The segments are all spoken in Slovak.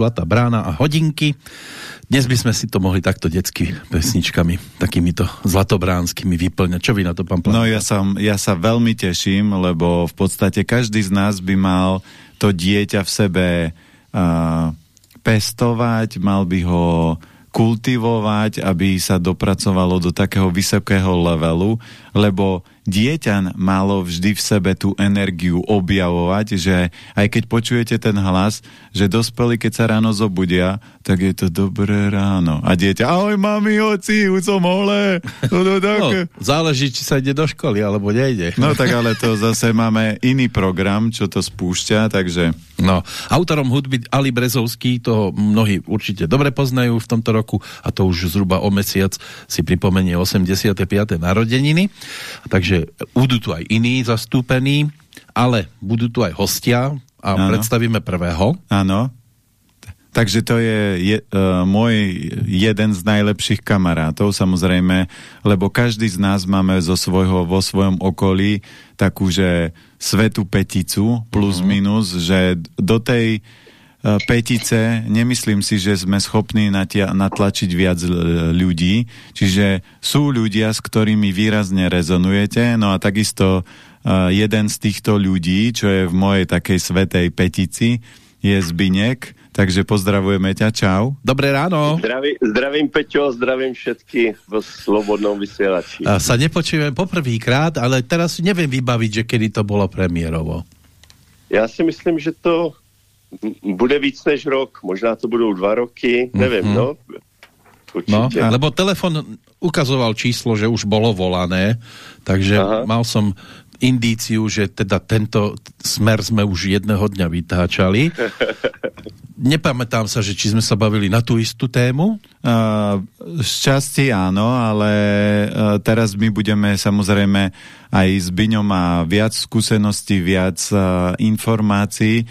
Zlatá brána a hodinky. Dnes by sme si to mohli takto detsky pesničkami, takýmito zlatobránskymi vyplňať. Čo vy na to, pán Plán? No ja, som, ja sa veľmi teším, lebo v podstate každý z nás by mal to dieťa v sebe uh, pestovať, mal by ho kultivovať, aby sa dopracovalo do takého vysokého levelu, lebo dieťa malo vždy v sebe tú energiu objavovať, že aj keď počujete ten hlas, že dospelí, keď sa ráno zobudia, tak je to dobré ráno. A dieťa, ahoj mami, oci, už som holé. No, no, no, záleží, či sa ide do školy, alebo nejde. No tak ale to zase máme iný program, čo to spúšťa, takže... No, autorom hudby Ali Brezovský, toho mnohí určite dobre poznajú v tomto roku a to už zhruba o mesiac si pripomenie 85. narodeniny. Takže budú tu aj iní zastúpení, ale budú tu aj hostia a ano. predstavíme prvého. Áno. Takže to je, je uh, môj jeden z najlepších kamarátov, samozrejme, lebo každý z nás máme zo svojho, vo svojom okolí takú, že svetú peticu plus mhm. -huh. minus, že do tej petice nemyslím si, že sme schopní natia, natlačiť viac ľudí, čiže sú ľudia, s ktorými výrazne rezonujete, no a takisto uh, jeden z týchto ľudí, čo je v mojej takej svetej petici, je Zbinek, Takže pozdravujeme ťa, čau. Dobré ráno. Zdraví, zdravím Peťo, zdravím všetky v Slobodnom vysielači. A sa nepočujem poprvýkrát, ale teraz neviem vybaviť, že kedy to bolo premiérovo. Já si myslím, že to bude víc než rok, možná to budou dva roky, nevím, mm -hmm. no. Určite. No, lebo telefon ukazoval číslo, že už bolo volané, takže Aha. mal som indíciu, že teda tento smer sme už jedného dňa vytáčali. Nepamätám sa, že či sme sa bavili na tú istú tému? Uh, šťastie áno, ale uh, teraz my budeme samozrejme aj s Byňom a viac skúseností, viac uh, informácií.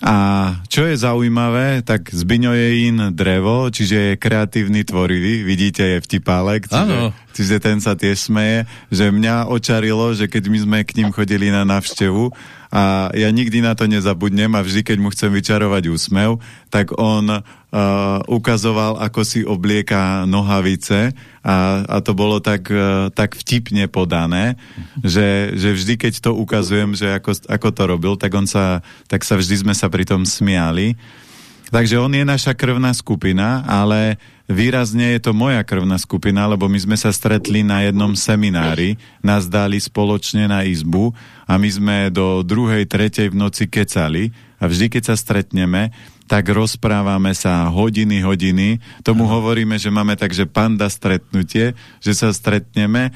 A čo je zaujímavé, tak Zbyňo je in drevo, čiže je kreatívny, tvorivý, vidíte, je vtipálek, čiže, čiže ten sa tiež smeje, že mňa očarilo, že keď my sme k ním chodili na návštevu a ja nikdy na to nezabudnem a vždy, keď mu chcem vyčarovať úsmev, tak on uh, ukazoval, ako si oblieka nohavice a, a to bolo tak, uh, tak vtipne podané, že, že vždy, keď to ukazujem, že ako, ako to robil, tak on sa, tak sa vždy sme sa pri tom smiali. Takže on je naša krvná skupina, ale výrazne je to moja krvná skupina, lebo my sme sa stretli na jednom seminári, nás dali spoločne na izbu a my sme do druhej, tretej v noci kecali a vždy, keď sa stretneme, tak rozprávame sa hodiny, hodiny. Tomu hovoríme, že máme takže panda stretnutie, že sa stretneme,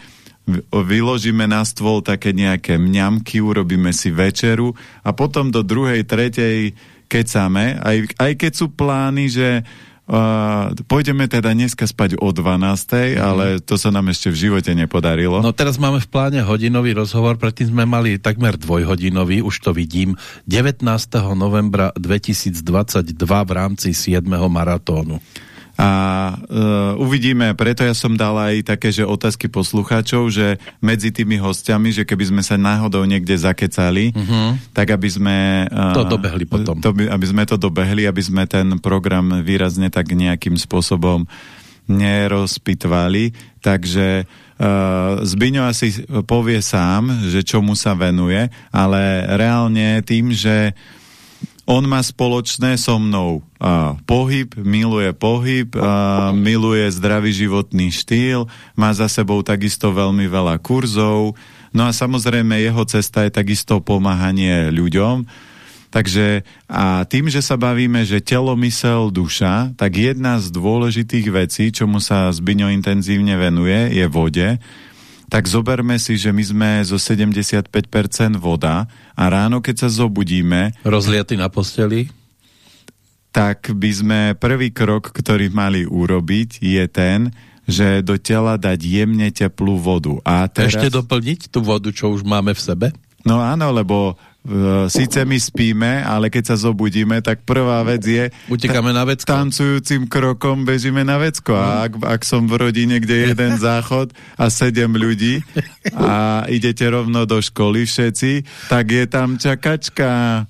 vyložíme na stôl také nejaké mňamky, urobíme si večeru a potom do druhej, tretej kecame, aj, aj keď sú plány, že Uh, pôjdeme teda dneska spať o 12, mm. ale to sa nám ešte v živote nepodarilo. No teraz máme v pláne hodinový rozhovor, predtým sme mali takmer dvojhodinový, už to vidím, 19. novembra 2022 v rámci 7. maratónu a uh, uvidíme, preto ja som dal aj také, že otázky poslucháčov, že medzi tými hostiami, že keby sme sa náhodou niekde zakecali, uh mhm. -huh. tak aby sme... Uh, to dobehli potom. To, aby sme to dobehli, aby sme ten program výrazne tak nejakým spôsobom nerozpitvali. Takže uh, Zbyňo asi povie sám, že čomu sa venuje, ale reálne tým, že on má spoločné so mnou. A, pohyb, miluje pohyb, a, miluje zdravý životný štýl, má za sebou takisto veľmi veľa kurzov, no a samozrejme jeho cesta je takisto pomáhanie ľuďom, Takže a tým, že sa bavíme, že telo, mysel, duša, tak jedna z dôležitých vecí, čomu sa Zbyňo intenzívne venuje, je vode tak zoberme si, že my sme zo 75% voda a ráno, keď sa zobudíme... Rozliaty na posteli? Tak by sme prvý krok, ktorý mali urobiť, je ten, že do tela dať jemne teplú vodu. A teraz... Ešte doplniť tú vodu, čo už máme v sebe? No áno, lebo síce my spíme, ale keď sa zobudíme, tak prvá vec je... Utekáme na vecko. Tancujúcim krokom bežíme na vecko. A ak, ak som v rodine, kde je jeden záchod a sedem ľudí a idete rovno do školy všetci, tak je tam čakačka.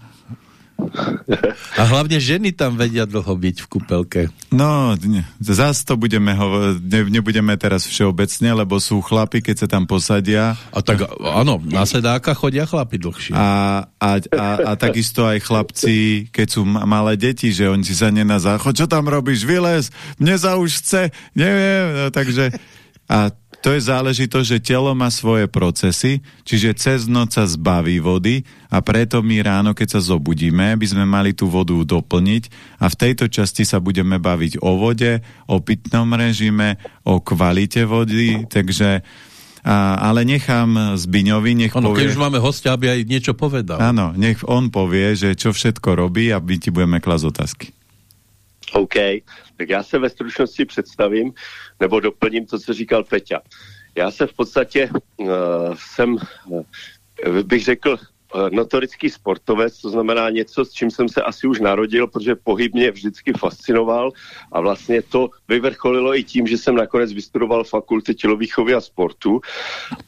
A hlavne ženy tam vedia dlho byť v kúpelke. No, zás to budeme ne, nebudeme teraz všeobecne, lebo sú chlapi, keď sa tam posadia. A tak áno, na sedáka chodia chlapi dlhšie. A, a, a, a takisto aj chlapci, keď sú malé deti, že oni si sa na záchod, čo tam robíš, vylez, mne sa už chce, neviem, no, takže a to je záležitosť, že telo má svoje procesy, čiže cez noc sa zbaví vody a preto my ráno, keď sa zobudíme, by sme mali tú vodu doplniť a v tejto časti sa budeme baviť o vode, o pitnom režime, o kvalite vody, takže a, ale nechám Zbiňovi, nech ano, povie... keď už máme hostia, aby aj niečo povedal. Áno, nech on povie, že čo všetko robí a my ti budeme klas otázky. OK, tak já se ve stručnosti představím, nebo doplním to, co říkal Peťa. Já se v podstatě uh, jsem, uh, bych řekl, notorický sportovec, to znamená něco, s čím jsem se asi už narodil, protože pohyb mě vždycky fascinoval a vlastně to vyvrcholilo i tím, že jsem nakonec vystudoval fakulty tělovýchovy a sportu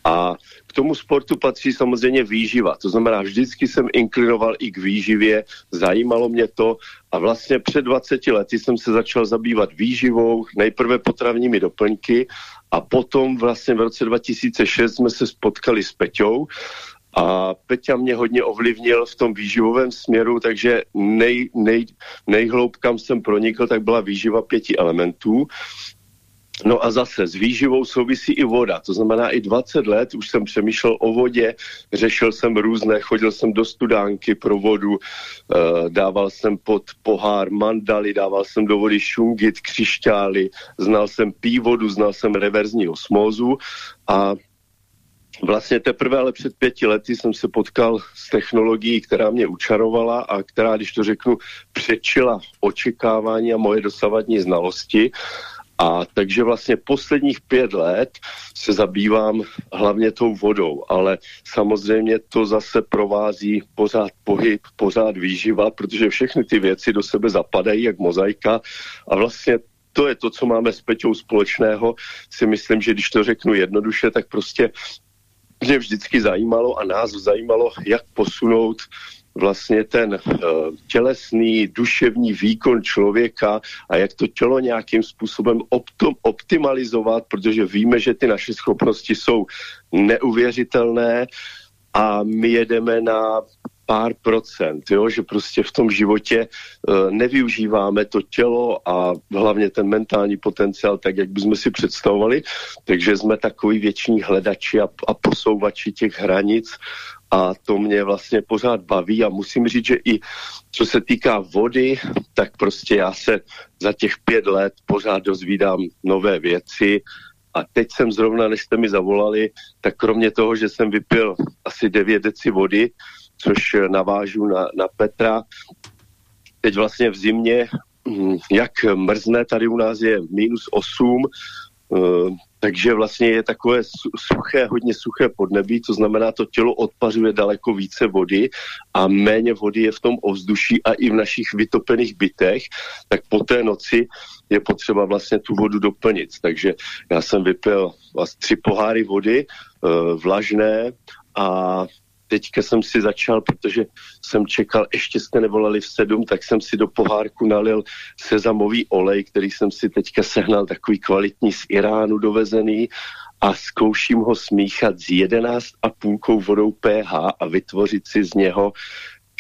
a k tomu sportu patří samozřejmě výživa. To znamená, vždycky jsem inklinoval i k výživě, zajímalo mě to a vlastně před 20 lety jsem se začal zabývat výživou, nejprve potravními doplňky a potom vlastně v roce 2006 jsme se spotkali s Peťou a Peťa mě hodně ovlivnil v tom výživovém směru, takže nej, nej, nejhloub, kam jsem pronikl, tak byla výživa pěti elementů. No a zase s výživou souvisí i voda, to znamená i 20 let už jsem přemýšlel o vodě, řešil jsem různé, chodil jsem do studánky pro vodu, uh, dával jsem pod pohár mandaly, dával jsem do vody šungit, křišťály, znal jsem pívodu, znal jsem reverzní osmózu a Vlastně teprve ale před pěti lety jsem se potkal s technologií, která mě učarovala a která, když to řeknu, přečila očekávání a moje dosavadní znalosti. A takže vlastně posledních pět let se zabývám hlavně tou vodou, ale samozřejmě to zase provází pořád pohyb, pořád výživa, protože všechny ty věci do sebe zapadají jak mozaika a vlastně to je to, co máme s Peťou společného. Si myslím, že když to řeknu jednoduše, tak prostě mě vždycky zajímalo a nás zajímalo, jak posunout vlastně ten uh, tělesný, duševní výkon člověka a jak to tělo nějakým způsobem optom, optimalizovat, protože víme, že ty naše schopnosti jsou neuvěřitelné a my jedeme na pár procent, jo? že prostě v tom životě uh, nevyužíváme to tělo a hlavně ten mentální potenciál tak, jak bychom si představovali, takže jsme takový věční hledači a, a posouvači těch hranic a to mě vlastně pořád baví a musím říct, že i co se týká vody, tak prostě já se za těch pět let pořád dozvídám nové věci a teď jsem zrovna, než jste mi zavolali, tak kromě toho, že jsem vypil asi 9 deci vody, což navážu na, na Petra, teď vlastně v zimě, hm, jak mrzne, tady u nás je minus 8, Uh, takže vlastně je takové suché, hodně suché podnebí, to znamená, to tělo odpařuje daleko více vody a méně vody je v tom ovzduší a i v našich vytopených bytech, tak po té noci je potřeba vlastně tu vodu doplnit. Takže já jsem vypil vlastně tři poháry vody, uh, vlažné a teďka jsem si začal, protože jsem čekal, ještě jste nevolali v sedm, tak jsem si do pohárku nalil sezamový olej, který jsem si teďka sehnal, takový kvalitní z Iránu dovezený a zkouším ho smíchat s 11,5 vodou pH a vytvořit si z něho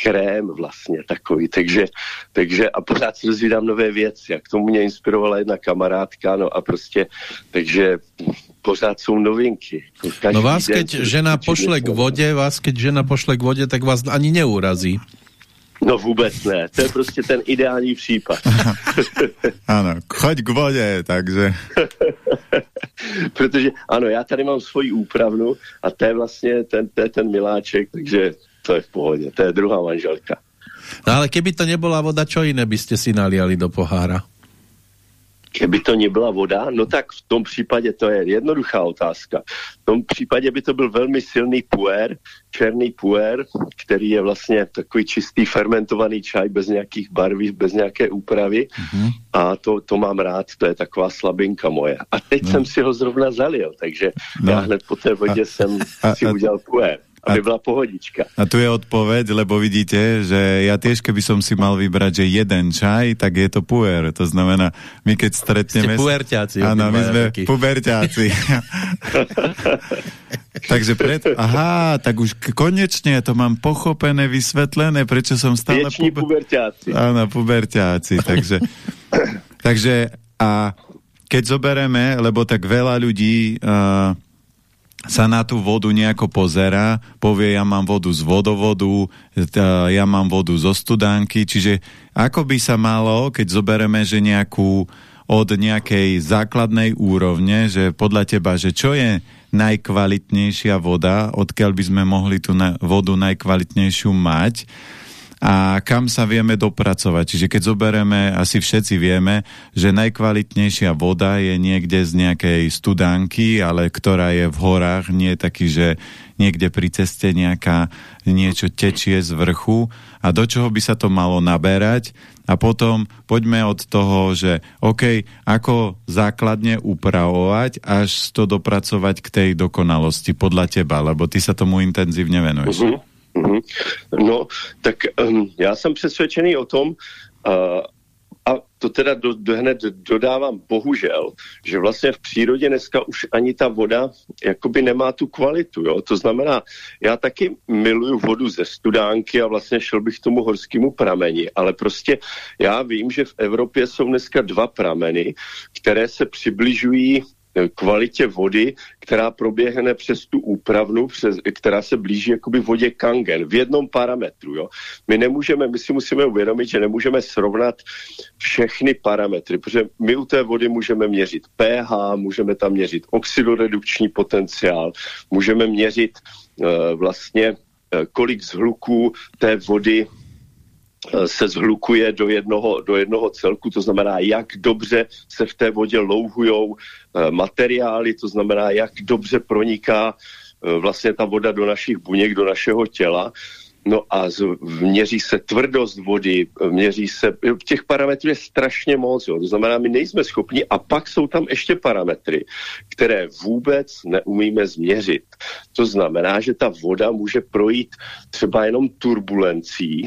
krém vlastně takový, takže, takže a pořád si dozvídám nové věci a k tomu mě inspirovala jedna kamarádka, no a prostě, takže pořád jsou novinky. Každý no vás, keď žena pošle k vode, vás, keď žena pošle k vode, tak vás ani neurazí. No vůbec ne, to je prostě ten ideální případ. ano, choď k vodě, takže... Protože ano, já tady mám svoji úpravnu a to je vlastně ten, to je ten miláček, takže to je v pohodě, to je druhá manželka. No ale keby to nebola voda, čo iné by ste si naliali do pohára? Keby to nebyla voda, no tak v tom případě to je jednoduchá otázka. V tom případě by to byl velmi silný puer, černý puer, který je vlastně takový čistý fermentovaný čaj bez nějakých barví, bez nějaké úpravy mm-hmm. a to, to mám rád, to je taková slabinka moje. A teď no. jsem si ho zrovna zalil, takže no. já hned po té vodě a, jsem a, si a, udělal puer. Aby byla pohodička. A tu je odpoveď, lebo vidíte, že ja tiež, keby som si mal vybrať, že jeden čaj, tak je to puer. To znamená, my keď stretneme... Ste puerťáci. Áno, my sme taký. puberťáci. Takže pred... Aha, tak už konečne to mám pochopené, vysvetlené, prečo som stále... Vieční puber... puberťáci. Áno, puberťáci. Takže, takže a keď zobereme, lebo tak veľa ľudí... Uh, sa na tú vodu nejako pozera, povie, ja mám vodu z vodovodu, ja mám vodu zo studánky, čiže ako by sa malo, keď zobereme, že nejakú od nejakej základnej úrovne, že podľa teba, že čo je najkvalitnejšia voda, odkiaľ by sme mohli tú vodu najkvalitnejšiu mať, a kam sa vieme dopracovať. Čiže keď zoberieme, asi všetci vieme, že najkvalitnejšia voda je niekde z nejakej studánky, ale ktorá je v horách, nie je taký, že niekde pri ceste nejaká niečo tečie z vrchu a do čoho by sa to malo naberať a potom poďme od toho, že OK, ako základne upravovať, až to dopracovať k tej dokonalosti podľa teba, lebo ty sa tomu intenzívne venuješ. Uh -huh. Mm-hmm. No, tak um, já jsem přesvědčený o tom, uh, a to teda do, do, hned dodávám bohužel, že vlastně v přírodě dneska už ani ta voda jakoby nemá tu kvalitu. Jo? To znamená, já taky miluju vodu ze studánky a vlastně šel bych tomu horskému prameni, ale prostě já vím, že v Evropě jsou dneska dva prameny, které se přibližují kvalitě vody, která proběhne přes tu úpravnu, přes, která se blíží jakoby vodě Kangen v jednom parametru. Jo? My nemůžeme, my si musíme uvědomit, že nemůžeme srovnat všechny parametry, protože my u té vody můžeme měřit pH, můžeme tam měřit oxidoredukční potenciál, můžeme měřit uh, vlastně uh, kolik zhluků té vody Eh, se zhlukuje do jednoho, do jednoho celku, to znamená, jak dobře se v té vodě louhujou eh, materiály, to znamená, jak dobře proniká eh, vlastně ta voda do našich buněk, do našeho těla. No a z, měří se tvrdost vody, měří se, těch parametrů je strašně moc, jo. to znamená, my nejsme schopni a pak jsou tam ještě parametry, které vůbec neumíme změřit. To znamená, že ta voda může projít třeba jenom turbulencí,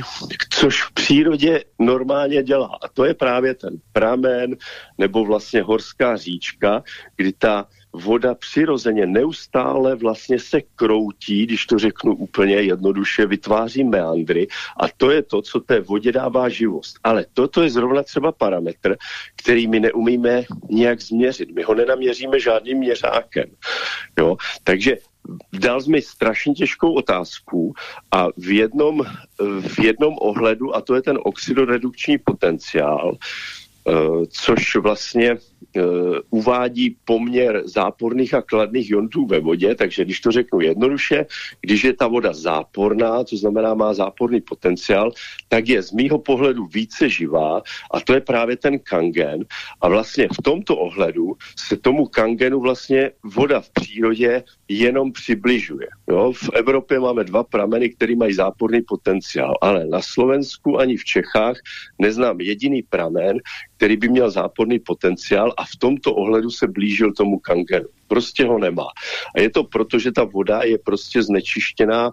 což v přírodě normálně dělá. A to je právě ten pramen nebo vlastně horská říčka, kdy ta voda přirozeně neustále vlastně se kroutí, když to řeknu úplně jednoduše, vytváří meandry a to je to, co té vodě dává živost. Ale toto je zrovna třeba parametr, který my neumíme nějak změřit. My ho nenaměříme žádným měřákem. Jo? Takže dal mi strašně těžkou otázku a v jednom, v jednom ohledu, a to je ten oxidoredukční potenciál, Eh, což vlastně uvádí poměr záporných a kladných ionů ve vodě, takže když to řeknu jednoduše, když je ta voda záporná, to znamená má záporný potenciál, tak je z mýho pohledu více živá a to je právě ten kangen a vlastně v tomto ohledu se tomu kangenu vlastně voda v přírodě jenom přibližuje. Jo? V Evropě máme dva prameny, které mají záporný potenciál, ale na Slovensku ani v Čechách neznám jediný pramen, který by měl záporný potenciál a v tomto ohledu se blížil tomu kangenu. Prostě ho nemá. A je to proto, že ta voda je prostě znečištěná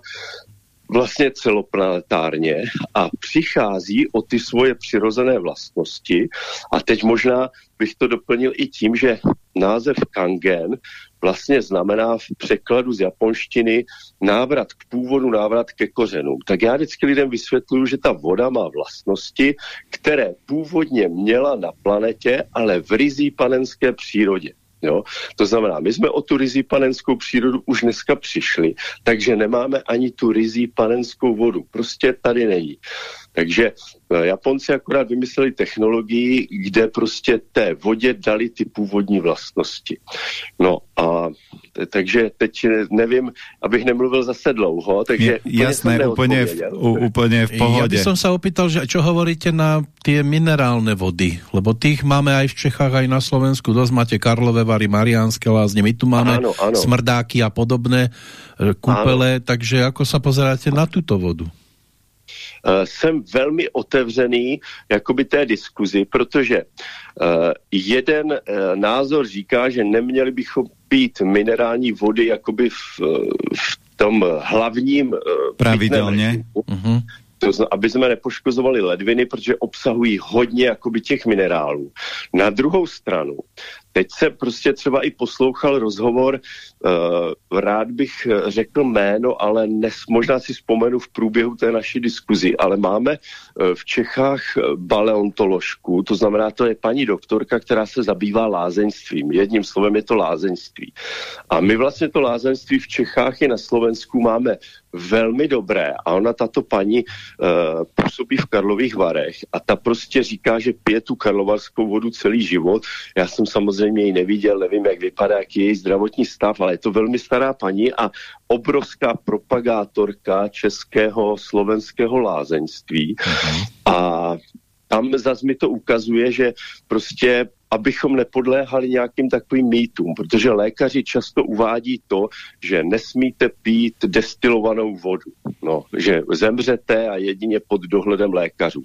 vlastně celoplanetárně a přichází o ty svoje přirozené vlastnosti. A teď možná bych to doplnil i tím, že název Kangen vlastně znamená v překladu z japonštiny návrat k původu, návrat ke kořenům. Tak já vždycky lidem vysvětluju, že ta voda má vlastnosti, které původně měla na planetě, ale v rizí panenské přírodě. Jo? To znamená, my jsme o tu rizí panenskou přírodu už dneska přišli, takže nemáme ani tu rizí panenskou vodu. Prostě tady není. Takže eh, Japonci akorát vymysleli technologii, kde prostě té vodě dali ty původní vlastnosti. No a takže teď nevím, abych nemluvil zase dlouho, takže... Jasné, úplně v, úplně v pohodě. Ja by som sa opýtal, že čo hovoríte na tie minerálne vody, lebo tých máme aj v Čechách, aj na Slovensku, dosť máte Karlové Vary, Mariánske lázne, my tu máme áno, áno. smrdáky a podobné e, kúpele, áno. takže ako sa pozeráte na túto vodu? Eh, jsem velmi otevřený jakoby té diskuzi, protože uh, jeden uh, názor říká, že neměli bychom pít minerální vody jakoby v, v tom hlavním pravidelně. Uh-huh to znamená, aby jsme nepoškozovali ledviny, protože obsahují hodně jakoby těch minerálů. Na druhou stranu, teď se prostě třeba i poslouchal rozhovor, uh, rád bych řekl jméno, ale nes, možná si vzpomenu v průběhu té naší diskuzi, ale máme uh, v Čechách baleontoložku, to znamená, to je paní doktorka, která se zabývá lázeňstvím. Jedním slovem je to lázeňství. A my vlastně to lázeňství v Čechách i na Slovensku máme velmi dobré a ona, tato paní, uh, působí v Karlových Varech a ta prostě říká, že pije tu karlovarskou vodu celý život. Já jsem samozřejmě ji neviděl, nevím, jak vypadá, jaký je její zdravotní stav, ale je to velmi stará paní a obrovská propagátorka českého, slovenského lázeňství. Uh-huh. A tam zase mi to ukazuje, že prostě abychom nepodléhali nějakým takovým mýtům, protože lékaři často uvádí to, že nesmíte pít destilovanou vodu, no, že zemřete a jedině pod dohledem lékařů.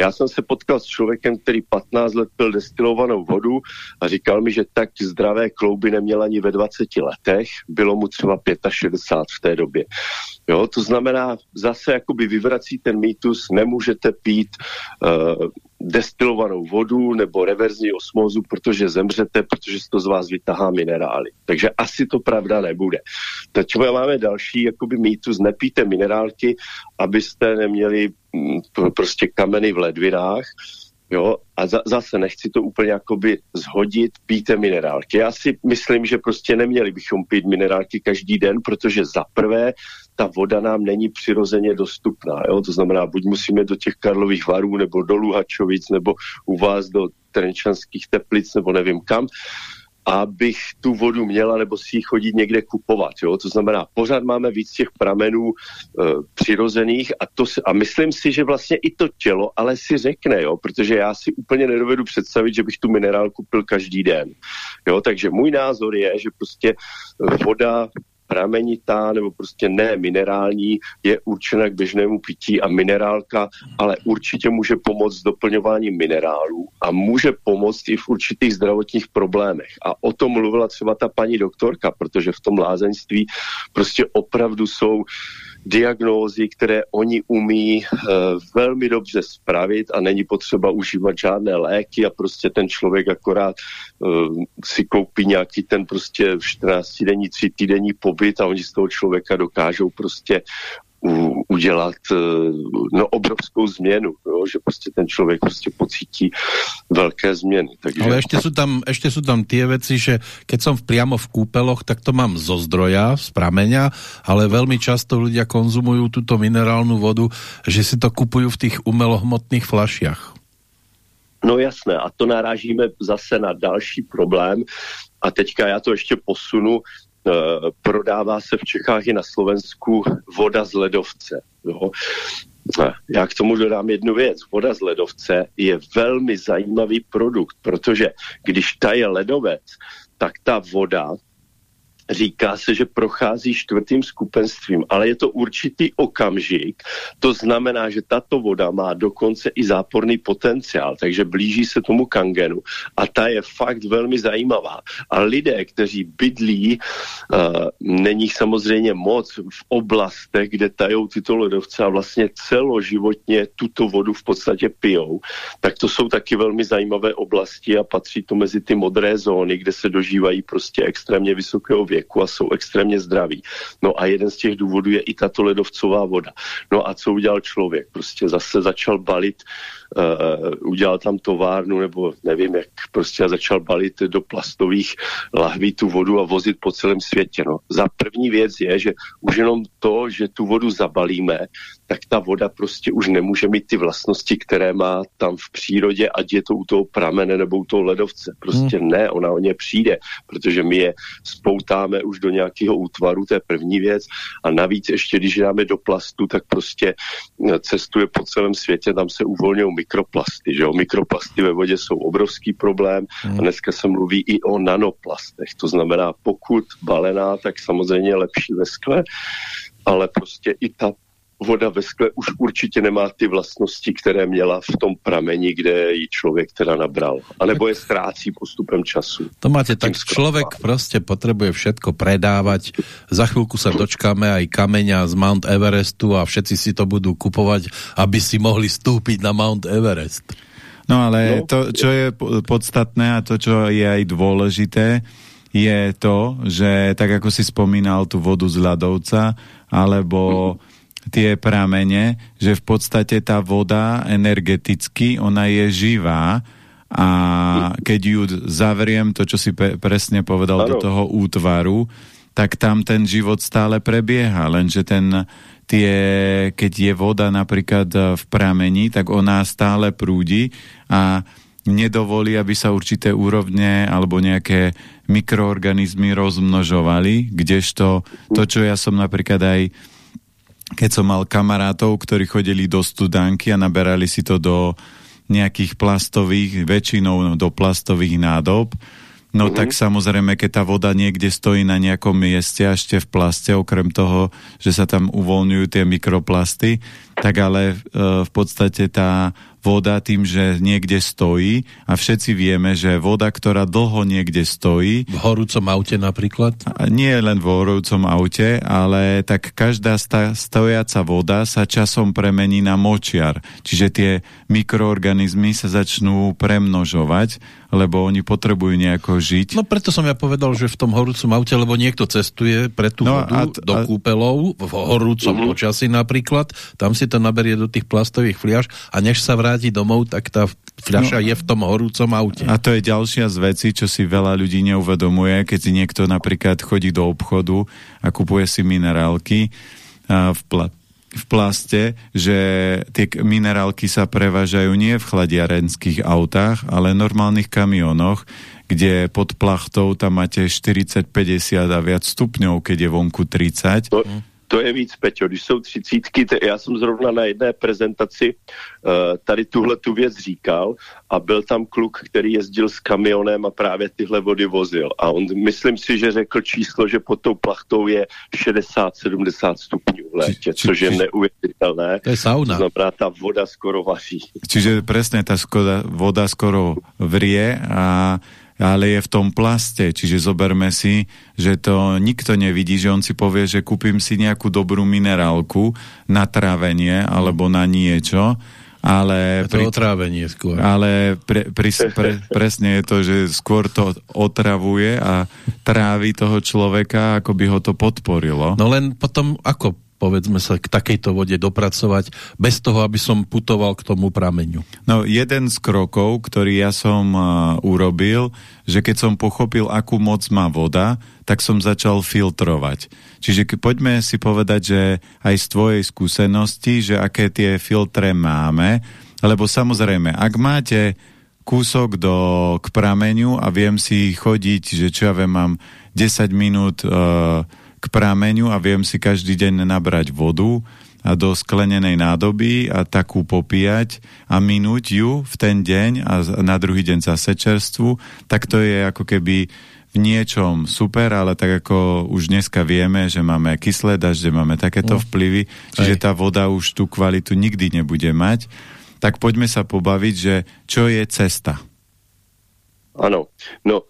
Já jsem se potkal s člověkem, který 15 let pil destilovanou vodu a říkal mi, že tak zdravé klouby neměl ani ve 20 letech, bylo mu třeba 65 v té době. Jo, to znamená, zase jakoby vyvrací ten mýtus, nemůžete pít uh, destilovanou vodu nebo reverzní osmózu, protože zemřete, protože to z vás vytahá minerály. Takže asi to pravda nebude. Teď máme další jakoby mýtus, nepíte minerálky, abyste neměli mm, prostě kameny v ledvinách, Jo, a za, zase nechci to úplně jakoby zhodit, píte minerálky. Já si myslím, že prostě neměli bychom pít minerálky každý den, protože za prvé ta voda nám není přirozeně dostupná. Jo? To znamená, buď musíme do těch Karlových varů, nebo do Luhačovic, nebo u vás do Trenčanských teplic, nebo nevím kam abych tu vodu měla nebo si ji chodit někde kupovat. Jo? To znamená, pořád máme víc těch pramenů e, přirozených a, to, a myslím si, že vlastně i to tělo ale si řekne, jo? protože já si úplně nedovedu představit, že bych tu minerálku pil každý den. Jo? Takže můj názor je, že prostě voda pramenitá nebo prostě ne minerální je určena k běžnému pití a minerálka, ale určitě může pomoct s doplňováním minerálů a může pomoct i v určitých zdravotních problémech. A o tom mluvila třeba ta paní doktorka, protože v tom lázeňství prostě opravdu jsou diagnózy, které oni umí uh, velmi dobře spravit a není potřeba užívat žádné léky a prostě ten člověk akorát uh, si koupí nějaký ten prostě 14 denní, 3 týdenní pobyt a oni z toho člověka dokážou prostě u, udělat e, no, obrovskou změnu, jo, že prostě ten člověk prostě pocítí velké změny. Takže... Ale ještě jsou tam, ještě jsou tam tie věci, že keď som priamo v kúpeloch, tak to mám zo zdroja, z prameňa, ale velmi často ľudia konzumujú túto minerálnu vodu, že si to kupujú v tých umelohmotných flašiach. No jasné, a to narážíme zase na další problém. A teďka já to ještě posunu Eh, prodává se v Čechách i na Slovensku voda z ledovce. Jo. Já k tomu dodám jednu věc. Voda z ledovce je velmi zajímavý produkt, protože když ta je ledovec, tak ta voda říká se, že prochází čtvrtým skupenstvím, ale je to určitý okamžik, to znamená, že tato voda má dokonce i záporný potenciál, takže blíží se tomu kangenu a ta je fakt velmi zajímavá. A lidé, kteří bydlí, uh, není samozřejmě moc v oblastech, kde tajou tyto ledovce a vlastně celoživotně tuto vodu v podstatě pijou, tak to jsou taky velmi zajímavé oblasti a patří to mezi ty modré zóny, kde se dožívají prostě extrémně vysokého věku věku a jsou extrémně zdraví. No a jeden z těch důvodů je i tato ledovcová voda. No a co udělal člověk? Prostě zase začal balit uh, udělal tam továrnu nebo nevím jak, prostě začal balit do plastových lahví tu vodu a vozit po celém světě. No. Za první věc je, že už jenom to, že tu vodu zabalíme, tak ta voda prostě už nemůže mít ty vlastnosti, které má tam v přírodě, ať je to u toho pramene nebo u toho ledovce. Prostě hmm. ne, ona o ně přijde, protože my je spoutáme už do nějakého útvaru, to je první věc. A navíc ještě, když dáme do plastu, tak prostě cestuje po celém světě, tam se uvolňují mikroplasty. Že jo? Mikroplasty ve vodě jsou obrovský problém hmm. a dneska se mluví i o nanoplastech. To znamená, pokud balená, tak samozřejmě lepší ve skle, ale prostě i ta voda ve skle už určitě nemá ty vlastnosti, které měla v tom prameni, kde ji člověk teda nabral. A nebo je ztrácí postupem času. To máte tak, člověk prostě potřebuje všetko predávať. Za chvilku sa dočkáme aj kameňa z Mount Everestu a všetci si to budú kupovať, aby si mohli stúpiť na Mount Everest. No ale no. to, čo je podstatné a to, čo je aj dôležité, je to, že tak ako si spomínal tú vodu z ľadovca, alebo tie pramene, že v podstate tá voda energeticky, ona je živá a keď ju zavriem, to čo si presne povedal, ano. do toho útvaru, tak tam ten život stále prebieha, lenže ten, tie, keď je voda napríklad v pramení, tak ona stále prúdi a nedovolí, aby sa určité úrovne alebo nejaké mikroorganizmy rozmnožovali, kdežto to, čo ja som napríklad aj keď som mal kamarátov, ktorí chodili do studánky a naberali si to do nejakých plastových, väčšinou do plastových nádob, No mm -hmm. tak samozrejme, keď tá voda niekde stojí na nejakom mieste a ešte v plaste, okrem toho, že sa tam uvoľňujú tie mikroplasty, tak ale e, v podstate tá voda tým, že niekde stojí a všetci vieme, že voda, ktorá dlho niekde stojí... V horúcom aute napríklad? Nie len v horúcom aute, ale tak každá stojaca voda sa časom premení na močiar. Čiže tie mikroorganizmy sa začnú premnožovať, lebo oni potrebujú nejako žiť. No preto som ja povedal, že v tom horúcom aute, lebo niekto cestuje pre tú no vodu a, do a... kúpelov, v horúcom mhm. počasí napríklad, tam si to naberie do tých plastových fliaž a než sa vráti domov, tak tá fľaša no, je v tom horúcom aute. A to je ďalšia z vecí, čo si veľa ľudí neuvedomuje, keď si niekto napríklad chodí do obchodu a kupuje si minerálky v, pla v plaste, že tie minerálky sa prevážajú nie v chladiarenských autách, ale normálnych kamionoch, kde pod plachtou tam máte 40, 50 a viac stupňov, keď je vonku 30. To, to je víc, Peťo. Když jsou třicítky, já jsem zrovna na jedné prezentaci uh, tady tuhle tu věc říkal a byl tam kluk, který jezdil s kamionem a právě tyhle vody vozil. A on, myslím si, že řekl číslo, že pod tou plachtou je 60-70 stupňů v létě, či, což je neuvěřitelné. To je sauna. Znamená, ta voda skoro vaří. Čiže presne tá voda skoro vrie a ale je v tom plaste, čiže zoberme si, že to nikto nevidí, že on si povie, že kúpim si nejakú dobrú minerálku na trávenie alebo na niečo, ale... to pri, otrávenie skôr. Ale pre, pri, pre, presne je to, že skôr to otravuje a trávi toho človeka, ako by ho to podporilo. No len potom ako povedzme sa k takejto vode dopracovať bez toho, aby som putoval k tomu prameňu? No jeden z krokov, ktorý ja som uh, urobil, že keď som pochopil, akú moc má voda, tak som začal filtrovať. Čiže poďme si povedať, že aj z tvojej skúsenosti, že aké tie filtre máme, lebo samozrejme, ak máte kúsok do, k prameňu a viem si chodiť, že čo ja viem, mám 10 minút uh, k prámeniu a viem si každý deň nabrať vodu a do sklenenej nádoby a takú popíjať a minúť ju v ten deň a na druhý deň zase čerstvu, tak to je ako keby v niečom super, ale tak ako už dneska vieme, že máme kyslé dažde, máme takéto mm. vplyvy, čiže tá voda už tú kvalitu nikdy nebude mať. Tak poďme sa pobaviť, že čo je cesta? Ano, no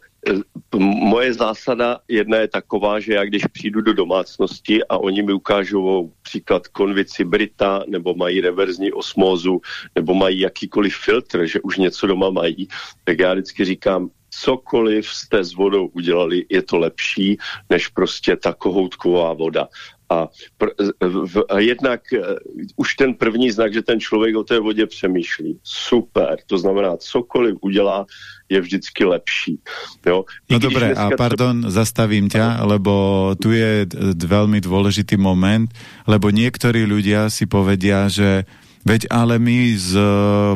moje zásada jedna je taková, že já když přijdu do domácnosti a oni mi ukážou příklad konvici Brita, nebo mají reverzní osmózu, nebo mají jakýkoliv filtr, že už něco doma mají, tak já vždycky říkám, cokoliv jste s vodou udělali, je to lepší, než prostě ta kohoutková voda. A, pr- v, a jednak uh, už ten první znak, že ten člověk o té vodě přemýšlí. Super. To znamená, cokoliv udělá, je vždycky lepší. Jo? I no dobre, a pardon, zastavím ťa, lebo tu je veľmi dôležitý moment, lebo niektorí ľudia si povedia, že Veď ale my z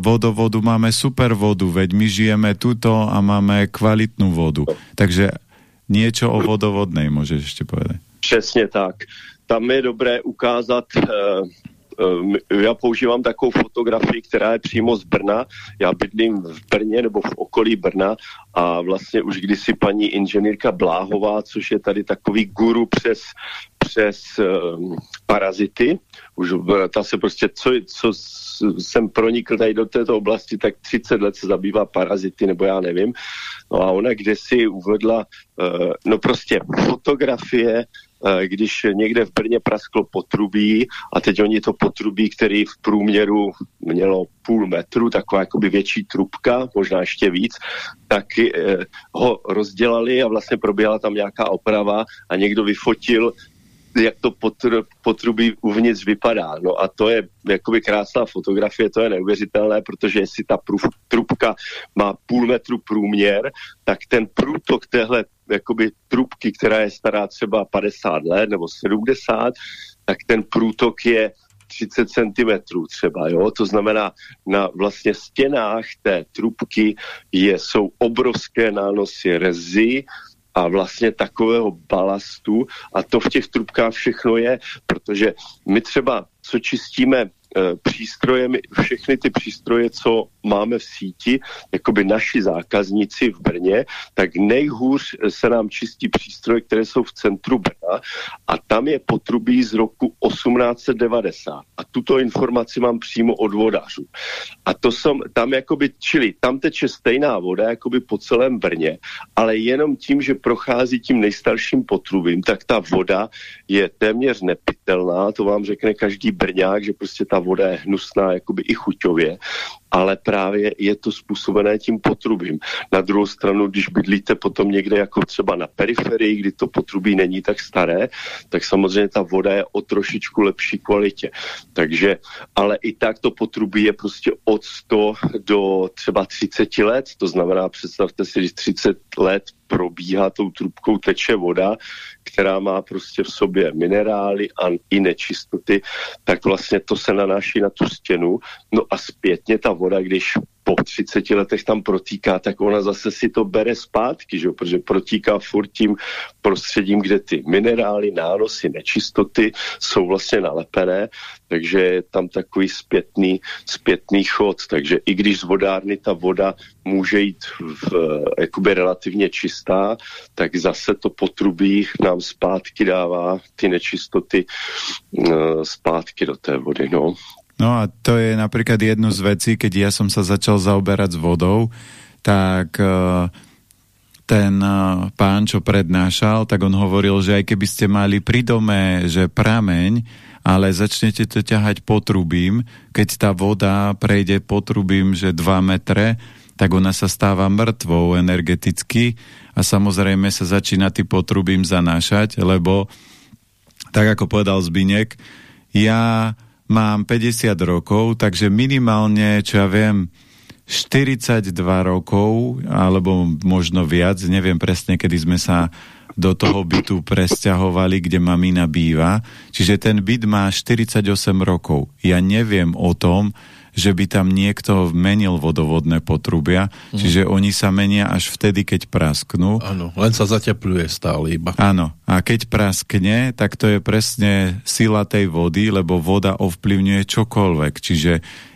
vodovodu máme super vodu, veď my žijeme tuto a máme kvalitnú vodu. Takže niečo o vodovodnej môžeš ešte povedať. Přesně tak tam je dobré ukázat uh, já používám takovou fotografii, která je přímo z Brna. Já bydlím v Brně nebo v okolí Brna a vlastně už kdysi paní inženýrka Bláhová, což je tady takový guru přes, přes um, parazity, už ta se prostě, co, co jsem pronikl tady do této oblasti, tak 30 let se zabývá parazity, nebo já nevím. No a ona kde si uvedla, no prostě fotografie Eh, když někde v Brně prasklo potrubí a teď oni to potrubí, který v průměru mělo půl metru, taková jakoby větší trubka, možná ještě víc, tak eh, ho rozdělali a vlastně proběhla tam nějaká oprava a někdo vyfotil jak to potr, potrubí uvnitř vypadá. No a to je jakoby krásná fotografie, to je neuvěřitelné, protože jestli ta trubka má půl metru průměr, tak ten průtok téhle jakoby trubky, která je stará třeba 50 let nebo 70, tak ten průtok je 30 cm třeba, jo? to znamená na vlastně stěnách té trubky je, jsou obrovské nánosy rezy, a vlastně takového balastu a to v těch trubkách všechno je, protože my třeba, co čistíme Eh, přístroje, všechny ty přístroje, co máme v síti, jakoby naši zákazníci v Brně, tak nejhůř se nám čistí přístroje, které jsou v centru Brna a tam je potrubí z roku 1890. A tuto informaci mám přímo od vodařů. A to jsem tam jakoby, čili tam teče stejná voda jakoby po celém Brně, ale jenom tím, že prochází tím nejstarším potrubím, tak ta voda je téměř nepitelná, to vám řekne každý Brňák, že prostě ta voda je hnusná jakoby i chuťově, ale právě je to způsobené tím potrubím. Na druhou stranu, když bydlíte potom někde jako třeba na periferii, kdy to potrubí není tak staré, tak samozřejmě ta voda je o trošičku lepší kvalitě. Takže, ale i tak to potrubí je prostě od 100 do třeba 30 let, to znamená, představte si, když 30 let probíhá tou trubkou, teče voda, která má prostě v sobě minerály a i nečistoty, tak vlastně to se nanáší na tu stěnu. No a zpětně ta voda, když po 30 letech tam protýká, tak ona zase si to bere zpátky, že? protože protíká furt tím prostředím, kde ty minerály, nánosy, nečistoty jsou vlastně nalepené, takže je tam takový zpětný, zpětný chod. Takže i když z vodárny ta voda může jít v, jakoby relativně čistá, tak zase to potrubí nám zpátky dává ty nečistoty uh, zpátky do té vody. No. No a to je napríklad jednu z vecí, keď ja som sa začal zaoberať s vodou, tak uh, ten uh, pán, čo prednášal, tak on hovoril, že aj keby ste mali pri dome, že prameň, ale začnete to ťahať potrubím, keď tá voda prejde potrubím, že 2 metre, tak ona sa stáva mŕtvou energeticky a samozrejme sa začína tým potrubím zanášať, lebo tak ako povedal Zbinek, ja mám 50 rokov, takže minimálne, čo ja viem, 42 rokov, alebo možno viac, neviem presne, kedy sme sa do toho bytu presťahovali, kde mamina býva. Čiže ten byt má 48 rokov. Ja neviem o tom, že by tam niekto menil vodovodné potrubia, mm. čiže oni sa menia až vtedy, keď prasknú. Áno, len sa zatepluje stále iba. Áno, a keď praskne, tak to je presne sila tej vody, lebo voda ovplyvňuje čokoľvek, čiže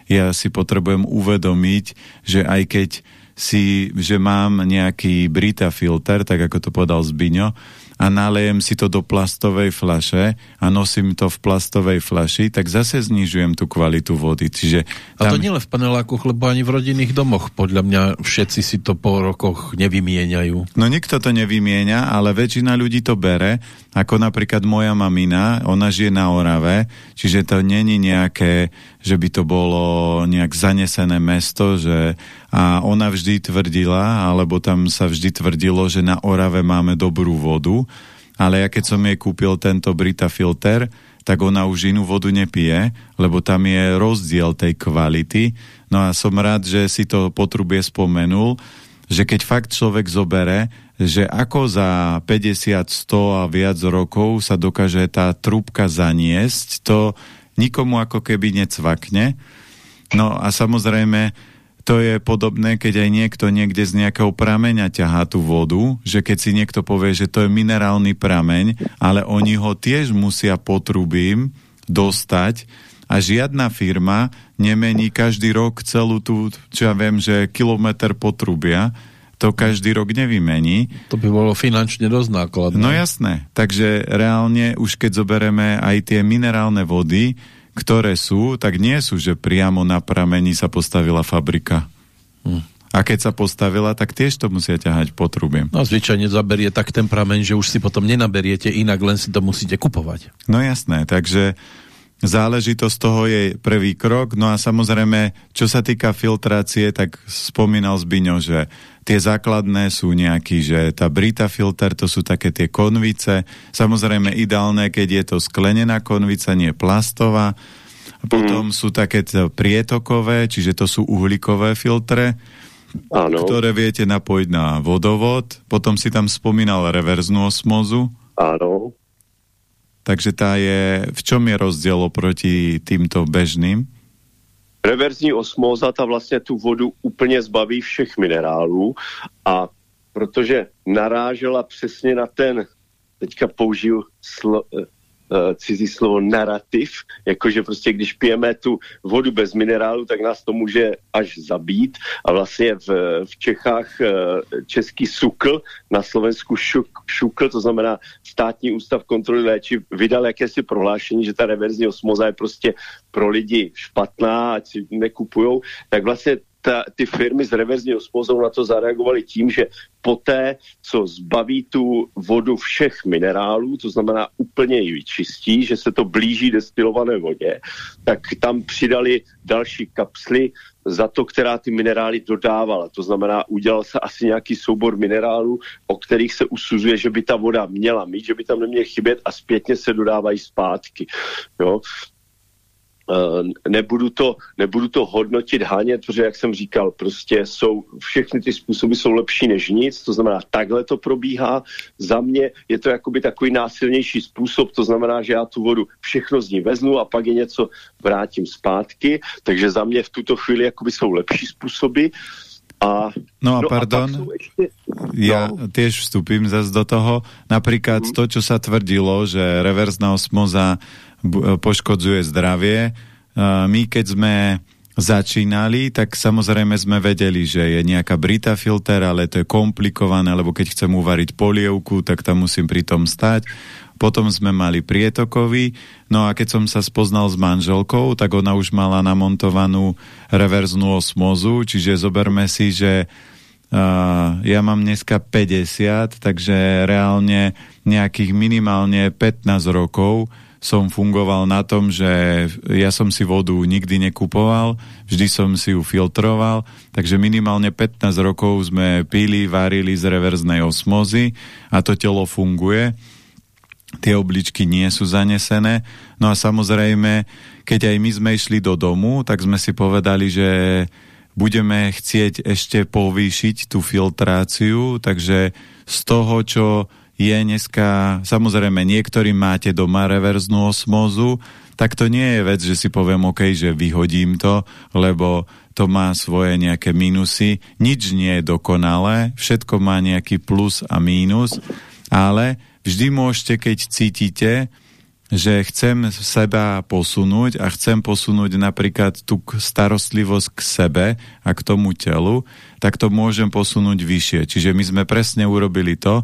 ja si potrebujem uvedomiť, že aj keď si, že mám nejaký Brita filter, tak ako to povedal Zbiňo, a nalejem si to do plastovej flaše a nosím to v plastovej flaši, tak zase znižujem tú kvalitu vody. Čiže tam... A to nielen v panelákoch, lebo ani v rodinných domoch. Podľa mňa všetci si to po rokoch nevymieňajú. No nikto to nevymieňa, ale väčšina ľudí to bere, ako napríklad moja mamina, ona žije na Orave, čiže to není nejaké, že by to bolo nejak zanesené mesto, že a ona vždy tvrdila, alebo tam sa vždy tvrdilo, že na Orave máme dobrú vodu, ale ja keď som jej kúpil tento Brita filter, tak ona už inú vodu nepije, lebo tam je rozdiel tej kvality. No a som rád, že si to potrubie spomenul, že keď fakt človek zobere, že ako za 50, 100 a viac rokov sa dokáže tá trúbka zaniesť, to nikomu ako keby necvakne. No a samozrejme, to je podobné, keď aj niekto niekde z nejakého prameňa ťahá tú vodu, že keď si niekto povie, že to je minerálny prameň, ale oni ho tiež musia potrubím dostať a žiadna firma nemení každý rok celú tú, čo ja viem, že kilometr potrubia, to každý rok nevymení. To by bolo finančne dosť nákladné. No jasné, takže reálne už keď zobereme aj tie minerálne vody, ktoré sú, tak nie sú, že priamo na pramení sa postavila fabrika. Hm. A keď sa postavila, tak tiež to musia ťahať potrubiem. No zvyčajne zaberie tak ten prameň, že už si potom nenaberiete inak, len si to musíte kupovať. No jasné, takže záležitosť toho je prvý krok. No a samozrejme, čo sa týka filtrácie, tak spomínal Zbyňo, že tie základné sú nejaký, že tá Brita filter, to sú také tie konvice. Samozrejme ideálne, keď je to sklenená konvica, nie plastová. Potom mm. sú také prietokové, čiže to sú uhlíkové filtre, Áno. ktoré viete napojiť na vodovod. Potom si tam spomínal reverznú osmozu. Áno. Takže tá je, v čom je rozdiel oproti týmto bežným? Reverzní osmóza ta vlastně tu vodu úplně zbaví všech minerálů a protože narážela přesně na ten, teďka použiju uh, cizí slovo narrativ, jakože prostě když pijeme tu vodu bez minerálu, tak nás to může až zabít. A vlastně v, v Čechách uh, český SUKL, na Slovensku šuk, ŠUKL, to znamená státní ústav kontroly léčiv, vydal jakési prohlášení, že ta reverzní osmoza je prostě pro lidi špatná, ať si nekupujou, tak vlastně ta, ty firmy s reverzní osmozou na to zareagovaly tím, že poté, co zbaví tu vodu všech minerálů, to znamená úplně ji vyčistí, že se to blíží destilované vodě, tak tam přidali další kapsly za to, která ty minerály dodávala. To znamená, udělal se asi nějaký soubor minerálů, o kterých se usuzuje, že by ta voda měla mít, že by tam neměl chybět a zpětně se dodávají zpátky. Jo? Uh, nebudu to, nebudu to hodnotit, hánět, protože jak jsem říkal, prostě jsou, všechny ty způsoby jsou lepší než nic, to znamená, takhle to probíhá. Za mě je to jakoby takový násilnější způsob, to znamená, že já tu vodu všechno z ní veznu a pak je něco vrátím zpátky, takže za mě v tuto chvíli jakoby jsou lepší způsoby. A, no a no pardon, a ešte, ja no. tiež vstúpim zase do toho. Napríklad mm. to, čo sa tvrdilo, že reverzná osmoza poškodzuje zdravie. My keď sme začínali, tak samozrejme sme vedeli, že je nejaká Brita filter, ale to je komplikované, lebo keď chcem uvariť polievku, tak tam musím pri tom stať. Potom sme mali prietokový, no a keď som sa spoznal s manželkou, tak ona už mala namontovanú reverznú osmozu, čiže zoberme si, že uh, ja mám dneska 50, takže reálne nejakých minimálne 15 rokov som fungoval na tom, že ja som si vodu nikdy nekupoval, vždy som si ju filtroval, takže minimálne 15 rokov sme pili, varili z reverznej osmozy a to telo funguje. Tie obličky nie sú zanesené. No a samozrejme, keď aj my sme išli do domu, tak sme si povedali, že budeme chcieť ešte povýšiť tú filtráciu, takže z toho, čo je dneska, samozrejme, niektorí máte doma reverznú osmozu, tak to nie je vec, že si poviem, OK, že vyhodím to, lebo to má svoje nejaké minusy. Nič nie je dokonalé, všetko má nejaký plus a mínus, ale vždy môžete, keď cítite, že chcem seba posunúť a chcem posunúť napríklad tú starostlivosť k sebe a k tomu telu, tak to môžem posunúť vyššie. Čiže my sme presne urobili to,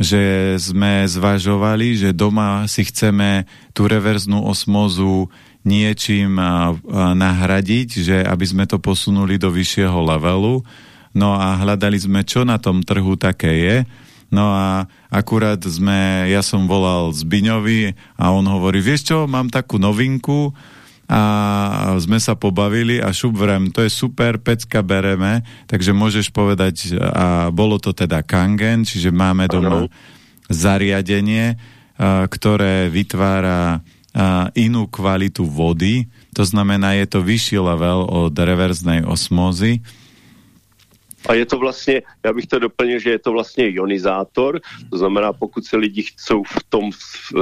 že sme zvažovali, že doma si chceme tú reverznú osmozu niečím nahradiť, že aby sme to posunuli do vyššieho levelu. No a hľadali sme, čo na tom trhu také je. No a akurát sme, ja som volal Zbiňovi a on hovorí, vieš čo, mám takú novinku, a sme sa pobavili a šup vrem, to je super, pecka bereme, takže môžeš povedať, a bolo to teda Kangen, čiže máme doma ano. zariadenie, a, ktoré vytvára a, inú kvalitu vody, to znamená, je to vyšší level od reverznej osmózy, a je to vlastně, já bych to doplnil, že je to vlastně ionizátor, to znamená, pokud se lidi chcou v tom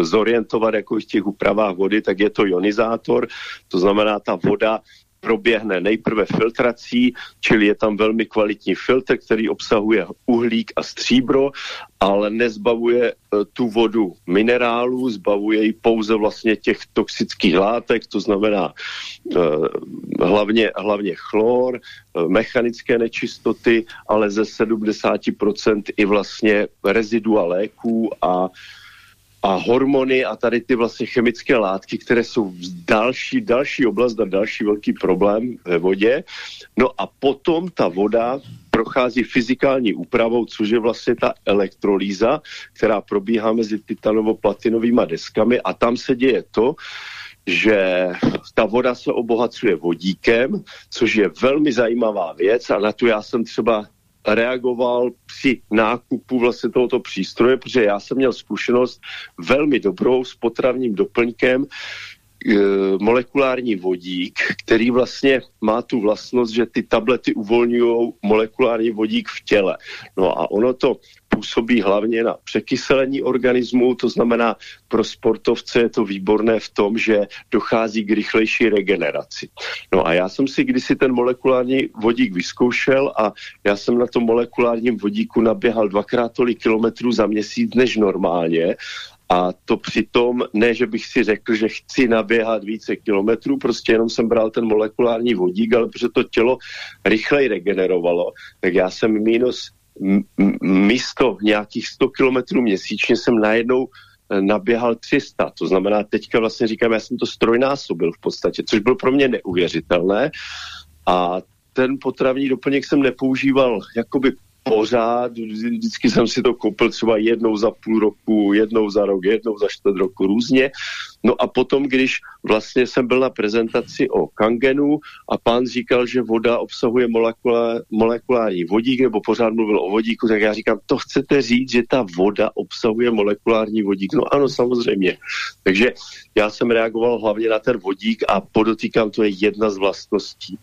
zorientovat jako v těch úpravách vody, tak je to ionizátor, to znamená, ta voda proběhne nejprve filtrací, čili je tam velmi kvalitní filtr, který obsahuje uhlík a stříbro, ale nezbavuje e, tu vodu minerálů, zbavuje ji pouze vlastně těch toxických látek, to znamená e, hlavně, hlavně chlor, e, mechanické nečistoty, ale ze 70% i vlastně rezidua léků a a hormony a tady ty vlastně chemické látky, které jsou další, další oblast a další velký problém ve vodě. No a potom ta voda prochází fyzikální úpravou, což je vlastně ta elektrolýza, která probíhá mezi titanovo-platinovými deskami a tam se děje to, že ta voda se obohacuje vodíkem, což je velmi zajímavá věc a na tu já jsem třeba reagoval při nákupu vlastně tohoto přístroje, protože já jsem měl zkušenost velmi dobrou s potravním doplňkem, molekulární vodík, který vlastně má tu vlastnost, že ty tablety uvolňují molekulární vodík v těle. No a ono to působí hlavně na překyselení organismu, to znamená pro sportovce je to výborné v tom, že dochází k rychlejší regeneraci. No a já jsem si kdysi ten molekulární vodík vyzkoušel a já jsem na tom molekulárním vodíku naběhal dvakrát tolik kilometrů za měsíc než normálně a to přitom ne, že bych si řekl, že chci naběhat více kilometrů, prostě jenom jsem bral ten molekulární vodík, ale protože to tělo rychleji regenerovalo, tak já jsem minus místo nějakých 100 kilometrů měsíčně jsem najednou eh, naběhal 300. To znamená, teďka vlastně říkám, já jsem to strojnásobil v podstatě, což bylo pro mě neuvěřitelné. A ten potravní doplněk jsem nepoužíval jakoby pořád, vždycky jsem si to koupil třeba jednou za půl roku, jednou za rok, jednou za čtvrt roku různě. No a potom, když vlastně jsem byl na prezentaci o kangenu a pán říkal, že voda obsahuje molekula, molekulární vodík, nebo pořád mluvil o vodíku, tak já říkám, to chcete říct, že ta voda obsahuje molekulární vodík? No ano, samozřejmě. Takže já jsem reagoval hlavně na ten vodík a podotýkám, to je jedna z vlastností.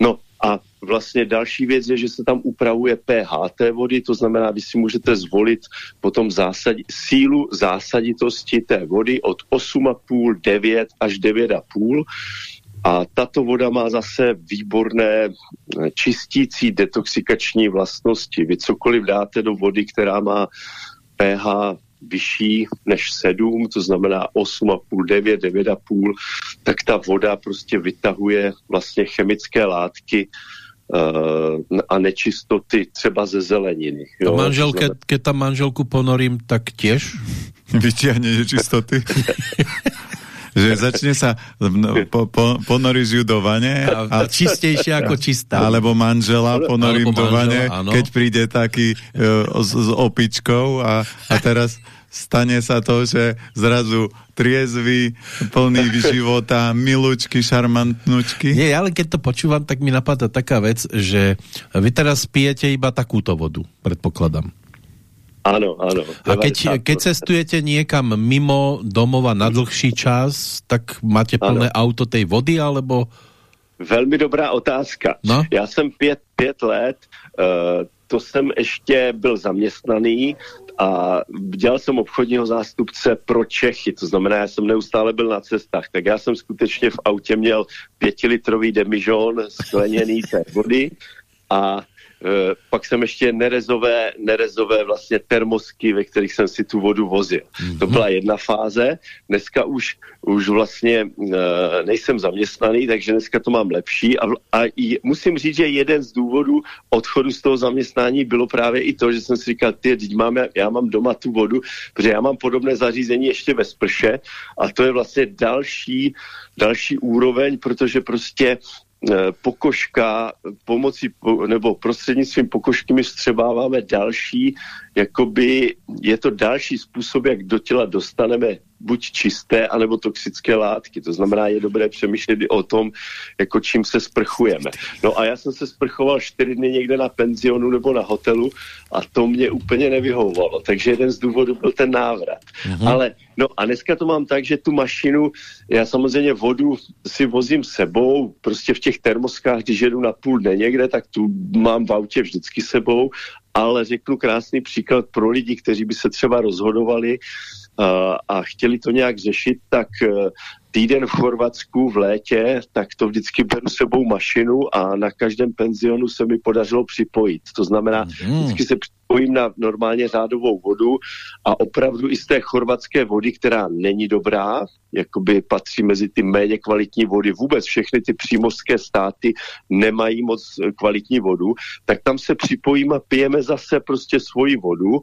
No a vlastně další věc je, že se tam upravuje pH té vody, to znamená, vy si můžete zvolit potom zásad, sílu zásaditosti té vody od 8,5, 9 až 9,5 a tato voda má zase výborné čistící detoxikační vlastnosti. Vy cokoliv dáte do vody, která má pH vyšší než 7, to znamená 8,5, 9, 9,5, tak ta voda prostě vytahuje vlastně chemické látky a nečistoty třeba ze zeleniny. Jo? Manžel, ke, keď tam manželku ponorím, tak tiež? Vyťahne nečistoty? že začne sa po, po, ponoriť ju do vane a, a čistejšie ako čistá. Alebo manžela ponorím alebo do vane, keď príde taký uh, s, s opičkou a, a teraz stane sa to, že zrazu triezvy, plný života, milúčky, šarmantnúčky. Nie, ale keď to počúvam, tak mi napadá taká vec, že vy teraz pijete iba takúto vodu, predpokladám. Áno, áno. A keď, keď cestujete niekam mimo domova na dlhší čas, tak máte plné ano. auto tej vody, alebo... Velmi dobrá otázka. No? Já jsem pět, pět let, uh, to jsem ještě byl zaměstnaný a dělal jsem obchodního zástupce pro Čechy, to znamená, já jsem neustále byl na cestách, tak já jsem skutečně v autě měl pětilitrový demižon skleněný té vody a pak jsem ještě nerezové, nerezové vlastně termosky, ve kterých jsem si tu vodu vozil. Mm-hmm. To byla jedna fáze. Dneska už, už vlastně uh, nejsem zaměstnaný, takže dneska to mám lepší. A, a i, musím říct, že jeden z důvodů odchodu z toho zaměstnání bylo právě i to, že jsem si říkal, ty, teď mám, já mám doma tu vodu, protože já mám podobné zařízení ještě ve sprše a to je vlastně další další úroveň, protože prostě pokožka pomocí nebo prostřednictvím pokožky my vstřebáváme další, jakoby je to další způsob, jak do těla dostaneme buď čisté, anebo toxické látky. To znamená, je dobré přemýšlet o tom, jako čím se sprchujeme. No a já jsem se sprchoval čtyři dny někde na penzionu nebo na hotelu a to mě úplně nevyhovovalo. Takže jeden z důvodů byl ten návrat. Mm-hmm. Ale no a dneska to mám tak, že tu mašinu, já samozřejmě vodu si vozím sebou, prostě v těch termoskách, když jedu na půl dne někde, tak tu mám v autě vždycky sebou, ale řeknu krásný příklad pro lidi, kteří by se třeba rozhodovali, a chtěli to nějak řešit, tak e, týden v Chorvatsku v létě, tak to vždycky beru sebou mašinu a na každém penzionu se mi podařilo připojit. To znamená, mm. vždycky se spojím na normálně řádovou vodu a opravdu i z té chorvatské vody, která není dobrá, jakoby patří mezi ty méně kvalitní vody, vůbec všechny ty přímořské státy nemají moc kvalitní vodu, tak tam se připojím a pijeme zase prostě svoji vodu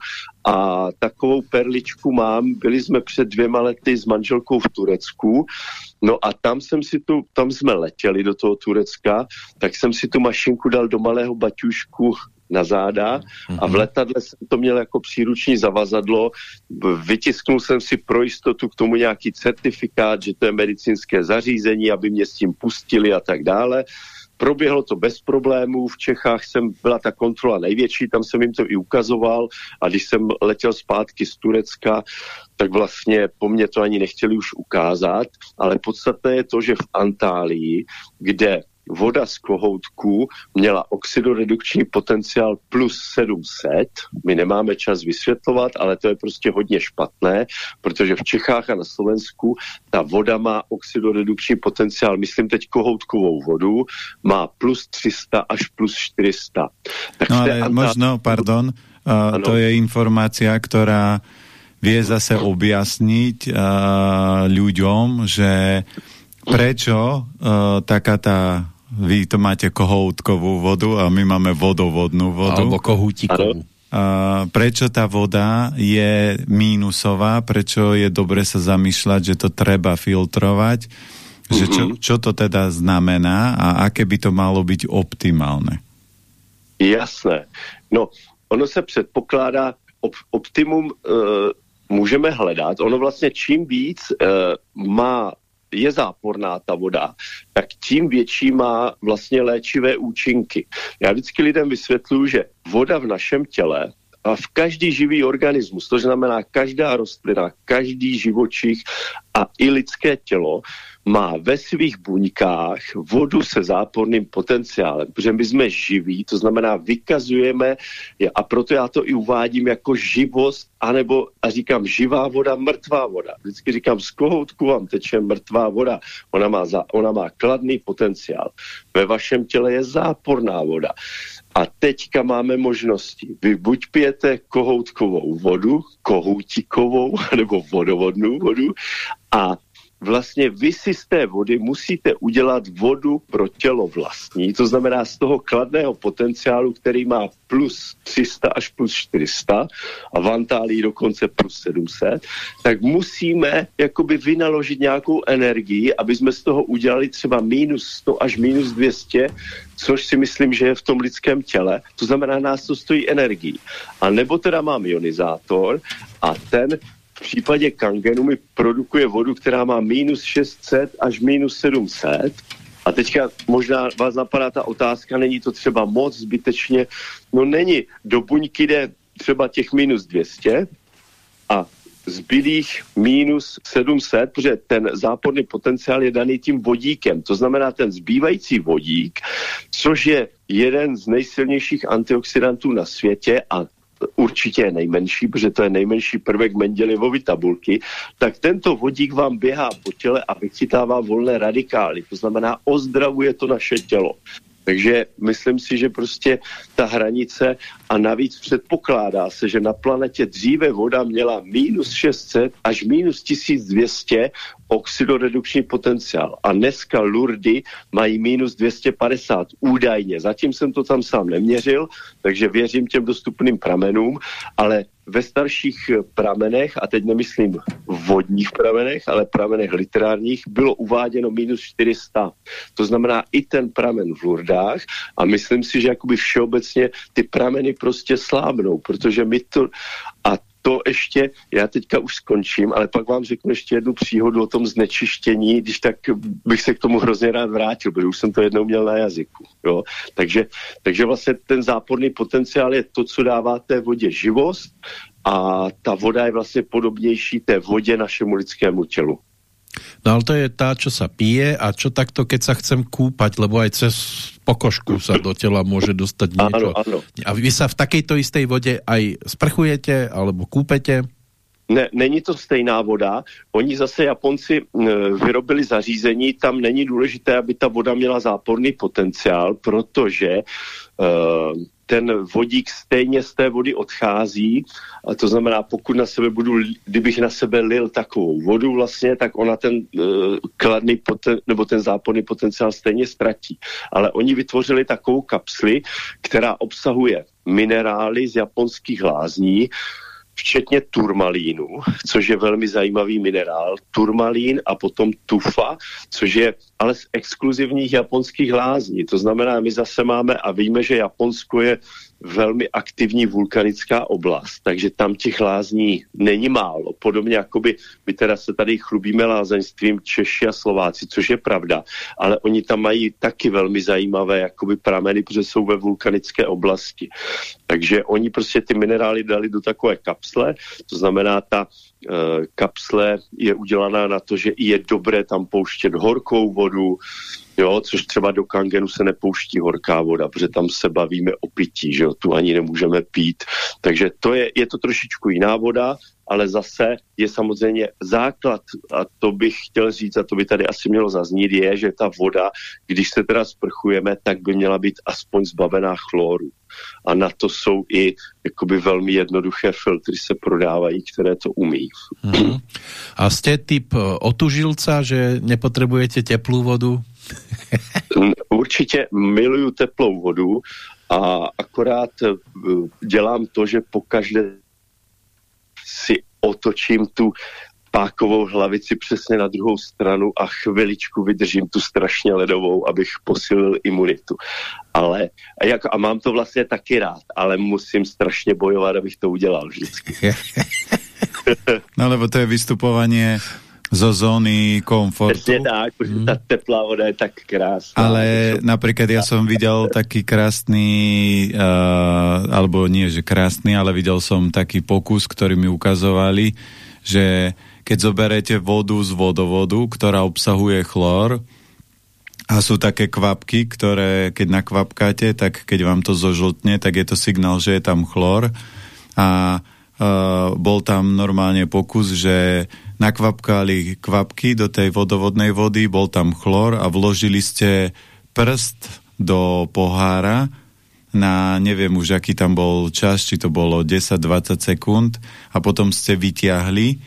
a takovou perličku mám, byli jsme před dvěma lety s manželkou v Turecku, no a tam jsem si tu, tam jsme letěli do toho Turecka, tak jsem si tu mašinku dal do malého baťušku na záda a v mhm. letadle jsem to měl jako příruční zavazadlo. Vytisknul jsem si pro jistotu k tomu nějaký certifikát, že to je medicínské zařízení, aby mě s tím pustili a tak dále. Proběhlo to bez problémů, v Čechách jsem byla ta kontrola největší, tam jsem jim to i ukazoval a když jsem letěl zpátky z Turecka, tak vlastně po mně to ani nechtěli už ukázat, ale podstatné je to, že v Antálii, kde voda z kohoutku měla oxidoredukční potenciál plus 700. My nemáme čas vysvětlovat, ale to je prostě hodně špatné, protože v Čechách a na Slovensku ta voda má oxidoredukční potenciál, myslím teď kohoutkovou vodu, má plus 300 až plus 400. Tak no ale antá... možno, pardon, uh, to je informácia, ktorá vie zase objasniť uh, ľuďom, že prečo uh, taká tá vy to máte kohoutkovú vodu a my máme vodovodnú vodu. Alebo kohútikovú. A prečo tá voda je mínusová, prečo je dobre sa zamýšľať, že to treba filtrovať, uh-huh. že čo, mhm. čo to teda znamená a aké by to malo byť optimálne? Jasné. No, ono se předpokládá, op, optimum uh, můžeme hledat. Ono vlastně čím víc uh, má je záporná ta voda, tak tím větší má vlastně léčivé účinky. Já vždycky lidem vysvětluji, že voda v našem těle a v každý živý organismus, to znamená každá rostlina, každý živočich a i lidské tělo, má ve svých buňkách vodu se záporným potenciálem, protože my jsme živí, to znamená vykazujeme, a proto já to i uvádím jako živost, anebo a říkám živá voda, mrtvá voda. Vždycky říkám, z kohoutku vám teče mrtvá voda, ona má, za, ona má kladný potenciál. Ve vašem těle je záporná voda. A teďka máme možnosti. Vy buď pijete kohoutkovou vodu, kohoutíkovou nebo vodovodnou vodu a vlastně vy si z té vody musíte udělat vodu pro tělo vlastní, to znamená z toho kladného potenciálu, který má plus 300 až plus 400 a v Antálii dokonce plus 700, tak musíme jakoby vynaložit nějakou energii, aby jsme z toho udělali třeba minus 100 až minus 200, což si myslím, že je v tom lidském těle. To znamená, nás to stojí energii. A nebo teda mám ionizátor a ten v případě kangenu mi produkuje vodu, která má minus 600 až minus 700. A teďka možná vás napadá ta otázka, není to třeba moc zbytečně? No není. Do buňky jde třeba těch minus 200 a zbylých minus 700, protože ten záporný potenciál je daný tím vodíkem. To znamená ten zbývající vodík, což je jeden z nejsilnějších antioxidantů na světě a určitě je nejmenší, protože to je nejmenší prvek Mendelevovy tabulky, tak tento vodík vám běhá po těle a vychytává volné radikály. To znamená, ozdravuje to naše tělo. Takže myslím si, že prostě ta hranice a navíc předpokládá se, že na planetě dříve voda měla minus 600 až minus 1200 oxidoredukční potenciál. A dneska Lurdy mají minus 250 údajně. Zatím jsem to tam sám neměřil, takže věřím těm dostupným pramenům, ale ve starších pramenech, a teď nemyslím vodních pramenech, ale pramenech literárních, bylo uváděno minus 400. To znamená i ten pramen v Lurdách a myslím si, že jakoby všeobecně ty prameny prostě slábnou, protože my to, a to ještě, já teďka už skončím, ale pak vám řeknu ještě jednu příhodu o tom znečištění, když tak bych se k tomu hrozně rád vrátil, protože už jsem to jednou měl na jazyku. Jo? Takže, takže vlastně ten záporný potenciál je to, co dává té vodě živost a ta voda je vlastně podobnější té vodě našemu lidskému tělu. No ale to je tá, čo sa pije a čo takto, keď sa chcem kúpať, lebo aj cez pokožku sa do tela môže dostať niečo. Áno, áno. A vy sa v takejto istej vode aj sprchujete alebo kúpete? ne, není to stejná voda. Oni zase Japonci vyrobili zařízení, tam není důležité, aby ta voda měla záporný potenciál, protože e, ten vodík stejně z té vody odchází a to znamená, pokud na sebe budu, kdybych na sebe lil takovou vodu vlastně, tak ona ten uh, kladný poten, nebo ten záporný potenciál stejně ztratí. Ale oni vytvořili takovou kapsli, která obsahuje minerály z japonských lázní, včetně turmalínu, což je velmi zajímavý minerál, turmalín a potom tufa, což je ale z exkluzivních japonských lázní. To znamená, my zase máme a víme, že Japonsko je velmi aktivní vulkanická oblast, takže tam těch lázní není málo. Podobně jako by my teda se tady chlubíme lázeňstvím Češi a Slováci, což je pravda, ale oni tam mají taky velmi zajímavé jakoby prameny, protože jsou ve vulkanické oblasti. Takže oni prostě ty minerály dali do takové kapsle, to znamená ta kapsle je udělaná na to, že je dobré tam pouštět horkou vodu, jo, což třeba do Kangenu se nepouští horká voda, protože tam se bavíme o pití, že jo, tu ani nemůžeme pít. Takže to je, je to trošičku jiná voda, ale zase je samozřejmě základ, a to bych chtěl říct, a to by tady asi mělo zaznít, je, že ta voda, když se teda sprchujeme, tak by měla být aspoň zbavená chloru. A na to jsou i jakoby velmi jednoduché filtry se prodávají, které to umí. Mm-hmm. A jste typ otužilca, že nepotřebujete teplou vodu? Určitě miluju teplou vodu a akorát eh, dělám to, že pokaždé si otočím tu pákovou hlavici přesně na druhou stranu a chviličku vydržím tu strašně ledovou, abych posilil imunitu. Ale a, jak, a mám to vlastně taky rád, ale musím strašně bojovat, abych to udělal vždycky. no lebo to je vystupovanie zo zóny komfortu. Presne tak, mm. tá teplá voda je tak krásna. Ale napríklad ja som videl taký krásny, uh, alebo nie, že krásny, ale videl som taký pokus, ktorý mi ukazovali, že keď zoberete vodu z vodovodu, ktorá obsahuje chlor, a sú také kvapky, ktoré keď nakvapkáte, tak keď vám to zožltne, tak je to signál, že je tam chlor. A uh, bol tam normálne pokus, že nakvapkali kvapky do tej vodovodnej vody, bol tam chlor a vložili ste prst do pohára na neviem už aký tam bol čas, či to bolo 10-20 sekúnd a potom ste vytiahli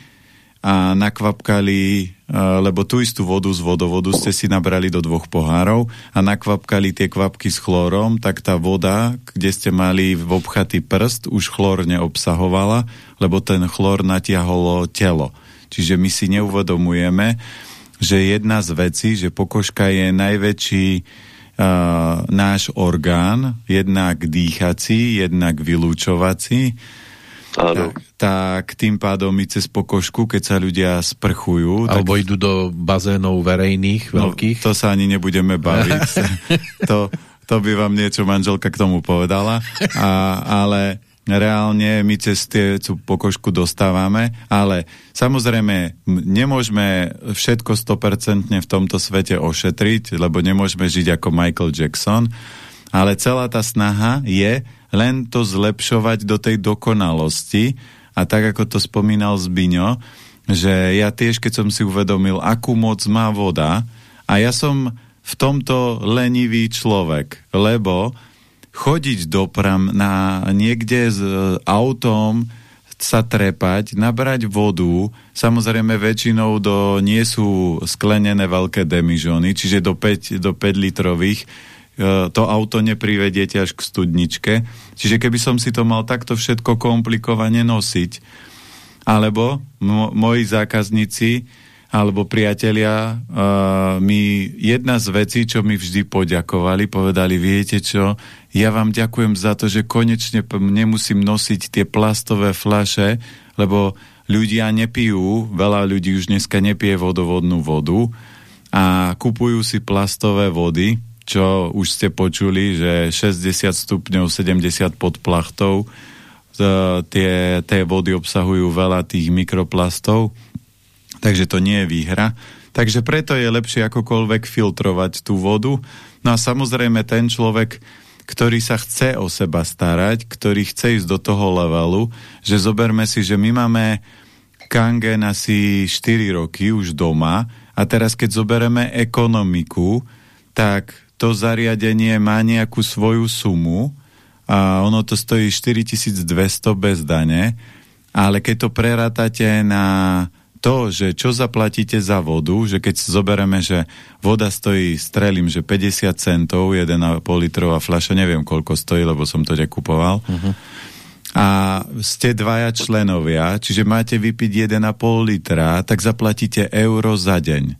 a nakvapkali, e, lebo tú istú vodu z vodovodu ste si nabrali do dvoch pohárov a nakvapkali tie kvapky s chlorom, tak tá voda, kde ste mali v obchatý prst, už chlor neobsahovala, lebo ten chlor natiaholo telo. Čiže my si neuvedomujeme, že jedna z vecí, že pokožka je najväčší uh, náš orgán, jednak dýchací, jednak vylúčovací, tak, tak tým pádom my cez pokožku, keď sa ľudia sprchujú... Alebo tak... idú do bazénov verejných, no, veľkých. To sa ani nebudeme baviť. to, to by vám niečo manželka k tomu povedala. A, ale reálne my cez tie pokožku dostávame, ale samozrejme nemôžeme všetko 100% v tomto svete ošetriť, lebo nemôžeme žiť ako Michael Jackson, ale celá tá snaha je len to zlepšovať do tej dokonalosti. A tak ako to spomínal Zbiňo, že ja tiež, keď som si uvedomil, akú moc má voda a ja som v tomto lenivý človek, lebo chodiť dopram na niekde s e, autom, sa trepať, nabrať vodu, samozrejme väčšinou do, nie sú sklenené veľké demižony, čiže do 5, do 5 litrových, e, to auto neprivediete až k studničke. Čiže keby som si to mal takto všetko komplikovane nosiť, alebo moji zákazníci alebo priatelia uh, mi jedna z vecí, čo mi vždy poďakovali, povedali, viete čo, ja vám ďakujem za to, že konečne nemusím nosiť tie plastové flaše, lebo ľudia nepijú, veľa ľudí už dneska nepije vodovodnú vodu a kupujú si plastové vody, čo už ste počuli, že 60 stupňov, 70 pod plachtou, tie, tie vody obsahujú veľa tých mikroplastov Takže to nie je výhra. Takže preto je lepšie akokoľvek filtrovať tú vodu. No a samozrejme ten človek, ktorý sa chce o seba starať, ktorý chce ísť do toho levelu, že zoberme si, že my máme Kangen asi 4 roky už doma a teraz keď zobereme ekonomiku, tak to zariadenie má nejakú svoju sumu a ono to stojí 4200 bez dane, ale keď to prerátate na to, že čo zaplatíte za vodu, že keď zobereme, že voda stojí, strelím, že 50 centov, 1,5 litrová fľaša, neviem koľko stojí, lebo som to nekupoval. Uh-huh. A ste dvaja členovia, čiže máte vypiť 1,5 litra, tak zaplatíte euro za deň.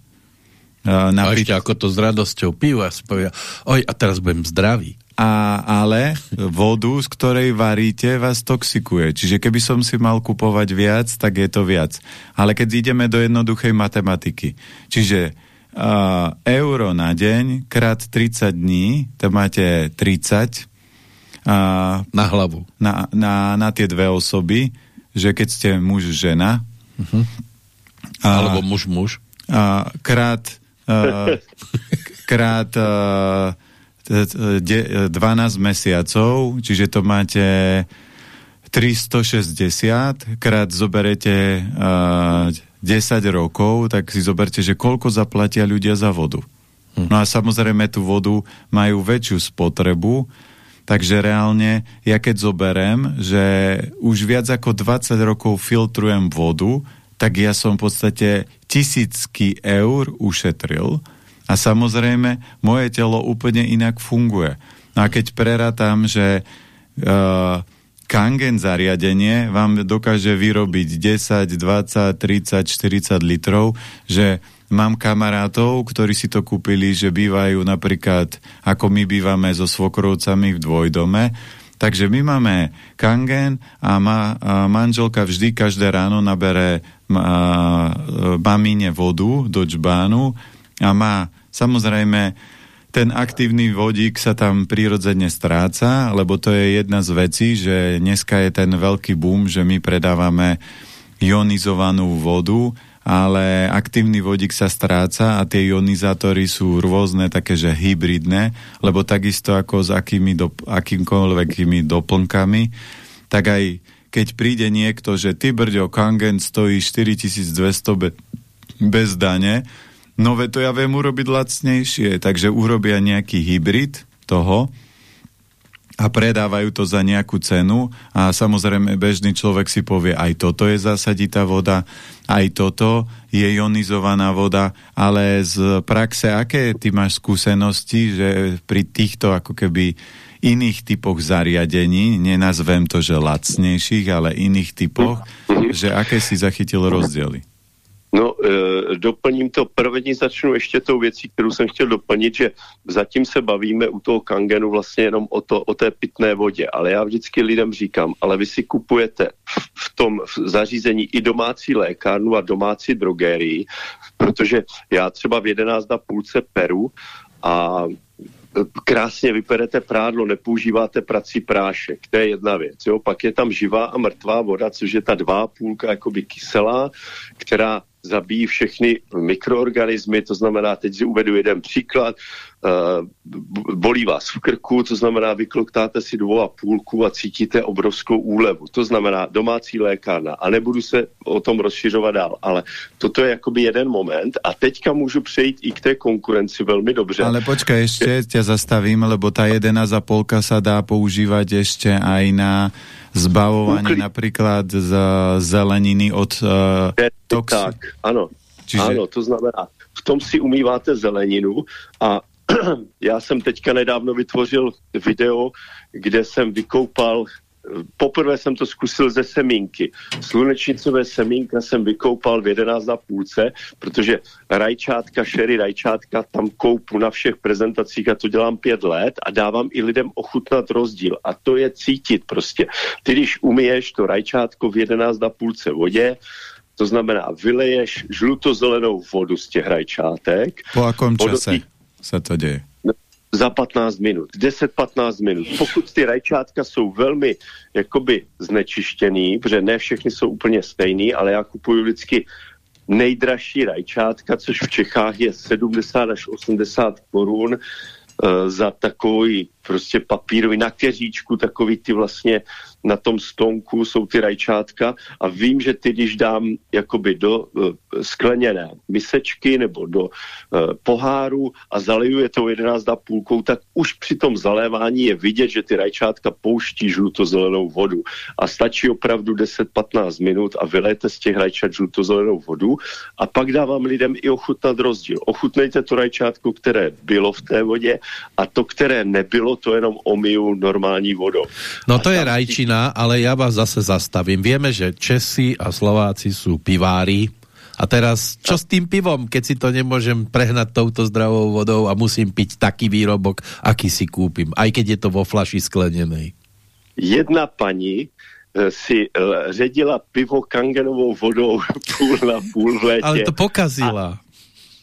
A ešte ako to s radosťou pijú a spovia, oj, a teraz budem zdravý a, ale vodu, z ktorej varíte, vás toxikuje. Čiže keby som si mal kupovať viac, tak je to viac. Ale keď ideme do jednoduchej matematiky, čiže uh, euro na deň krát 30 dní, to máte 30 uh, na hlavu. Na, na, na tie dve osoby, že keď ste muž, žena uh, alebo muž, muž uh, krát uh, krát uh, 12 mesiacov, čiže to máte 360, krát zoberete uh, 10 rokov, tak si zoberte, že koľko zaplatia ľudia za vodu. Hm. No a samozrejme tú vodu majú väčšiu spotrebu, takže reálne ja keď zoberem, že už viac ako 20 rokov filtrujem vodu, tak ja som v podstate tisícky eur ušetril, a samozrejme, moje telo úplne inak funguje. No a keď prerátam, že uh, Kangen zariadenie vám dokáže vyrobiť 10, 20, 30, 40 litrov, že mám kamarátov, ktorí si to kúpili, že bývajú napríklad, ako my bývame so svokrovcami v dvojdome, Takže my máme kangen a, ma, a manželka vždy každé ráno nabere a, mamine vodu do čbánu a má Samozrejme, ten aktívny vodík sa tam prirodzene stráca, lebo to je jedna z vecí, že dneska je ten veľký boom, že my predávame ionizovanú vodu, ale aktívny vodík sa stráca a tie ionizátory sú rôzne, také, že hybridné, lebo takisto ako s akými do, akýmkoľvekými doplnkami, tak aj keď príde niekto, že ty brďo, Kangen stojí 4200 be, bez dane, No ve to ja viem urobiť lacnejšie, takže urobia nejaký hybrid toho a predávajú to za nejakú cenu. A samozrejme bežný človek si povie, aj toto je zasaditá voda, aj toto je ionizovaná voda, ale z praxe, aké ty máš skúsenosti, že pri týchto ako keby iných typoch zariadení, nenazvem to, že lacnejších, ale iných typoch, že aké si zachytil rozdiely? No, e, doplním to. První začnu ještě tou věcí, kterou jsem chtěl doplnit, že zatím se bavíme u toho kangenu vlastně jenom o, to, o té pitné vodě, ale já vždycky lidem říkám, ale vy si kupujete v, tom zařízení i domácí lékárnu a domácí drogérii, protože já třeba v 11 na půlce peru a krásně vyperete prádlo, nepoužíváte prací prášek, to je jedna věc. Jo? Pak je tam živá a mrtvá voda, což je ta dva půlka jakoby kyselá, která zabíjí všechny mikroorganismy, to znamená, teď uvedu jeden příklad, bolí vás v krku, to znamená, vykloktáte si dvou a půlku a cítíte obrovskou úlevu. To znamená domácí lékárna. A nebudu se o tom rozšiřovat dál, ale toto je jakoby jeden moment a teďka můžu přejít i k té konkurenci velmi dobře. Ale počkaj, ešte ťa zastavím, lebo tá a polka sa dá používať ešte aj na zbavovanie Ukli... napríklad z zeleniny od uh, toxi... Tak, ano. Čiže... Ano, to znamená, v tom si umýváte zeleninu a já jsem teďka nedávno vytvořil video, kde jsem vykoupal poprvé jsem to zkusil ze semínky. Slunečnicové semínka jsem vykoupal v 11 na půlce, protože rajčátka, šery rajčátka tam koupu na všech prezentacích a to dělám pět let a dávám i lidem ochutnat rozdíl. A to je cítit prostě. Ty, když umiješ to rajčátko v 11 na půlce vodě, to znamená, vyleješ žlutozelenou vodu z těch rajčátek. Po akom čase sa to deje? za 15 minut, 10-15 minut. Pokud ty rajčátka jsou velmi jakoby znečištěný, protože ne všechny jsou úplně stejný, ale já kupuju vždycky nejdražší rajčátka, což v Čechách je 70 až 80 korun uh, za takový prostě papírový na keříčku, takový ty vlastně na tom stonku jsou ty rajčátka a vím, že ty, když dám jakoby do uh, skleněné misečky nebo do uh, poháru a zaliju je tou 11,5, tak už při tom zalévání je vidět, že ty rajčátka pouští žlutozelenou vodu. A stačí opravdu 10-15 minut a vylejte z těch rajčat žlutozelenou vodu a pak dávám lidem i ochutnat rozdíl. Ochutnejte to rajčátko, které bylo v té vodě a to, které nebylo, to jenom omiju normální vodou. No to je rajčina, ale ja vás zase zastavím. Vieme, že Česi a Slováci sú pivári, a teraz, čo s tým pivom, keď si to nemôžem prehnať touto zdravou vodou a musím piť taký výrobok, aký si kúpim, aj keď je to vo flaši sklenenej? Jedna paní eh, si eh, ředila pivo kangenovou vodou půl na půl v létě. Ale to pokazila. A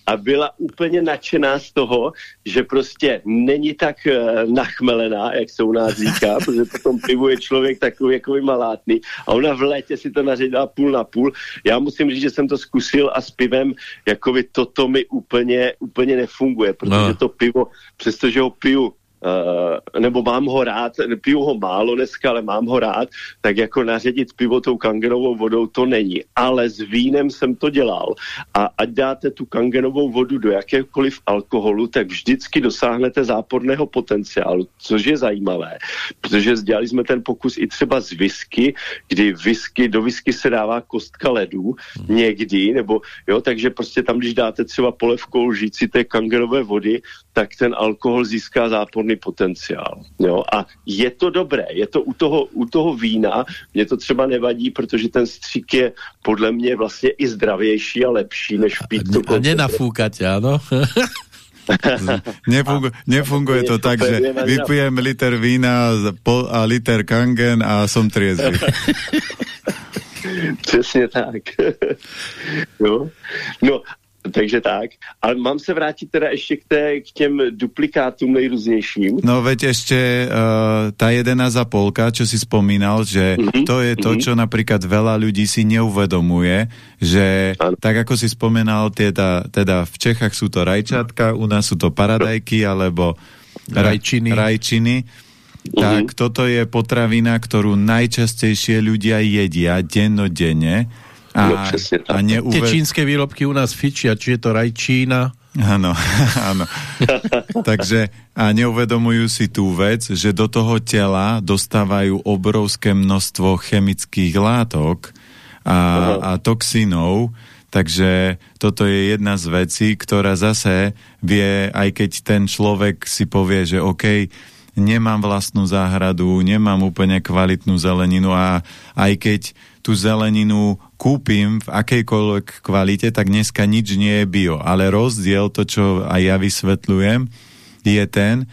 a byla úplně nadšená z toho, že prostě není tak uh, nachmelená, jak se u nás říká, protože potom pivu je člověk takový jako malátný a ona v létě si to naředila půl na půl. Já musím říct, že jsem to zkusil a s pivem jakoby toto mi úplně, úplně nefunguje, protože no. to pivo, přestože ho piju Uh, nebo mám ho rád, piju ho málo dneska, ale mám ho rád, tak jako naředit pivo tou kangenovou vodou to není. Ale s vínem jsem to dělal. A ať dáte tu kangenovou vodu do jakékoliv alkoholu, tak vždycky dosáhnete záporného potenciálu, což je zajímavé, protože dělali jsme ten pokus i třeba z whisky, kdy whisky, do whisky se dává kostka ledů někdy, nebo jo, takže prostě tam, když dáte třeba polevkou lžíci té kangenové vody, tak ten alkohol získá záporný potenciál. Jo? A je to dobré, je to u toho, u toho vína, mě to třeba nevadí, protože ten střík je podle mě vlastně i zdravější a lepší, než pít to. A nenafúkať, áno? Nefungu, nefunguje to tak, že vypijem liter vína a liter kangen a som triezvy. Přesně tak. no. no takže tak. Ale mám se vrátit teda ještě k, té, k těm duplikátům nejrůznějším. No veď ešte uh, tá jedená polka, čo si spomínal, že mm -hmm. to je to, mm -hmm. čo napríklad veľa ľudí si neuvedomuje, že ano. tak ako si spomínal, teda, teda v Čechách sú to rajčátka, u nás sú to paradajky alebo rajčiny. rajčiny tak mm-hmm. toto je potravina, ktorú najčastejšie ľudia jedia dennodenne a, tak. a neuve... Tie čínske výrobky u nás fičia, či je to rajčína. Áno, áno. Takže a neuvedomujú si tú vec, že do toho tela dostávajú obrovské množstvo chemických látok a, a toxínov, takže toto je jedna z vecí, ktorá zase vie, aj keď ten človek si povie, že OK, nemám vlastnú záhradu, nemám úplne kvalitnú zeleninu a aj keď tú zeleninu kúpim v akejkoľvek kvalite, tak dneska nič nie je bio. Ale rozdiel, to čo aj ja vysvetľujem, je ten,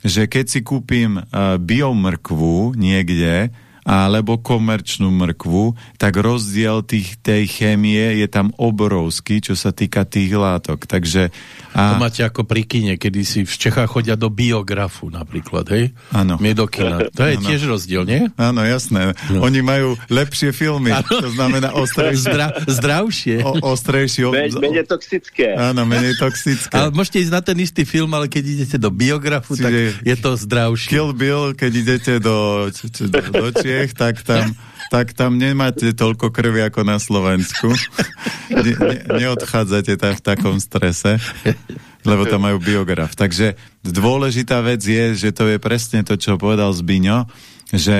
že keď si kúpim uh, biomrkvu niekde, alebo komerčnú mrkvu, tak rozdiel tých, tej chémie je tam obrovský, čo sa týka tých látok. Takže, a... To máte ako pri kine, kedy si v Čechách chodia do biografu napríklad, hej? Áno. do kina. To je ano. tiež rozdiel, nie? Áno, jasné. No. Oni majú lepšie filmy, ano. to znamená ostrejšie. Zdra, zdravšie. O, ostrejšie. O... menej toxické. Áno, menej toxické. Ale môžete ísť na ten istý film, ale keď idete do biografu, Čiže tak je to zdravšie. Kill Bill, keď idete do, do, do Čiech, tak tam, tak tam nemáte toľko krvi ako na Slovensku. Ne, ne, neodchádzate tam v takom strese, lebo tam majú biograf. Takže dôležitá vec je, že to je presne to, čo povedal Zbiňo, že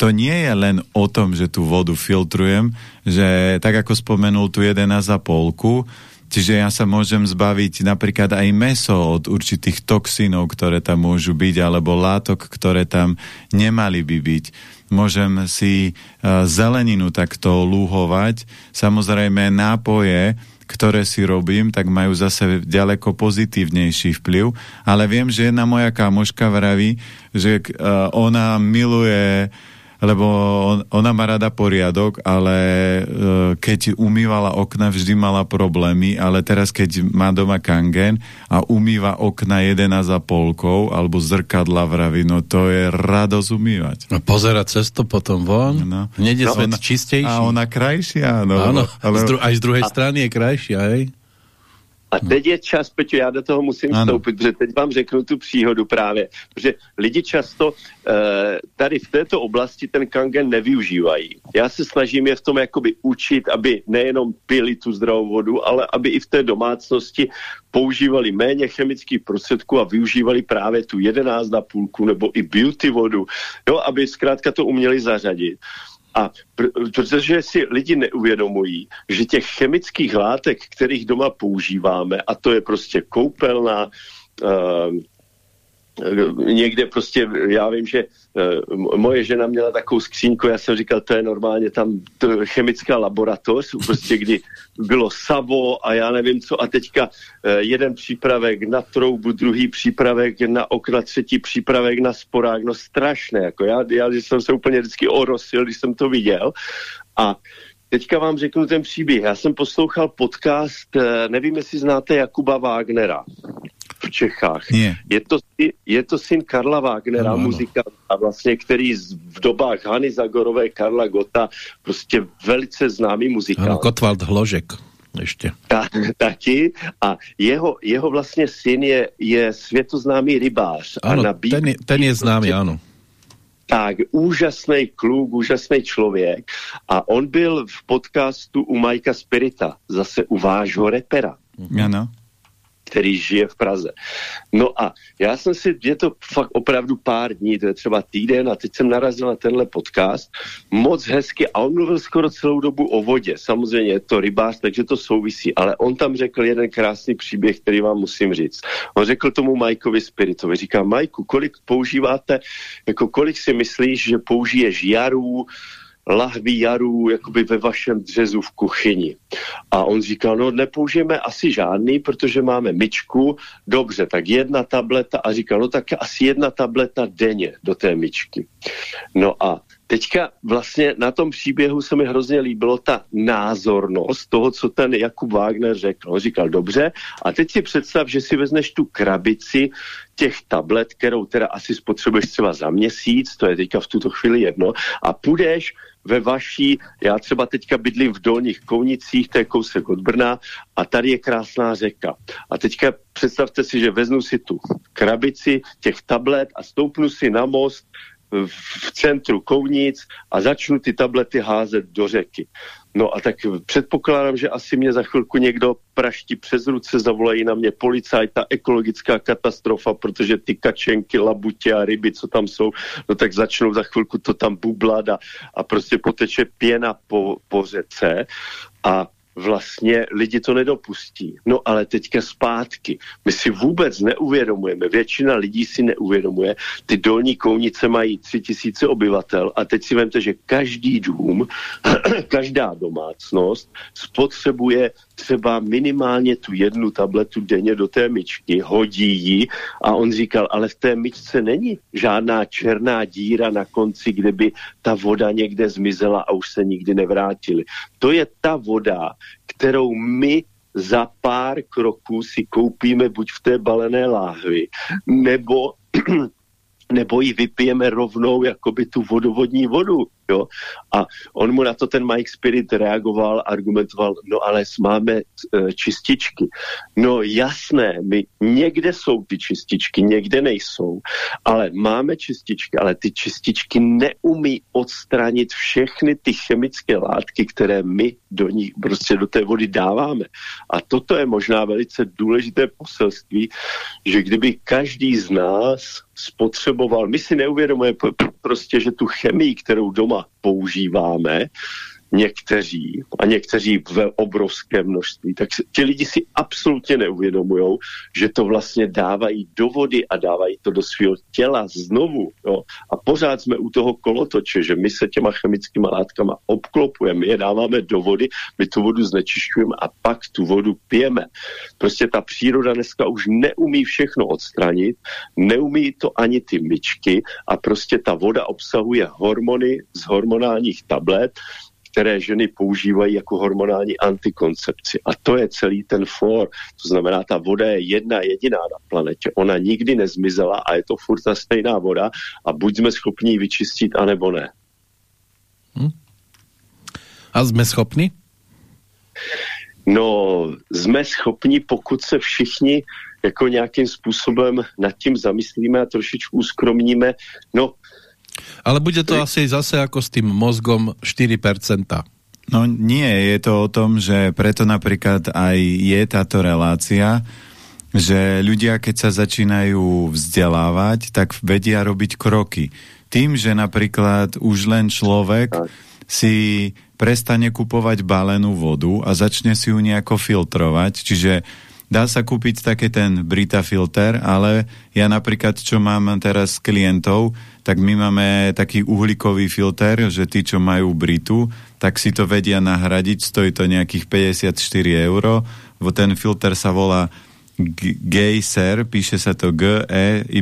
to nie je len o tom, že tú vodu filtrujem, že tak ako spomenul tu jeden za polku, Čiže ja sa môžem zbaviť napríklad aj meso od určitých toxínov, ktoré tam môžu byť, alebo látok, ktoré tam nemali by byť môžem si uh, zeleninu takto lúhovať. Samozrejme nápoje, ktoré si robím, tak majú zase ďaleko pozitívnejší vplyv. Ale viem, že jedna moja kamoška vraví, že uh, ona miluje lebo on, ona má rada poriadok, ale e, keď umývala okna, vždy mala problémy, ale teraz keď má doma kangen a umýva okna 11 za polkou alebo zrkadla vraví, no to je radosť umývať. A pozerať cesto potom von, no. Nede no, svet ona, čistejší. A ona krajšia, no. Áno, ale... aj z druhej no. strany je krajšia, hej? A teď je čas, Peťo, já do toho musím ano. vstoupit, protože teď vám řeknu tu příhodu právě, protože lidi často e, tady v této oblasti ten kangen nevyužívají. Já se snažím je v tom jakoby učit, aby nejenom pili tu zdravou vodu, ale aby i v té domácnosti používali méně chemických prostředků a využívali právě tu 11 na půlku nebo i beauty vodu, jo, aby zkrátka to uměli zařadit. A pr- protože si lidi neuvědomují, že těch chemických látek, kterých doma používáme, a to je prostě koupelna, uh, někde prostě, já vím, že uh, moje žena měla takovou skřínku, já jsem říkal, to je normálně tam to, chemická laboratoř, prostě kdy bylo savo a já nevím co a teďka uh, jeden přípravek na troubu, druhý přípravek na okna, třetí přípravek na sporák, no strašné, jako já, já jsem se úplně vždycky orosil, když jsem to viděl. A Teďka vám řeknu ten příběh. Já jsem poslouchal podcast, nevím, jestli znáte Jakuba Wagnera v Čechách. Nie. Je, to, je to syn Karla Wagnera, no, muzikanta, vlastně, který v dobách Hany Zagorové, Karla Gota, prostě velice známý muzikant. Ano, Kotwald Hložek ještě. Ta, taky. A jeho, jeho vlastně syn je, je světoznámý rybář. Ano, a nabíjí, ten, je, ten je známý, ano. Tak, úžasný kluk, úžasný člověk. A on byl v podcastu u Majka Spirita, zase u vášho repera. Ano který žije v Praze. No a já jsem si, je to fakt opravdu pár dní, to je třeba týden a teď jsem narazil na tenhle podcast, moc hezky a on mluvil skoro celou dobu o vodě. Samozřejmě je to rybář, takže to souvisí, ale on tam řekl jeden krásný příběh, který vám musím říct. On řekl tomu Majkovi Spiritovi, říká, Majku, kolik používáte, jako kolik si myslíš, že použiješ jarů, lahví jarů jakoby ve vašem dřezu v kuchyni. A on říkal, no nepoužijeme asi žádný, protože máme myčku, dobře, tak jedna tableta a říkal, no tak asi jedna tableta denně do té myčky. No a teďka vlastně na tom příběhu se mi hrozně líbilo ta názornost toho, co ten Jakub Wagner řekl. Říkal, dobře, a teď si představ, že si vezneš tu krabici těch tablet, kterou teda asi spotřebuješ třeba za měsíc, to je teďka v tuto chvíli jedno, a půjdeš ve vaší, já třeba teďka bydlím v Dolních Kounicích, to je kousek od Brna a tady je krásná řeka. A teďka představte si, že veznu si tu krabici těch tablet a stoupnu si na most v centru Kounic a začnu ty tablety házet do řeky. No a tak předpokládám, že asi mě za chvilku někdo praští přes ruce, zavolají na mě policajta, ekologická katastrofa, protože ty kačenky, labutě a ryby, co tam jsou, no tak začnou za chvilku to tam bublat a, a prostě poteče pěna po, po řece a vlastně lidi to nedopustí. No ale teďka zpátky. My si vůbec neuvědomujeme, většina lidí si neuvědomuje, ty dolní kounice mají tři tisíce obyvatel a teď si vemte, že každý dům, každá domácnost spotřebuje třeba minimálně tu jednu tabletu denně do té myčky, hodí ji a on říkal, ale v té myčce není žádná černá díra na konci, kde by ta voda někde zmizela a už se nikdy nevrátili. To je ta voda, kterou my za pár kroků si koupíme buď v té balené láhvi, nebo nebo ji vypijeme rovnou jakoby tu vodovodní vodu. Jo? A on mu na to ten Mike Spirit reagoval, argumentoval, no ale máme e, čističky. No jasné, my někde jsou ty čističky, někde nejsou, ale máme čističky, ale ty čističky neumí odstranit všechny ty chemické látky, které my do ní, prostě do té vody dáváme. A toto je možná velice důležité poselství, že kdyby každý z nás spotřeboval, my si neuvědomujeme prostě, že tu chemii, kterou doma používáme, někteří, a někteří v obrovském množství, tak ti lidi si absolutně neuvědomují, že to vlastně dávají do vody a dávají to do svého těla znovu. Jo. A pořád jsme u toho kolotoče, že my se těma chemickými látkama obklopujeme, je dáváme do vody, my tu vodu znečišťujeme a pak tu vodu pijeme. Prostě ta příroda dneska už neumí všechno odstranit, neumí to ani ty myčky a prostě ta voda obsahuje hormony z hormonálních tablet, které ženy používají jako hormonální antikoncepci. A to je celý ten for. To znamená, ta voda je jedna jediná na planetě. Ona nikdy nezmizela a je to furt ta stejná voda a buď jsme schopni ji vyčistit, anebo ne. Hm? A jsme schopni? No, jsme schopni, pokud se všichni jako nějakým způsobem nad tím zamyslíme a trošičku uskromníme, no... Ale bude to asi zase jako s tým mozgom 4%. No nie, je to o tom, že preto napríklad aj je táto relácia, že ľudia, keď sa začínajú vzdelávať, tak vedia robiť kroky. Tým, že napríklad už len človek si prestane kupovať balenú vodu a začne si ju nejako filtrovať, čiže Dá sa kúpiť také ten Brita filter, ale ja napríklad, čo mám teraz klientov, tak my máme taký uhlíkový filter, že tí, čo majú Britu, tak si to vedia nahradiť, stojí to nejakých 54 eur. Ten filter sa volá Geyser, píše sa to G-E-Y-S-R,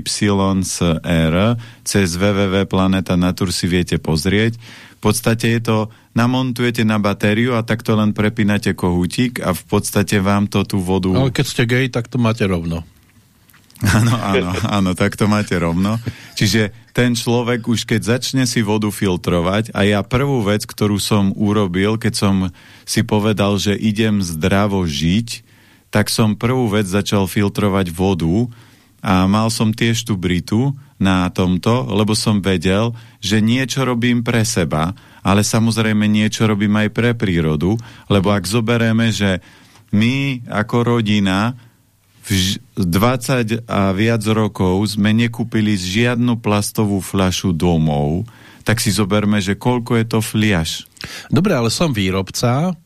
cez www.planeta Natur si viete pozrieť. V podstate je to namontujete na batériu a takto len prepínate kohútik a v podstate vám to tú vodu... Ale keď ste gej, tak to máte rovno. Áno, áno, áno, tak to máte rovno. Čiže ten človek už keď začne si vodu filtrovať a ja prvú vec, ktorú som urobil, keď som si povedal, že idem zdravo žiť, tak som prvú vec začal filtrovať vodu a mal som tiež tú britu na tomto, lebo som vedel, že niečo robím pre seba ale samozrejme niečo robím aj pre prírodu, lebo ak zoberieme, že my ako rodina v 20 a viac rokov sme nekúpili žiadnu plastovú fľašu domov, tak si zoberme, že koľko je to fliaš. Dobre, ale som výrobca,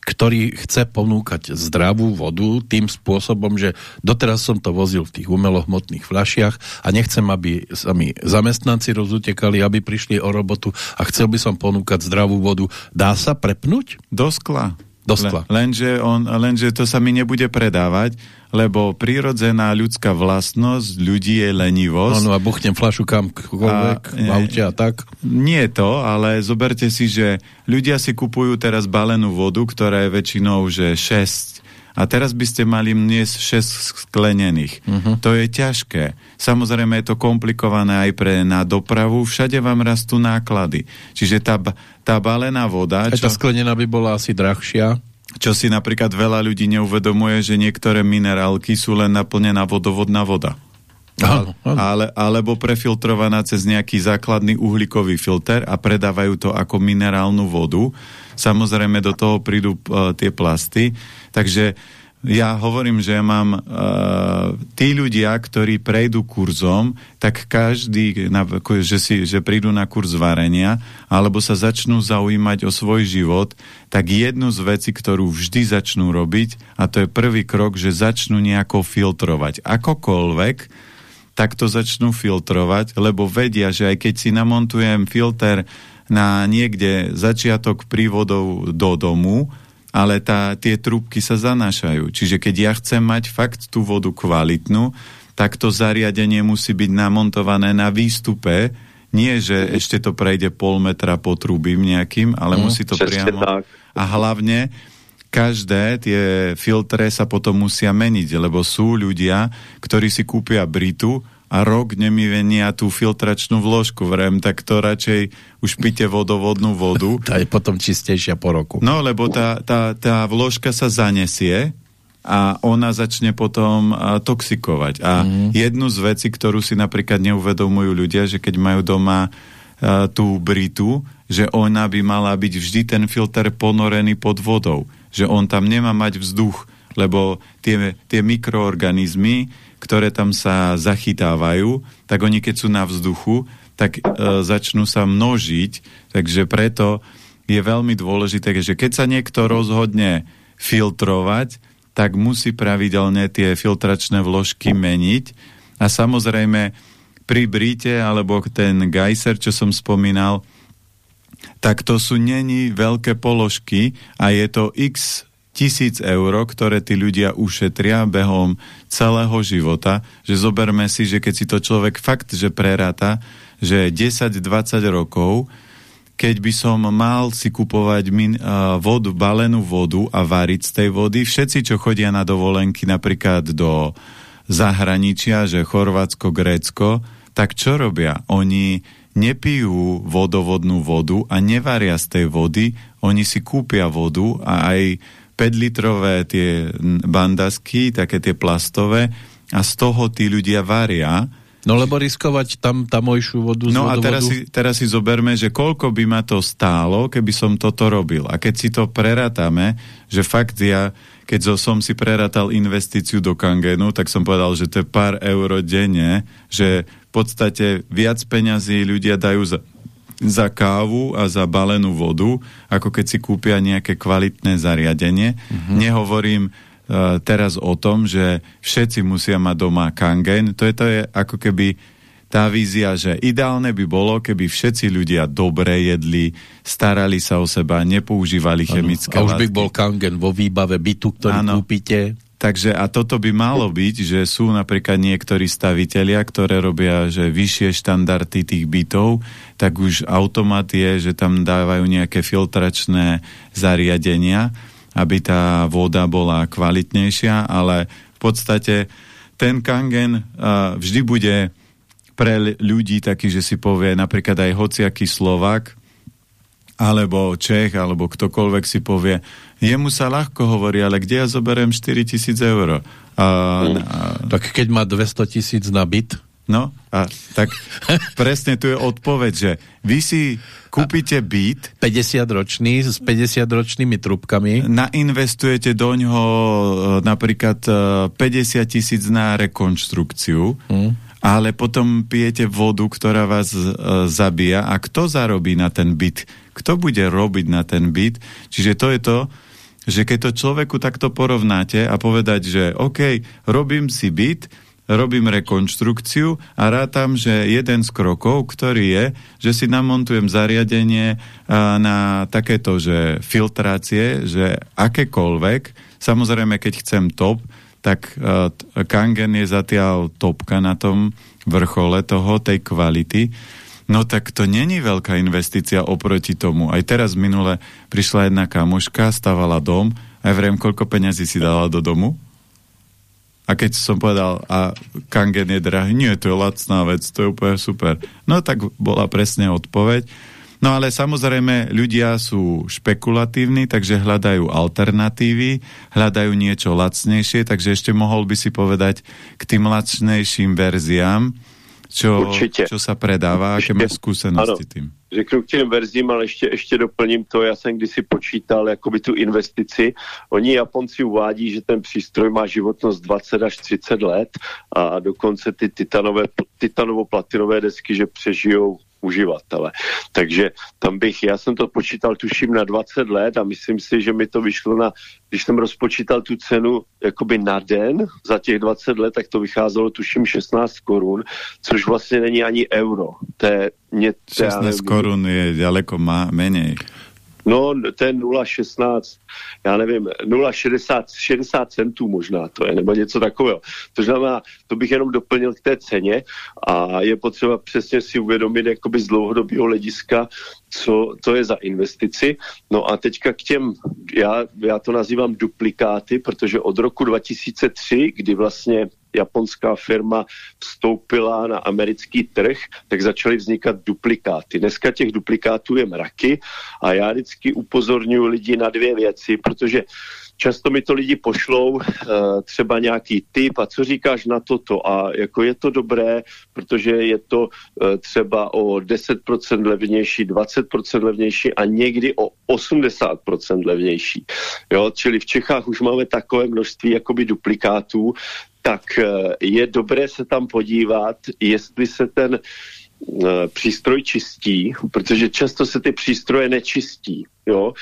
ktorý chce ponúkať zdravú vodu tým spôsobom, že doteraz som to vozil v tých umelohmotných fľašiach a nechcem, aby sa mi zamestnanci rozutekali, aby prišli o robotu a chcel by som ponúkať zdravú vodu. Dá sa prepnúť? Do skla. Do skla. lenže, on, lenže to sa mi nebude predávať, lebo prírodzená ľudská vlastnosť ľudí je lenivosť. Áno, a buchnem flašu kamkoľvek, v aute a tak. Nie to, ale zoberte si, že ľudia si kupujú teraz balenú vodu, ktorá je väčšinou že 6 a teraz by ste mali niesť 6 sklenených. Uh mhm. -huh. To je ťažké. Samozrejme je to komplikované aj pre na dopravu, všade vám rastú náklady. Čiže tá, tá balená voda... Aj čo... tá sklenená by bola asi drahšia čo si napríklad veľa ľudí neuvedomuje, že niektoré minerálky sú len naplnená vodovodná voda. Áno, áno. Ale, alebo prefiltrovaná cez nejaký základný uhlíkový filter a predávajú to ako minerálnu vodu. Samozrejme do toho prídu uh, tie plasty. Takže ja hovorím, že mám uh, tí ľudia, ktorí prejdú kurzom, tak každý, na, že, si, že prídu na kurz varenia, alebo sa začnú zaujímať o svoj život, tak jednu z vecí, ktorú vždy začnú robiť, a to je prvý krok, že začnú nejako filtrovať. Akokoľvek, tak to začnú filtrovať, lebo vedia, že aj keď si namontujem filter na niekde začiatok prívodov do domu, ale tá, tie trúbky sa zanášajú. Čiže keď ja chcem mať fakt tú vodu kvalitnú, tak to zariadenie musí byť namontované na výstupe, nie, že ešte to prejde pol metra po trúbim nejakým, ale mm, musí to priamo... Tak. A hlavne každé tie filtre sa potom musia meniť, lebo sú ľudia, ktorí si kúpia Britu a rok nemivenia tú filtračnú vložku. Vrem, tak to radšej už pite vodovodnú vodu. Tá je potom čistejšia po roku. No, lebo tá, tá, tá vložka sa zanesie a ona začne potom a, toxikovať. A mm. jednu z vecí, ktorú si napríklad neuvedomujú ľudia, že keď majú doma a, tú britu, že ona by mala byť vždy ten filter ponorený pod vodou. Že on tam nemá mať vzduch, lebo tie, tie mikroorganizmy ktoré tam sa zachytávajú, tak oni keď sú na vzduchu, tak e, začnú sa množiť, takže preto je veľmi dôležité, že keď sa niekto rozhodne filtrovať, tak musí pravidelne tie filtračné vložky meniť. A samozrejme pri bríte alebo ten gejser, čo som spomínal, tak to sú není veľké položky a je to x tisíc eur, ktoré tí ľudia ušetria behom celého života, že zoberme si, že keď si to človek fakt, že preráta, že 10-20 rokov, keď by som mal si kupovať min, uh, vodu, balenú vodu a variť z tej vody, všetci, čo chodia na dovolenky napríklad do zahraničia, že Chorvátsko, Grécko, tak čo robia? Oni nepijú vodovodnú vodu a nevaria z tej vody, oni si kúpia vodu a aj 5-litrové tie bandasky, také tie plastové, a z toho tí ľudia varia. No lebo riskovať tam tamojšiu vodu No a teraz si, teraz si zoberme, že koľko by ma to stálo, keby som toto robil. A keď si to prerátame, že fakt ja, keď som si prerátal investíciu do Kangenu, tak som povedal, že to je pár euro denne, že v podstate viac peňazí ľudia dajú za, za kávu a za balenú vodu, ako keď si kúpia nejaké kvalitné zariadenie. Mm -hmm. Nehovorím uh, teraz o tom, že všetci musia mať doma kangen. To je, to je ako keby tá vízia, že ideálne by bolo, keby všetci ľudia dobre jedli, starali sa o seba, nepoužívali ano. chemické A už by bol kangen vo výbave bytu, ktorý ano. kúpite. Takže a toto by malo byť, že sú napríklad niektorí stavitelia, ktoré robia že vyššie štandardy tých bytov, tak už automat je, že tam dávajú nejaké filtračné zariadenia, aby tá voda bola kvalitnejšia, ale v podstate ten kangen vždy bude pre ľudí taký, že si povie napríklad aj hociaký Slovak, alebo Čech, alebo ktokoľvek si povie, jemu sa ľahko hovorí, ale kde ja zoberiem 4 tisíc eur? A, mm. a... Tak keď má 200 tisíc na byt? No, a tak presne tu je odpoveď, že vy si kúpite byt 50 ročný s 50 ročnými trubkami nainvestujete do ňoho e, napríklad 50 e, tisíc na rekonštrukciu mm. ale potom pijete vodu, ktorá vás uh, zabíja a kto zarobí na ten byt? Kto bude robiť na ten byt? Čiže to je to, že keď to človeku takto porovnáte a povedať, že OK, robím si byt, robím rekonštrukciu a rátam, že jeden z krokov, ktorý je, že si namontujem zariadenie na takéto, že filtrácie, že akékoľvek, samozrejme, keď chcem top, tak Kangen je zatiaľ topka na tom vrchole toho, tej kvality. No tak to není veľká investícia oproti tomu. Aj teraz minule prišla jedna kamoška, stavala dom a ja vriem, koľko peňazí si dala do domu? A keď som povedal, a kangen je drahý, nie, to je lacná vec, to je úplne super. No tak bola presne odpoveď. No ale samozrejme ľudia sú špekulatívni, takže hľadajú alternatívy, hľadajú niečo lacnejšie, takže ešte mohol by si povedať k tým lacnejším verziám, čo, Určitě. čo sa predáva, aké máš skúsenosti ano. tým? Řeknu k těm verzím, ale ještě, ještě doplním to, já jsem kdysi počítal jakoby tu investici. Oni Japonci uvádí, že ten přístroj má životnost 20 až 30 let a dokonce ty titanové, titanovo-platinové desky, že přežijou uživatele. Takže tam bych, já jsem to počítal tuším na 20 let a myslím si, že mi to vyšlo na, když jsem rozpočítal tu cenu jakoby na den za těch 20 let, tak to vycházelo tuším 16 korun, což vlastně není ani euro. To je, mě, 16 korun je daleko má, menej. No, to je 0,16, já nevím, 0,60 60 centů možná to je, nebo něco takového. To znamená, to bych jenom doplnil k té ceně a je potřeba přesně si uvědomit jakoby z dlouhodobého hlediska, co to je za investici. No a teďka k těm, já, já to nazývám duplikáty, protože od roku 2003, kdy vlastně japonská firma vstoupila na americký trh, tak začaly vznikat duplikáty. Dneska těch duplikátů je mraky a já vždycky upozorňuji lidi na dvě věci, protože často mi to lidi pošlou uh, třeba nějaký tip a co říkáš na toto a jako je to dobré, protože je to uh, třeba o 10% levnější, 20% levnější a někdy o 80% levnější. Jo, čili v Čechách už máme takové množství jakoby duplikátů, tak uh, je dobré se tam podívat, jestli se ten přístroj čistí, protože často se ty přístroje nečistí. Jo?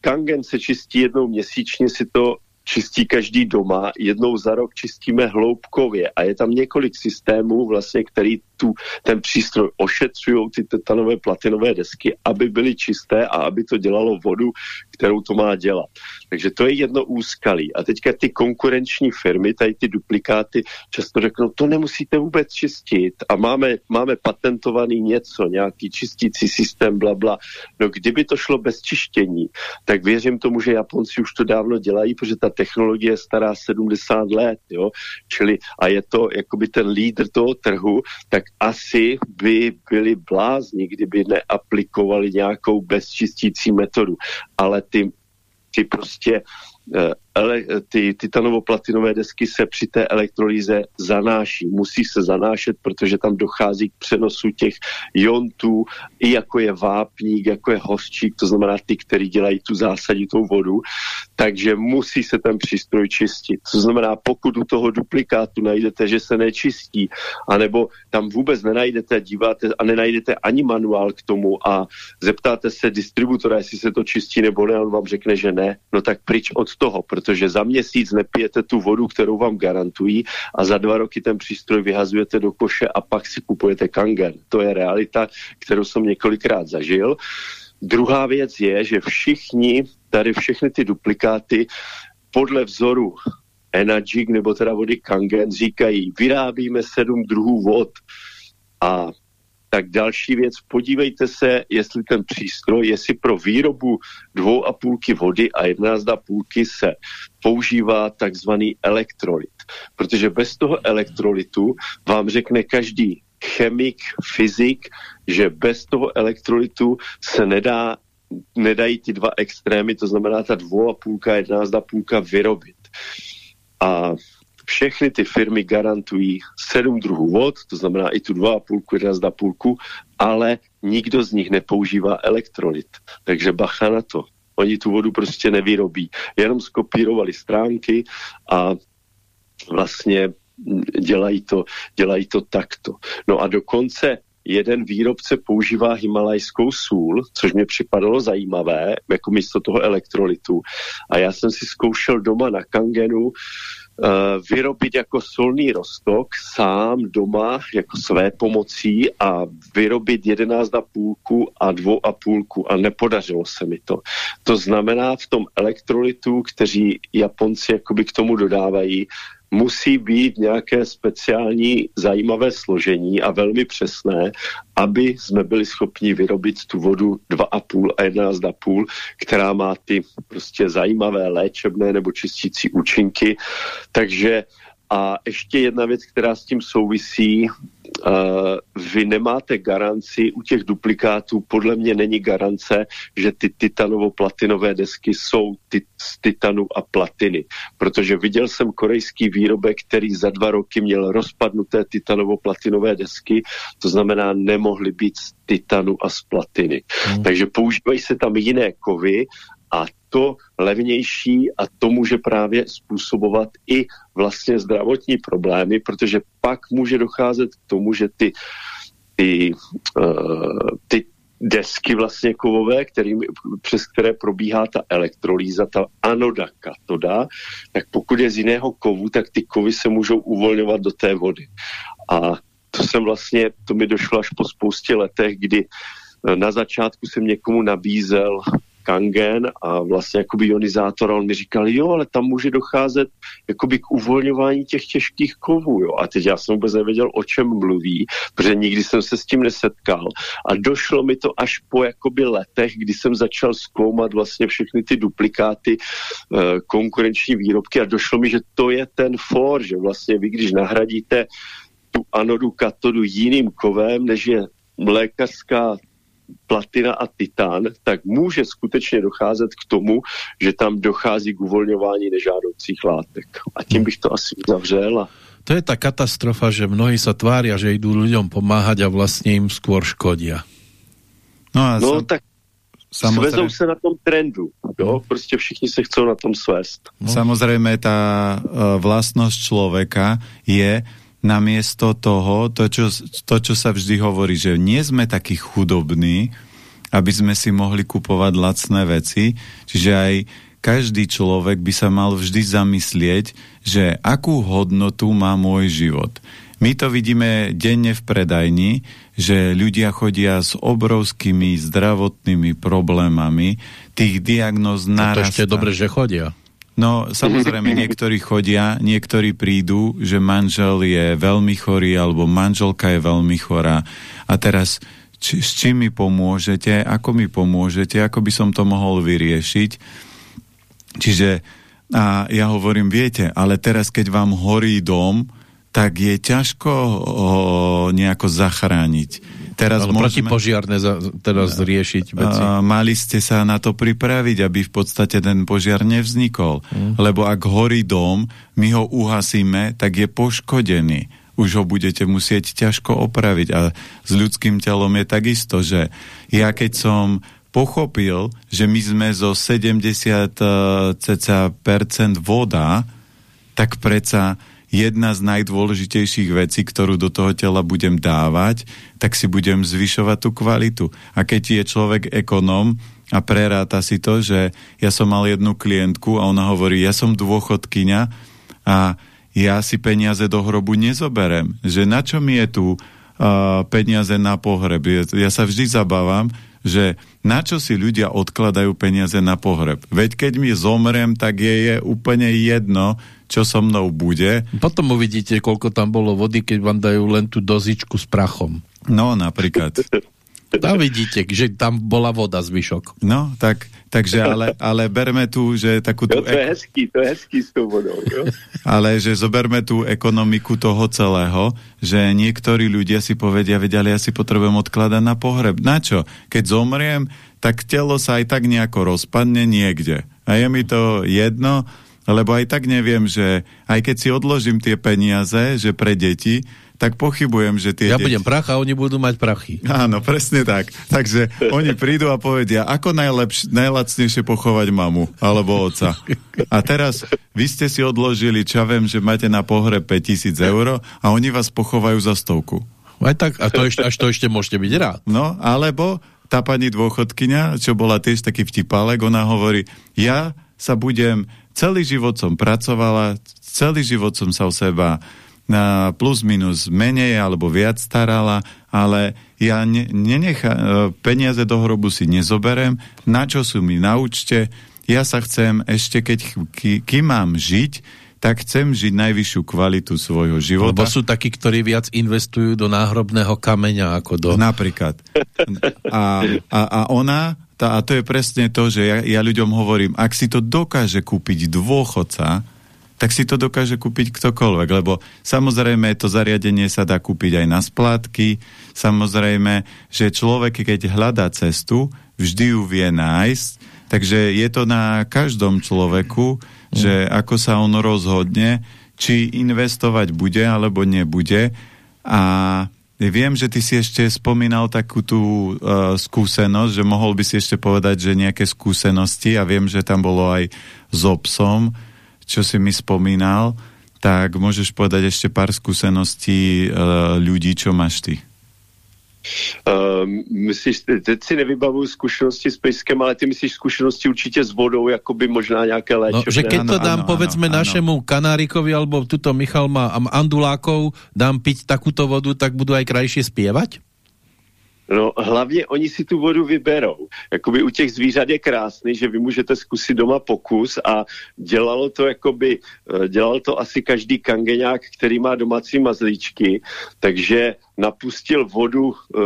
Kangen se čistí jednou měsíčně, si to čistí každý doma, jednou za rok čistíme hloubkově a je tam několik systémů, vlastně, který tu, ten přístroj ošetřují ty tetanové platinové desky, aby byly čisté a aby to dělalo vodu, kterou to má dělat. Takže to je jedno úskalí. A teďka ty konkurenční firmy, tady ty duplikáty, často řeknou, to nemusíte vůbec čistit a máme, máme patentovaný něco, nějaký čistící systém, bla, bla. No kdyby to šlo bez čištění, tak věřím tomu, že Japonci už to dávno dělají, protože ta technologie je stará 70 let, jo. Čili a je to jakoby ten lídr toho trhu, tak asi by byli blázni, kdyby neaplikovali nějakou bezčistící metodu. Ale ty, ty prostě Eh, ty titanovo-platinové desky se při té elektrolýze zanáší. Musí se zanášet, protože tam dochází k přenosu těch jontů, i jako je vápník, jako je hořčík, to znamená ty, který dělají tu zásaditou vodu. Takže musí se ten přístroj čistit. To znamená, pokud u toho duplikátu najdete, že se nečistí, anebo tam vůbec nenajdete, díváte a nenajdete ani manuál k tomu a zeptáte se distributora, jestli se to čistí nebo ne, on vám řekne, že ne, no tak pryč od toho, protože za měsíc nepijete tu vodu, kterou vám garantují a za dva roky ten přístroj vyhazujete do koše a pak si kupujete kangen. To je realita, kterou jsem několikrát zažil. Druhá věc je, že všichni, tady všechny ty duplikáty podle vzoru Enagic nebo teda vody Kangen říkají, vyrábíme sedm druhů vod a tak další věc, podívejte se, jestli ten přístroj, jestli pro výrobu dvou a půlky vody a jedna půlky se používá takzvaný elektrolit. Protože bez toho elektrolitu vám řekne každý chemik, fyzik, že bez toho elektrolitu se nedá, nedají ty dva extrémy, to znamená ta dvou a půlka, jedna půlka vyrobit. A všechny ty firmy garantují sedm druhů vod, to znamená i tu dva a půlku, jedna půlku, ale nikdo z nich nepoužívá elektrolit. Takže bacha na to. Oni tu vodu prostě nevyrobí. Jenom skopírovali stránky a vlastně dělají to, dělají to takto. No a dokonce jeden výrobce používá himalajskou sůl, což mě připadalo zajímavé, jako místo toho elektrolitu. A já jsem si zkoušel doma na Kangenu vyrobit jako solný rostok sám doma jako své pomocí a vyrobit 11 a půlku a dvou a půlku a nepodařilo se mi to. To znamená v tom elektrolitu, kteří Japonci k tomu dodávají, musí být nějaké speciální zajímavé složení a velmi přesné, aby jsme byli schopni vyrobit tu vodu 2,5 a 11,5, která má ty prostě zajímavé léčebné nebo čistící účinky. Takže a ještě jedna věc, která s tím souvisí, vy nemáte garanci u těch duplikátů, podle mě není garance, že ty titanovo-platinové desky jsou ty, z titanu a platiny, protože viděl jsem korejský výrobek, který za dva roky měl rozpadnuté titanovo-platinové desky, to znamená, nemohly být z titanu a z platiny. Hmm. Takže používají se tam jiné kovy a to levnější a to může právě způsobovat i vlastně zdravotní problémy, protože pak může docházet k tomu, že ty, ty, uh, ty desky vlastně kovové, kterým, přes které probíhá ta elektrolýza, ta anoda, katoda, tak pokud je z jiného kovu, tak ty kovy se můžou uvolňovat do té vody. A to jsem vlastně, to mi došlo až po spoustě letech, kdy eh, na začátku jsem někomu nabízel kangen a vlastně jakoby ionizátor on mi říkal, jo, ale tam může docházet jakoby k uvolňování těch těžkých kovů, jo. A teď já jsem vůbec nevěděl, o čem mluví, protože nikdy jsem se s tím nesetkal. A došlo mi to až po jakoby letech, kdy jsem začal zkoumat vlastně všechny ty duplikáty e, konkurenční výrobky a došlo mi, že to je ten for, že vlastně vy, když nahradíte tu anodu katodu jiným kovem, než je lékařská platina a titán, tak může skutečně docházet k tomu, že tam dochází k uvolňování nežádoucích látek. A tím bych to asi uzavřel. A... To je ta katastrofa, že mnohí sa tvária, že idú ľuďom pomáhať a vlastne im skôr škodia. No, a no sam... tak Samozrejme... Svezou se na tom trendu. Jo? No. Prostě všichni se chcou na tom svést. No. Samozrejme, tá uh, vlastnosť človeka je, namiesto toho, to čo, to, čo sa vždy hovorí, že nie sme takí chudobní, aby sme si mohli kupovať lacné veci, čiže aj každý človek by sa mal vždy zamyslieť, že akú hodnotu má môj život. My to vidíme denne v predajni, že ľudia chodia s obrovskými zdravotnými problémami, tých diagnóz narastá. To ešte dobre, že chodia. No, samozrejme, niektorí chodia, niektorí prídu, že manžel je veľmi chorý, alebo manželka je veľmi chorá. A teraz, či, s čím mi pomôžete, ako mi pomôžete, ako by som to mohol vyriešiť. Čiže, a ja hovorím, viete, ale teraz, keď vám horí dom, tak je ťažko ho nejako zachrániť. Teraz Ale môžeme, požiarne za, teraz riešiť veci. Mali ste sa na to pripraviť, aby v podstate ten požiar nevznikol. Hmm. Lebo ak horí dom, my ho uhasíme, tak je poškodený. Už ho budete musieť ťažko opraviť. A s ľudským telom je takisto, že ja keď som pochopil, že my sme zo 70 cca percent voda, tak predsa jedna z najdôležitejších vecí, ktorú do toho tela budem dávať, tak si budem zvyšovať tú kvalitu. A keď je človek ekonóm a preráta si to, že ja som mal jednu klientku a ona hovorí, ja som dôchodkyňa a ja si peniaze do hrobu nezoberem. Že na čo mi je tu uh, peniaze na pohreb? Ja sa vždy zabávam, že na čo si ľudia odkladajú peniaze na pohreb. Veď keď mi zomrem, tak je, je úplne jedno, čo so mnou bude. Potom uvidíte, koľko tam bolo vody, keď vám dajú len tú dozičku s prachom. No, napríklad. Tam vidíte, že tam bola voda zvyšok. No, tak, takže ale, ale berme tu, že takú tú... to je hezký, to je hezký s tou vodou. Jo? Ale že zoberme tú ekonomiku toho celého, že niektorí ľudia si povedia, vedia, ale ja si potrebujem odkladať na pohreb. Na čo? Keď zomriem, tak telo sa aj tak nejako rozpadne niekde. A je mi to jedno, lebo aj tak neviem, že aj keď si odložím tie peniaze, že pre deti, tak pochybujem, že tie Ja deti... budem prach a oni budú mať prachy. Áno, presne tak. Takže oni prídu a povedia, ako najlepš- najlacnejšie pochovať mamu alebo oca. A teraz vy ste si odložili, čo viem, že máte na pohreb 5000 eur a oni vás pochovajú za stovku. Aj tak, a to ešte, až to ešte môžete byť rád. No, alebo tá pani dôchodkynia, čo bola tiež taký vtipálek, ona hovorí, ja sa budem Celý život som pracovala, celý život som sa o seba na plus minus menej alebo viac starala, ale ja ne, nenecha, e, peniaze do hrobu si nezoberem, na čo sú mi na účte, ja sa chcem ešte, keď kým mám žiť, tak chcem žiť najvyššiu kvalitu svojho života. Lebo sú takí, ktorí viac investujú do náhrobného kameňa ako do... Napríklad. A, a, a ona tá, a to je presne to, že ja, ja ľuďom hovorím, ak si to dokáže kúpiť dôchodca, tak si to dokáže kúpiť ktokoľvek, lebo samozrejme to zariadenie sa dá kúpiť aj na splátky, samozrejme, že človek, keď hľadá cestu, vždy ju vie nájsť, takže je to na každom človeku, že ako sa on rozhodne, či investovať bude alebo nebude. A Viem, že ty si ešte spomínal takú tú uh, skúsenosť, že mohol by si ešte povedať, že nejaké skúsenosti a viem, že tam bolo aj s obsom, čo si mi spomínal, tak môžeš povedať ešte pár skúseností uh, ľudí, čo máš ty. Uh, myslíš, teď si nevybavuju zkušenosti s pejskem, ale ty myslíš zkušenosti určitě s vodou, jako by možná nějaké léčebné. No, že keď to dám, ano, povedzme, ano, našemu ano. kanárikovi, alebo tuto Michal má andulákov, dám piť takúto vodu, tak budú aj krajšie spievať? No hlavně oni si tu vodu vyberou. Jakoby u těch zvířat je krásný, že vy můžete zkusit doma pokus a dělalo to jakoby, eh, dělal to asi každý kangeňák, který má domácí mazlíčky, takže napustil vodu, e,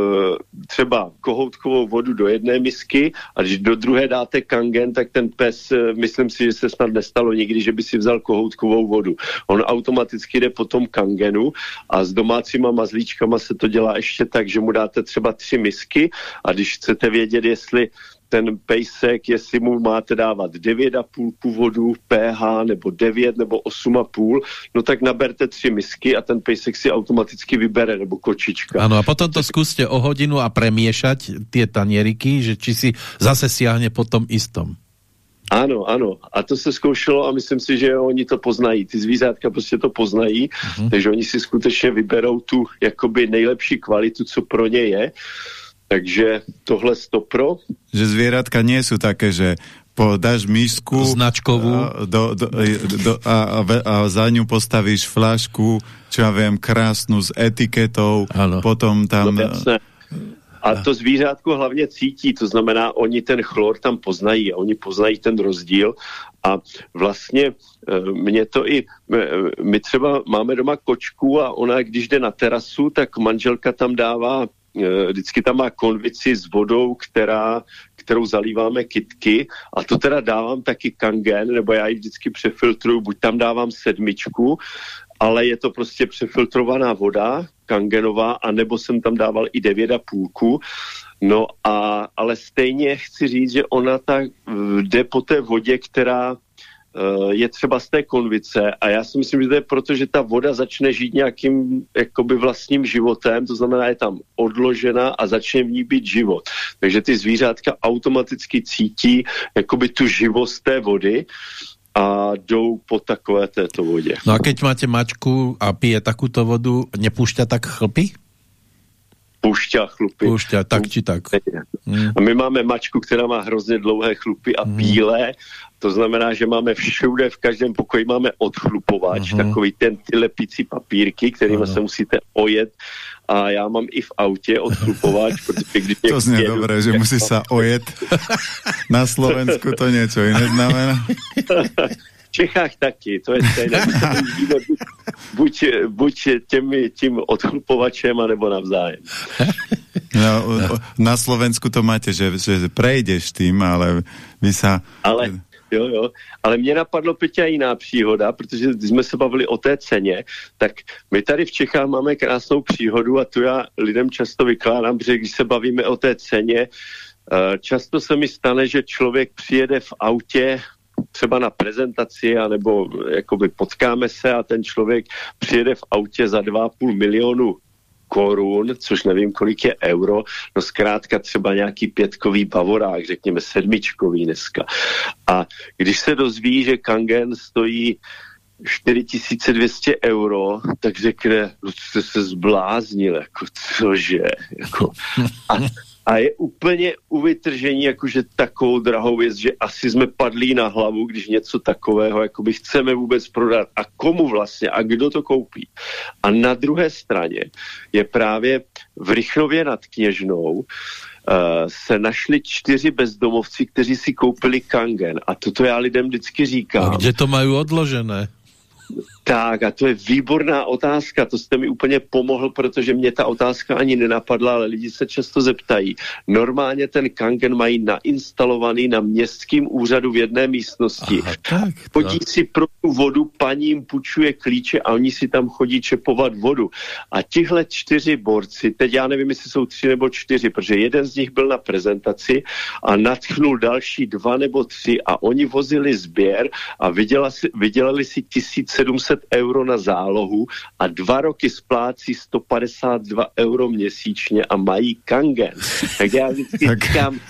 třeba kohoutkovou vodu do jedné misky a když do druhé dáte kangen, tak ten pes, e, myslím si, že se snad nestalo nikdy, že by si vzal kohoutkovou vodu. On automaticky jde po tom kangenu a s domácíma mazlíčkama se to dělá ještě tak, že mu dáte třeba tři misky a když chcete vědět, jestli ten pejsek, jestli mu máte dávat 9,5 původu pH nebo 9 nebo 8,5, no tak naberte tři misky a ten pejsek si automaticky vybere, nebo kočička. Ano, a potom to skúste o hodinu a premiešať tie tanieriky, že či si zase siahne po tom istom. Ano, ano. A to se zkoušelo a myslím si, že oni to poznají. Ty zvířátka prostě to poznají, uh mhm. -huh. takže oni si skutečně vyberou tu jakoby nejlepší kvalitu, co pro ně je. Takže tohle stopro. Že zvieratka nie sú také, že podáš misku značkovú a, do, do, do, a, a, a za ňu postavíš flašku, čo ja viem, krásnu s etiketou, ano. potom tam... No, a to zvířátko hlavně cítí, to znamená, oni ten chlor tam poznají a oni poznají ten rozdíl a vlastně e, mě to i, my třeba máme doma kočku a ona, když jde na terasu, tak manželka tam dává vždycky tam má konvici s vodou, která, kterou zalíváme kitky a to teda dávám taky kangen, nebo já ji vždycky přefiltruju, buď tam dávám sedmičku ale je to prostě přefiltrovaná voda, kangenová, anebo jsem tam dával i 9,5. No a, ale stejně chci říct, že ona tak jde po té vodě, která je třeba z té konvice a já si myslím, že to je proto, že ta voda začne žít nějakým jakoby vlastním životem, to znamená, je tam odložena a začne v ní být život. Takže ty zvířátka automaticky cítí jakoby tu živost té vody a jdou po takové této vodě. No a keď máte mačku a pije takúto vodu, nepúšťa tak chlpy? Pušťa chlupy. Pušťa, tak či tak. Hmm. A my máme mačku, která má hrozně dlouhé chlupy a hmm. bílé. To znamená, že máme všude, v každém pokoji máme odchlupovač, hmm. takový ten ty lepící papírky, kterými se musíte ojet a já mám i v autě odchlupovač, protože když To znie dobré, že musí sa ojet. Na Slovensku to niečo iné znamená. Čechách taky, to je stejné. buď, buď těmi, tím odchlupovačem, anebo navzájem. No, na Slovensku to máte, že, že prejdeš tým, ale vy sa... Ale Jo, jo. Ale mě napadlo Peťa jiná příhoda, protože když jsme se bavili o té ceně, tak my tady v Čechách máme krásnou příhodu a tu já lidem často vykládám, protože když se bavíme o té ceně, eh, často se mi stane, že člověk přijede v autě třeba na prezentaci, anebo jakoby potkáme se a ten člověk přijede v autě za 2,5 milionu korun, což nevím, kolik je euro, no zkrátka třeba nějaký pětkový bavorák, řekněme sedmičkový dneska. A když se dozví, že Kangen stojí 4200 euro, tak řekne, no jste se zbláznil, jako cože, jako. A a je úplně u vytržení jakože takovou drahou věc, že asi jsme padlí na hlavu, když něco takového jakoby chceme vůbec prodat a komu vlastně a kdo to koupí. A na druhé straně je právě v Rychnově nad Kněžnou Uh, se našli čtyři bezdomovci, kteří si koupili kangen. A toto já lidem vždycky říkám. A kde to mají odložené? Tak a to je výborná otázka, to jste mi úplně pomohl, protože mě ta otázka ani nenapadla, ale lidi se často zeptají. Normálně ten kangen mají nainstalovaný na městském úřadu v jedné místnosti. Aha, tak, chodí si pro tu vodu, paní jim půjčuje klíče a oni si tam chodí čepovat vodu. A tihle čtyři borci, teď já nevím, jestli jsou tři nebo čtyři, protože jeden z nich byl na prezentaci a natchnul další dva nebo tři a oni vozili sběr a vydělali si, vydělali si 1700 euro na zálohu a dva roky splácí 152 euro měsíčně a mají kangen. Tak já vždycky tak... říkám,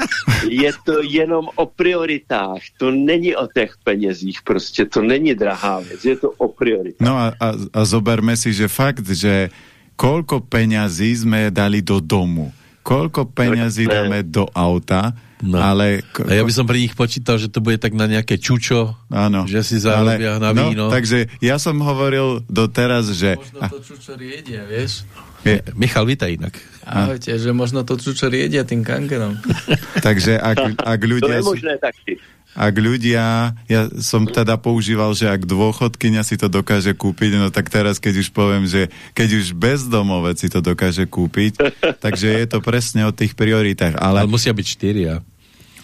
je to jenom o prioritách, to není o těch penězích, prostě to není drahá věc, je to o prioritách. No a, a, a zoberme si, že fakt, že koľko peňazí sme dali do domu, koľko peňazí dáme do auta, No. Ale, a ja by som pri nich počítal, že to bude tak na nejaké čučo, ano, že si zarobia ale, na no, víno. No, takže ja som hovoril doteraz, že... Možno to čučo riedia, vieš? Je. Michal, vítaj inak. Ahojte, že možno to čučo riedia tým kangerom. takže ak, ak ľudia... To je možné taky ak ľudia, ja som teda používal, že ak dôchodkynia si to dokáže kúpiť, no tak teraz, keď už poviem, že keď už bezdomovec si to dokáže kúpiť, takže je to presne o tých prioritách. Ale, ale musia byť štyria.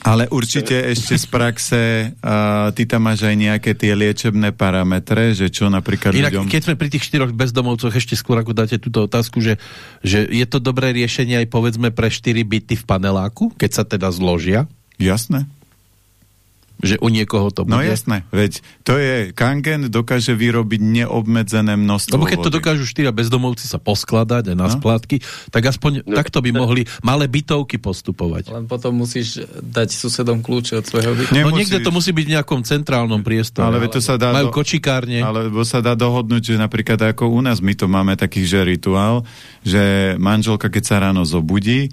Ale určite ešte z praxe uh, ty tam máš aj nejaké tie liečebné parametre, že čo napríklad Inak, ľuďom... keď sme pri tých štyroch bezdomovcoch, ešte skôr ako dáte túto otázku, že, že je to dobré riešenie aj povedzme pre štyri byty v paneláku, keď sa teda zložia? Jasné že u niekoho to no bude. No jasné, veď to je, Kangen dokáže vyrobiť neobmedzené množstvo Lebo keď vody. to dokážu štyria bezdomovci sa poskladať na no. splátky, tak aspoň no. takto by mohli malé bytovky postupovať. Len potom musíš dať susedom kľúče od svojho bytu. No niekde to musí byť v nejakom centrálnom priestore. Ale to sa dá majú do, kočikárne. Alebo sa dá dohodnúť, že napríklad ako u nás, my to máme taký že rituál, že manželka, keď sa ráno zobudí,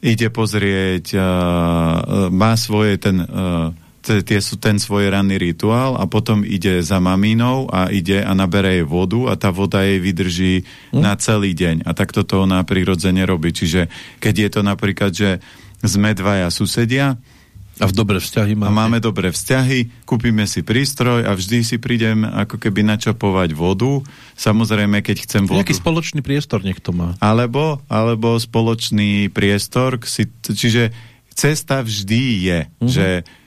ide pozrieť, uh, má svoje ten... Uh, tie sú ten svoj ranný rituál a potom ide za mamínou a ide a nabere jej vodu a tá voda jej vydrží hm? na celý deň. A takto to ona prirodzene robí. Čiže keď je to napríklad, že sme dvaja susedia, a v dobré vzťahy máme. A máme dobré vzťahy, kúpime si prístroj a vždy si prídem ako keby načapovať vodu. Samozrejme, keď chcem vodu... Nejaký spoločný priestor nech to má. Alebo, alebo spoločný priestor, si, čiže cesta vždy je, uh mhm. -huh. že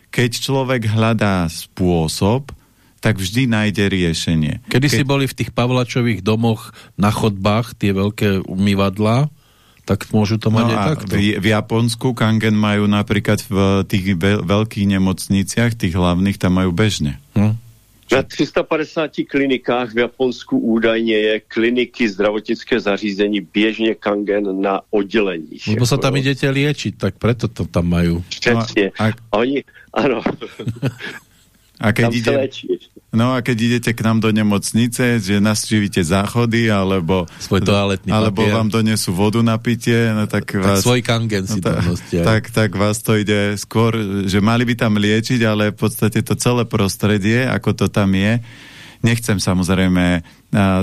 keď človek hľadá spôsob, tak vždy nájde riešenie. Kedy Ke... si boli v tých Pavlačových domoch na chodbách, tie veľké umývadlá, tak môžu to mať no aj takto. V, v Japonsku Kangen majú napríklad v tých veľkých nemocniciach, tých hlavných, tam majú bežne. Hm? Na 350 klinikách v Japonsku údajně je kliniky zdravotnické zařízení běžně kangen na odděleních. Lebo sa tam idete liečiť, tak preto to tam majú. Přesně. No, a... Oni, ano. A keď, ide, no a keď idete k nám do nemocnice, že nastívite záchody, alebo, Svoj toaletný alebo vám donesú vodu na pitie, no tak, tak vás... svoj kangen si no, tam nostia. Tak, tak vás to ide skôr, že mali by tam liečiť, ale v podstate to celé prostredie, ako to tam je, nechcem samozrejme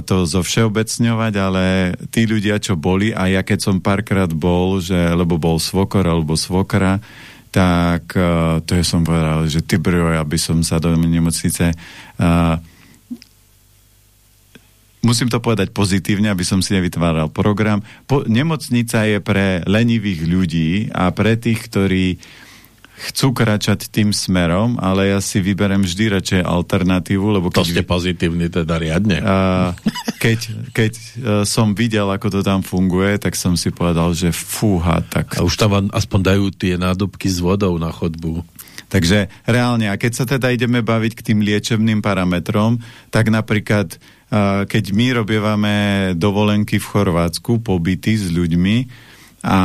to zo všeobecňovať, ale tí ľudia, čo boli, a ja keď som párkrát bol, že, lebo bol svokor alebo svokra, tak uh, to je som povedal, že ty bro, aby som sa do nemocnice uh, musím to povedať pozitívne, aby som si nevytváral program. Po, nemocnica je pre lenivých ľudí a pre tých, ktorí chcú kračať tým smerom, ale ja si vyberem vždy radšej alternatívu, lebo keď... To ste pozitívni teda riadne. Uh, keď keď uh, som videl, ako to tam funguje, tak som si povedal, že fúha, tak... A už tam aspoň dajú tie nádobky s vodou na chodbu. Takže reálne, a keď sa teda ideme baviť k tým liečebným parametrom, tak napríklad, uh, keď my robievame dovolenky v Chorvátsku, pobyty s ľuďmi, a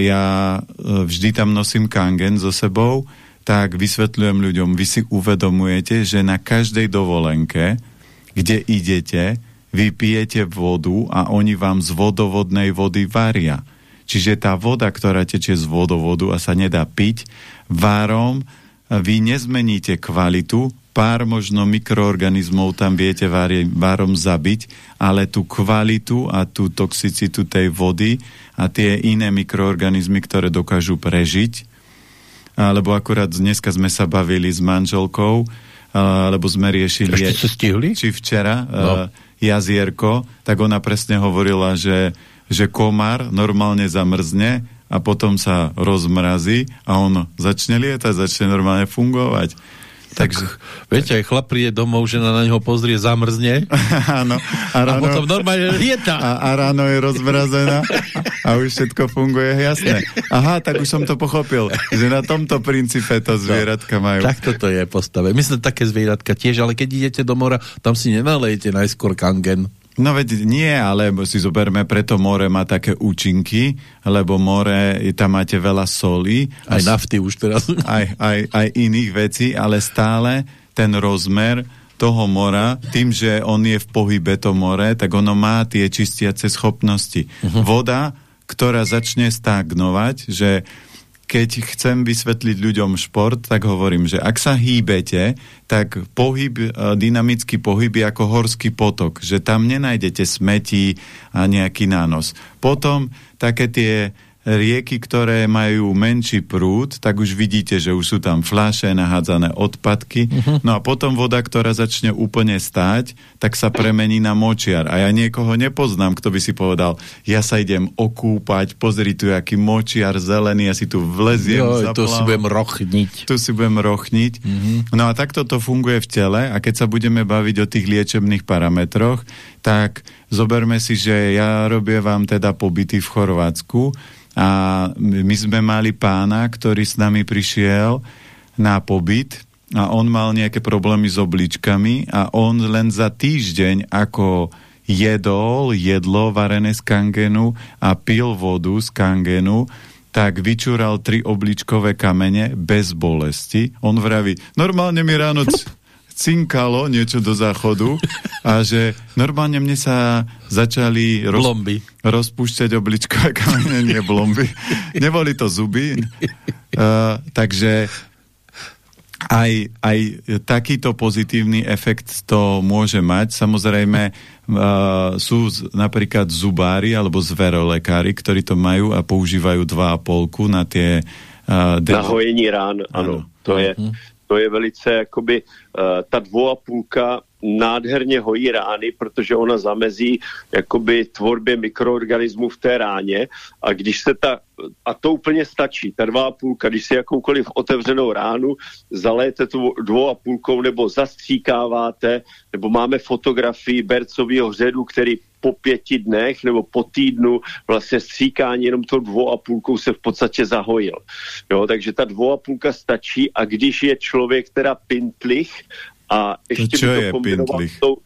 ja e, vždy tam nosím kangen so sebou, tak vysvetľujem ľuďom, vy si uvedomujete, že na každej dovolenke, kde idete, vy pijete vodu a oni vám z vodovodnej vody varia. Čiže tá voda, ktorá tečie z vodovodu a sa nedá piť, várom vy nezmeníte kvalitu, pár možno mikroorganizmov tam viete várom zabiť, ale tú kvalitu a tú toxicitu tej vody a tie iné mikroorganizmy, ktoré dokážu prežiť, lebo akurát dneska sme sa bavili s manželkou, lebo sme riešili... Ešte ste stihli? Či včera no. jazierko, tak ona presne hovorila, že, že komár normálne zamrzne a potom sa rozmrazí a on začne lietať, začne normálne fungovať. Takže, viete, aj chlap príde domov, žena na neho pozrie, zamrzne. Áno. A, ráno, a potom normálne lieta. A, a ráno je rozmrazená a už všetko funguje, jasné. Aha, tak už som to pochopil, že na tomto princípe to zvieratka majú. Tak toto je postave. Myslím, také zvieratka tiež, ale keď idete do mora, tam si nenalejete najskôr kangen. No veď nie, ale si zoberme, preto more má také účinky, lebo more, tam máte veľa soli. Aj nafty už teraz. Aj, aj, aj iných vecí, ale stále ten rozmer toho mora, tým, že on je v pohybe to more, tak ono má tie čistiace schopnosti. Uh -huh. Voda, ktorá začne stagnovať, že keď chcem vysvetliť ľuďom šport, tak hovorím, že ak sa hýbete, tak pohyb, e, dynamický pohyb je ako horský potok, že tam nenájdete smetí a nejaký nános. Potom také tie rieky, ktoré majú menší prúd, tak už vidíte, že už sú tam fľaše, nahádzané odpadky. Uh mhm. -huh. No a potom voda, ktorá začne úplne stáť, tak sa premení na močiar. A ja niekoho nepoznám, kto by si povedal, ja sa idem okúpať, pozri tu, aký močiar zelený, ja si tu vleziem. Jo, tu si budem rochniť. Tu si budem rochniť. Uh mhm. -huh. No a takto to funguje v tele a keď sa budeme baviť o tých liečebných parametroch, tak zoberme si, že ja robievam teda pobyty v Chorvátsku a my sme mali pána, ktorý s nami prišiel na pobyt a on mal nejaké problémy s obličkami a on len za týždeň ako jedol jedlo varené z kangenu a pil vodu z kangenu, tak vyčúral tri obličkové kamene bez bolesti. On vraví, normálne mi ráno cinkalo niečo do záchodu a že normálne mne sa začali roz, blomby. rozpúšťať obličkové kamene, nie blomby. Neboli to zuby. Uh, takže aj, aj takýto pozitívny efekt to môže mať. Samozrejme, uh, sú z, napríklad zubári alebo zverolekári, ktorí to majú a používajú 2,5 na tie... Uh, na hojení rán, áno. To je, mhm. To je velice jakoby uh, ta dvou a půlka nádherně hojí rány, protože ona zamezí jakoby tvorbě mikroorganismů v té ráně a když se ta, a to úplně stačí, ta dva a půlka, když si jakoukoliv otevřenou ránu zaléte tu dvou a půlkou nebo zastříkáváte, nebo máme fotografii bercového ředu, který po pěti dnech nebo po týdnu vlastně stříkání jenom to dvou a půlkou se v podstatě zahojil. Jo, takže ta dvou a půlka stačí a když je člověk teda pintlich a ještě to by to je pintlich? tou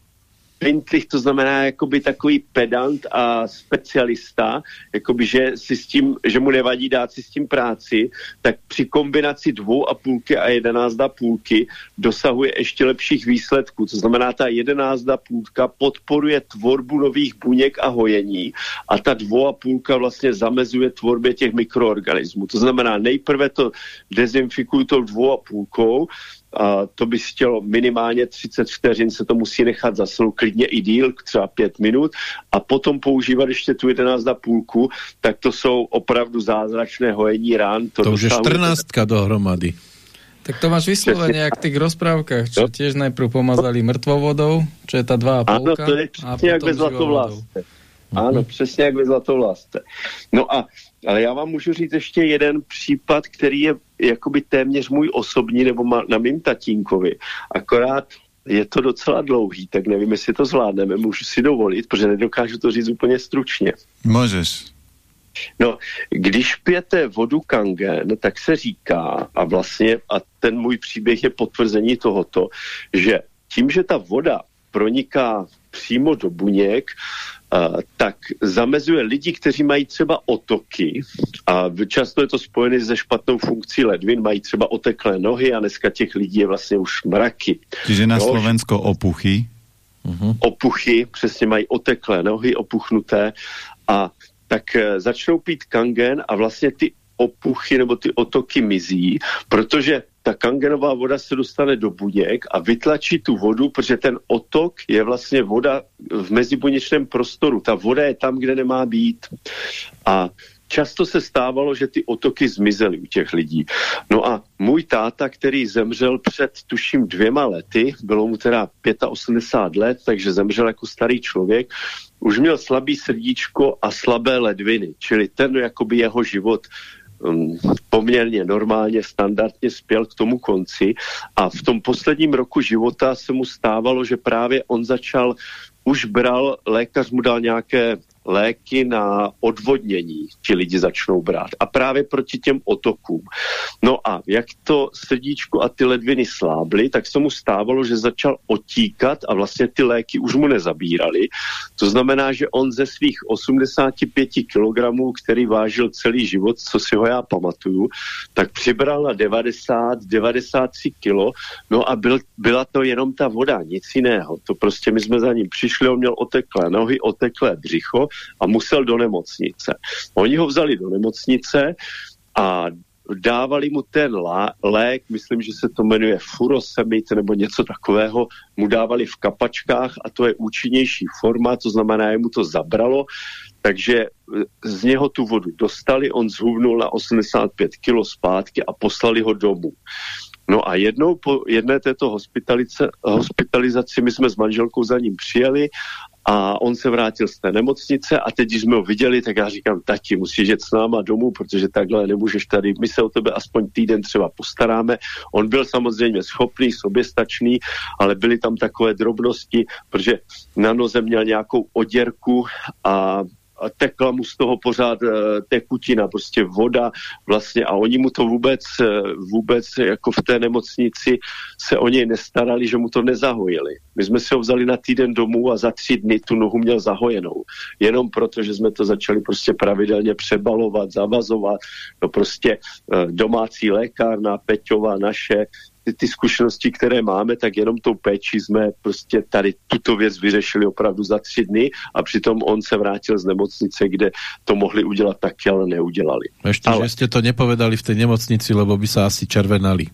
Pintlich to znamená jakoby takový pedant a specialista, jakoby, že, si s tím, že mu nevadí dát si s tím práci, tak při kombinaci dvou a půlky a jedenáctda půlky dosahuje ještě lepších výsledků. To znamená, ta jedenáctda půlka podporuje tvorbu nových buněk a hojení a ta dvou a půlka vlastně zamezuje tvorbě těch mikroorganismů. To znamená, nejprve to dezinfikuju tou dvou a půlkou, a to by chtělo minimálně 30 vteřin, se to musí nechat zasnout, klidně i díl, třeba 5 minut a potom používat ještě tu 11 na půlku, tak to jsou opravdu zázračné hojení rán. To, to už je dosahuje- 14 dohromady. Tak to máš vyslovene, jak v tých rozprávkach, čo Jo. tiež najprv pomazali mrtvou vodou, čo je tá dva a Ano, polka, to je a přesně jak ve zlatovlásce. Ano, přesně jak ve zlatovlásce. No a ale já vám můžu říct ještě jeden případ, který je jakoby téměř můj osobní, nebo ma, na mým tatínkovi. Akorát je to docela dlouhý, tak nevím, jestli to zvládneme, můžu si dovolit, protože nedokážu to říct úplně stručně. Môžeš. No, když pijete vodu kangen, tak se říká, a vlastně, a ten můj příběh je potvrzení tohoto, že tím, že ta voda proniká přímo do buněk, tak zamezuje lidi, kteří mají třeba otoky a často je to spojené se špatnou funkcí ledvin, mají třeba oteklé nohy a dneska těch lidí je vlastně už mraky Čiže na Jo. Slovensko opuchy. opuchy, přesně mají oteklé nohy, opuchnuté a tak eh, začnou pít kangen a vlastně ty opuchy nebo ty otoky mizí, protože ta kangenová voda se dostane do buněk a vytlačí tu vodu, protože ten otok je vlastně voda v mezibuněčném prostoru. Ta voda je tam, kde nemá být. A často se stávalo, že ty otoky zmizely u těch lidí. No a můj táta, který zemřel před tuším dvěma lety, bylo mu teda 85 let, takže zemřel jako starý člověk, už měl slabý srdíčko a slabé ledviny, čili ten jakoby jeho život um, poměrně normálně, standardně spěl k tomu konci. A v tom posledním roku života se mu stávalo, že právě on začal, už bral, lékař mu dal nějaké léky na odvodnění ti lidi začnou brát. A právě proti těm otokům. No a jak to srdíčko a ty ledviny slábly, tak se mu stávalo, že začal otíkat a vlastně ty léky už mu nezabírali. To znamená, že on ze svých 85 kilogramů, který vážil celý život, co si ho já pamatuju, tak přibral na 90, 93 kilo, no a byl, byla to jenom ta voda, nic jiného. To prostě my jsme za ním přišli, on měl oteklé nohy, oteklé břicho a musel do nemocnice. Oni ho vzali do nemocnice a dávali mu ten lék, myslím, že se to jmenuje furosemid nebo něco takového, mu dávali v kapačkách a to je účinnější forma, to znamená, že mu to zabralo, takže e, z něho tu vodu dostali, on zhubnul na 85 kilo zpátky a poslali ho domů. No a jednou po jedné této hospitalizaci my jsme s manželkou za ním přijeli a on se vrátil z té nemocnice a teď, když jsme ho viděli, tak já říkám, tati, musíš jet s náma domů, protože takhle nemůžeš tady, my se o tebe aspoň týden třeba postaráme. On byl samozřejmě schopný, soběstačný, ale byly tam takové drobnosti, protože na noze měl nějakou oděrku a tekla mu z toho pořád uh, tekutina, prostě voda vlastně a oni mu to vůbec, uh, vůbec jako v té nemocnici se o něj nestarali, že mu to nezahojili. My jsme si ho vzali na týden domů a za tři dny tu nohu měl zahojenou. Jenom proto, že jsme to začali prostě pravidelně přebalovat, zavazovat. No prostě uh, domácí lékárna, Peťová, naše, ty, ty zkušenosti, které máme, tak jenom tou péčí jsme prostě tady tuto věc vyřešili opravdu za tři dny a přitom on se vrátil z nemocnice, kde to mohli udělat taky, ale neudělali. Ešte, Ale- že ste to nepovedali v tej nemocnici, lebo by sa asi červenali.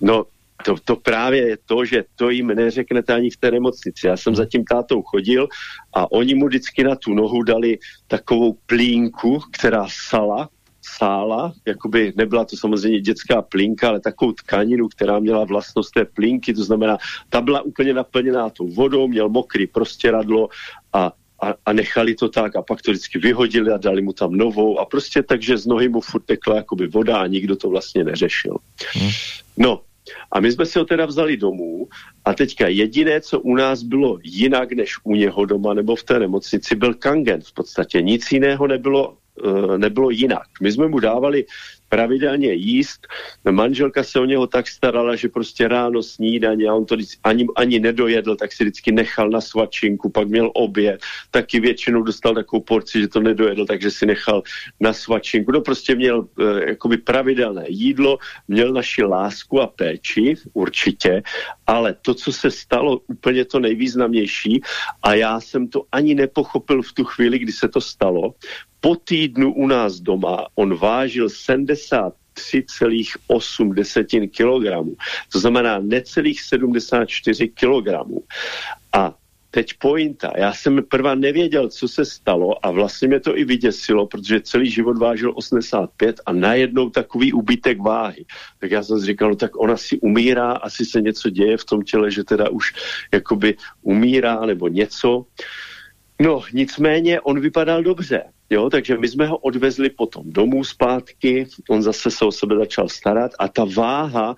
No, to, to právě je to, že to jim neřeknete ani v té nemocnici. Já jsem za tím tátou chodil a oni mu vždycky na tu nohu dali takovou plínku, která sala sála, jakoby nebyla to samozřejmě dětská plinka, ale takovou tkaninu, která měla vlastnost té plinky, to znamená, ta byla úplně naplněná tou vodou, měl mokrý prostěradlo a a, a nechali to tak a pak to vždycky vyhodili a dali mu tam novou a prostě takže z nohy mu furt tekla jakoby voda a nikdo to vlastně neřešil. Hmm. No a my jsme si ho teda vzali domů a teďka jediné, co u nás bylo jinak než u něho doma nebo v té nemocnici, byl kangen v podstatě. Nic jiného nebylo, nebylo jinak. My jsme mu dávali pravidelně jíst. Manželka se o něho tak starala, že prostě ráno snídaně a on to ani, ani nedojedl, tak si vždycky nechal na svačinku, pak měl oběd, taky většinou dostal takovou porci, že to nedojedl, takže si nechal na svačinku. No prostě měl e, jakoby pravidelné jídlo, měl naši lásku a péči, určitě, ale to, co se stalo, úplně to nejvýznamnější a já jsem to ani nepochopil v tu chvíli, kdy se to stalo, po týdnu u nás doma on vážil 73,8 desetin kilogramů. To znamená necelých 74 kilogramů. A teď pointa. Já jsem prva nevěděl, co se stalo a vlastně mě to i vyděsilo, protože celý život vážil 85 a najednou takový úbytek váhy. Tak já jsem si říkal, no tak ona si umírá, asi se něco děje v tom těle, že teda už jakoby umírá nebo něco. No, nicméně on vypadal dobře. Jo, takže my jsme ho odvezli potom domů zpátky, on zase se o sebe začal starat a ta váha,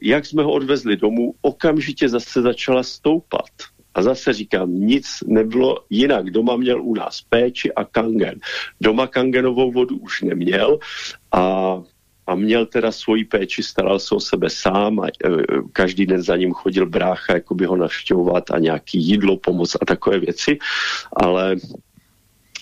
jak jsme ho odvezli domů, okamžitě zase začala stoupat. A zase říkám, nic nebylo jinak. Doma měl u nás péči a kangen. Doma kangenovou vodu už neměl a a měl teda svoji péči, staral se o sebe sám a e, každý den za ním chodil brácha, jako by ho navštěvovat a nějaký jídlo, pomoc a takové věci, ale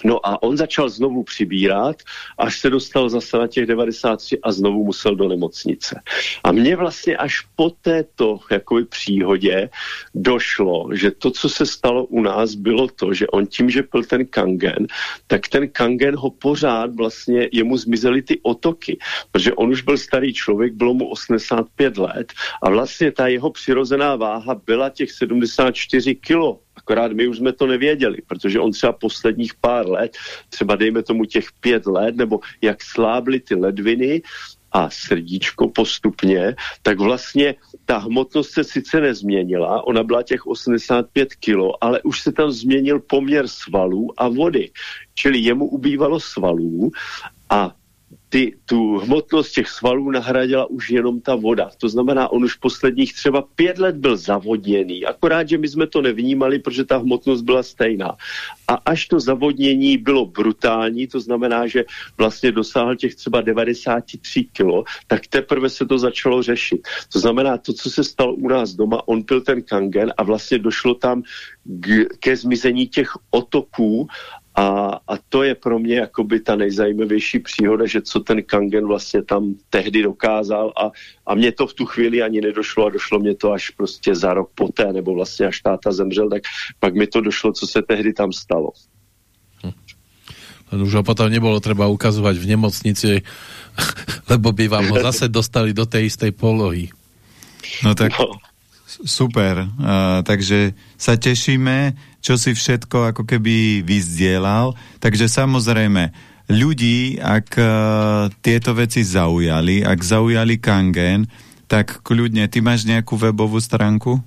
No a on začal znovu přibírat, až se dostal zase na těch 93 a znovu musel do nemocnice. A mně vlastně až po této jakoby příhodě došlo, že to, co se stalo u nás, bylo to, že on tím, že pil ten kangen, tak ten kangen ho pořád vlastně, jemu zmizely ty otoky, protože on už byl starý člověk, bylo mu 85 let a vlastně ta jeho přirozená váha byla těch 74 kilo Akorát my už jsme to nevěděli, protože on třeba posledních pár let, třeba dejme tomu těch pět let, nebo jak slábly ty ledviny, a srdíčko postupně, tak vlastně ta hmotnost se sice nezměnila, ona byla těch 85 kilo, ale už se tam změnil poměr svalů a vody. Čili jemu ubývalo svalů a ty, tu hmotnost těch svalů nahradila už jenom ta voda. To znamená, on už posledních třeba pět let byl zavodněný, akorát, že my jsme to nevnímali, protože ta hmotnost byla stejná. A až to zavodnění bylo brutální, to znamená, že vlastně dosáhl těch třeba 93 kilo, tak teprve se to začalo řešit. To znamená, to, co se stalo u nás doma, on pil ten kangen a vlastně došlo tam k, ke zmizení těch otoků a, a to je pro mě jakoby ta nejzajímavější příhoda, že co ten Kangen vlastně tam tehdy dokázal a, a mě to v tu chvíli ani nedošlo a došlo mě to až prostě za rok poté, nebo vlastně až táta zemřel, tak pak mi to došlo, co se tehdy tam stalo. Hm. Už ho potom nebolo treba ukazovať v nemocnici, lebo by vám ho zase dostali do tej istej polohy. No tak no. super. Uh, takže sa tešíme čo si všetko ako keby vyzdielal. Takže samozrejme, ľudí, ak uh, tieto veci zaujali, ak zaujali Kangen, tak kľudne, ty máš nejakú webovú stránku?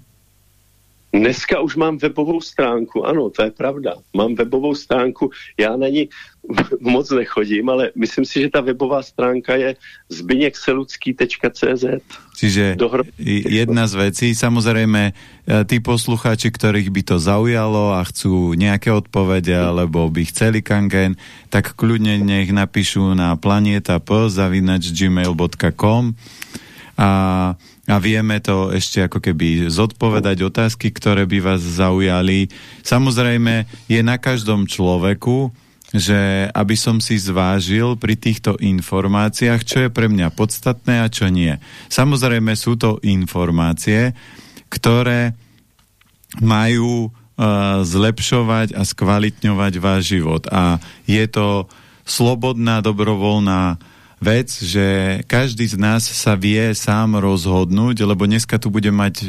Dneska už mám webovou stránku, ano, to je pravda. Mám webovou stránku, já na ní moc nechodím, ale myslím si, že ta webová stránka je zbyněkselucký.cz. Čiže Dohro... jedna z vecí, samozrejme, e, tí poslucháči, ktorých by to zaujalo a chcú nejaké odpovede, alebo by chceli kangen, tak kľudne nech napíšu na planetap.gmail.com a a vieme to ešte ako keby zodpovedať otázky, ktoré by vás zaujali. Samozrejme, je na každom človeku, že aby som si zvážil pri týchto informáciách, čo je pre mňa podstatné a čo nie. Samozrejme sú to informácie, ktoré majú uh, zlepšovať a skvalitňovať váš život. A je to slobodná, dobrovoľná vec, že každý z nás sa vie sám rozhodnúť, lebo dneska tu bude mať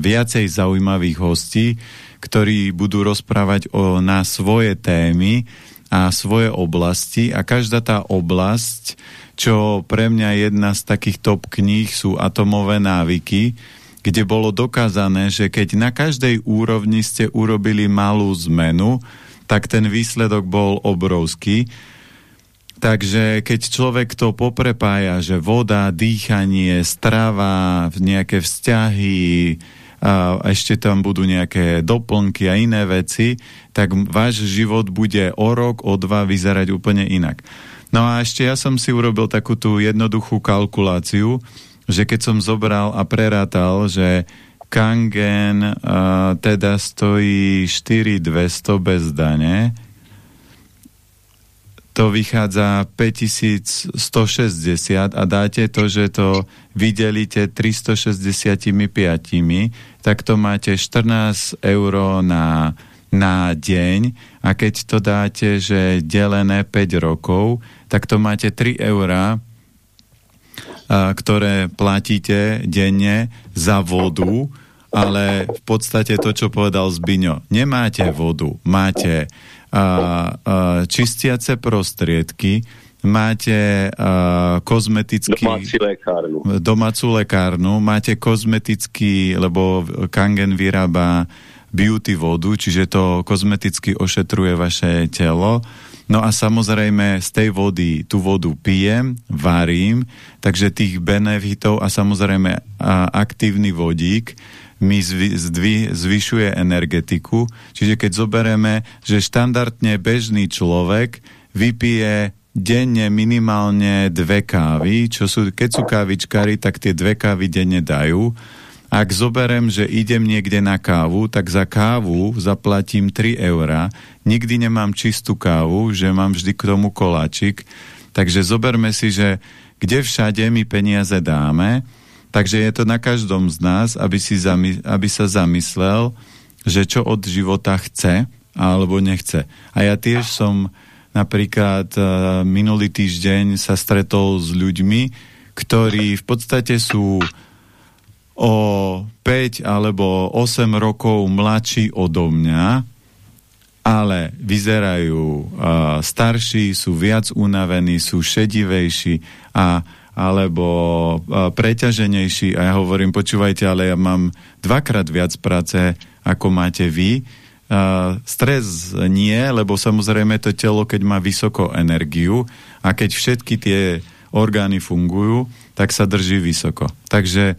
viacej zaujímavých hostí, ktorí budú rozprávať o, na svoje témy a svoje oblasti a každá tá oblasť, čo pre mňa jedna z takých top kníh sú Atomové návyky, kde bolo dokázané, že keď na každej úrovni ste urobili malú zmenu, tak ten výsledok bol obrovský. Takže keď človek to poprepája, že voda, dýchanie, strava, nejaké vzťahy, a ešte tam budú nejaké doplnky a iné veci, tak váš život bude o rok, o dva vyzerať úplne inak. No a ešte ja som si urobil takú tú jednoduchú kalkuláciu, že keď som zobral a prerátal, že Kangen uh, teda stojí 4200 bez dane, to vychádza 5160 a dáte to, že to vydelíte 365, tak to máte 14 eur na, na deň. A keď to dáte, že delené 5 rokov, tak to máte 3 eurá ktoré platíte denne za vodu, ale v podstate to, čo povedal Zbiňo, nemáte vodu, máte a, a, čistiace prostriedky, máte a, kozmetický... Domáci lekárnu. Domácu lekárnu, máte kozmetický, lebo Kangen vyrába beauty vodu, čiže to kozmeticky ošetruje vaše telo No a samozrejme z tej vody, tú vodu pijem, varím, takže tých benefitov a samozrejme a aktívny vodík mi zvy, zvy, zvyšuje energetiku. Čiže keď zoberieme, že štandardne bežný človek vypije denne minimálne dve kávy, čo sú, keď sú kávičkári, tak tie dve kávy denne dajú ak zoberem, že idem niekde na kávu, tak za kávu zaplatím 3 eurá. Nikdy nemám čistú kávu, že mám vždy k tomu koláčik. Takže zoberme si, že kde všade my peniaze dáme, takže je to na každom z nás, aby, si zamy, aby sa zamyslel, že čo od života chce alebo nechce. A ja tiež som napríklad uh, minulý týždeň sa stretol s ľuďmi, ktorí v podstate sú o 5 alebo 8 rokov mladší odo mňa, ale vyzerajú uh, starší, sú viac unavení, sú šedivejší a alebo uh, preťaženejší a ja hovorím, počúvajte, ale ja mám dvakrát viac práce, ako máte vy. Uh, stres nie, lebo samozrejme to telo, keď má vysoko energiu a keď všetky tie orgány fungujú, tak sa drží vysoko. Takže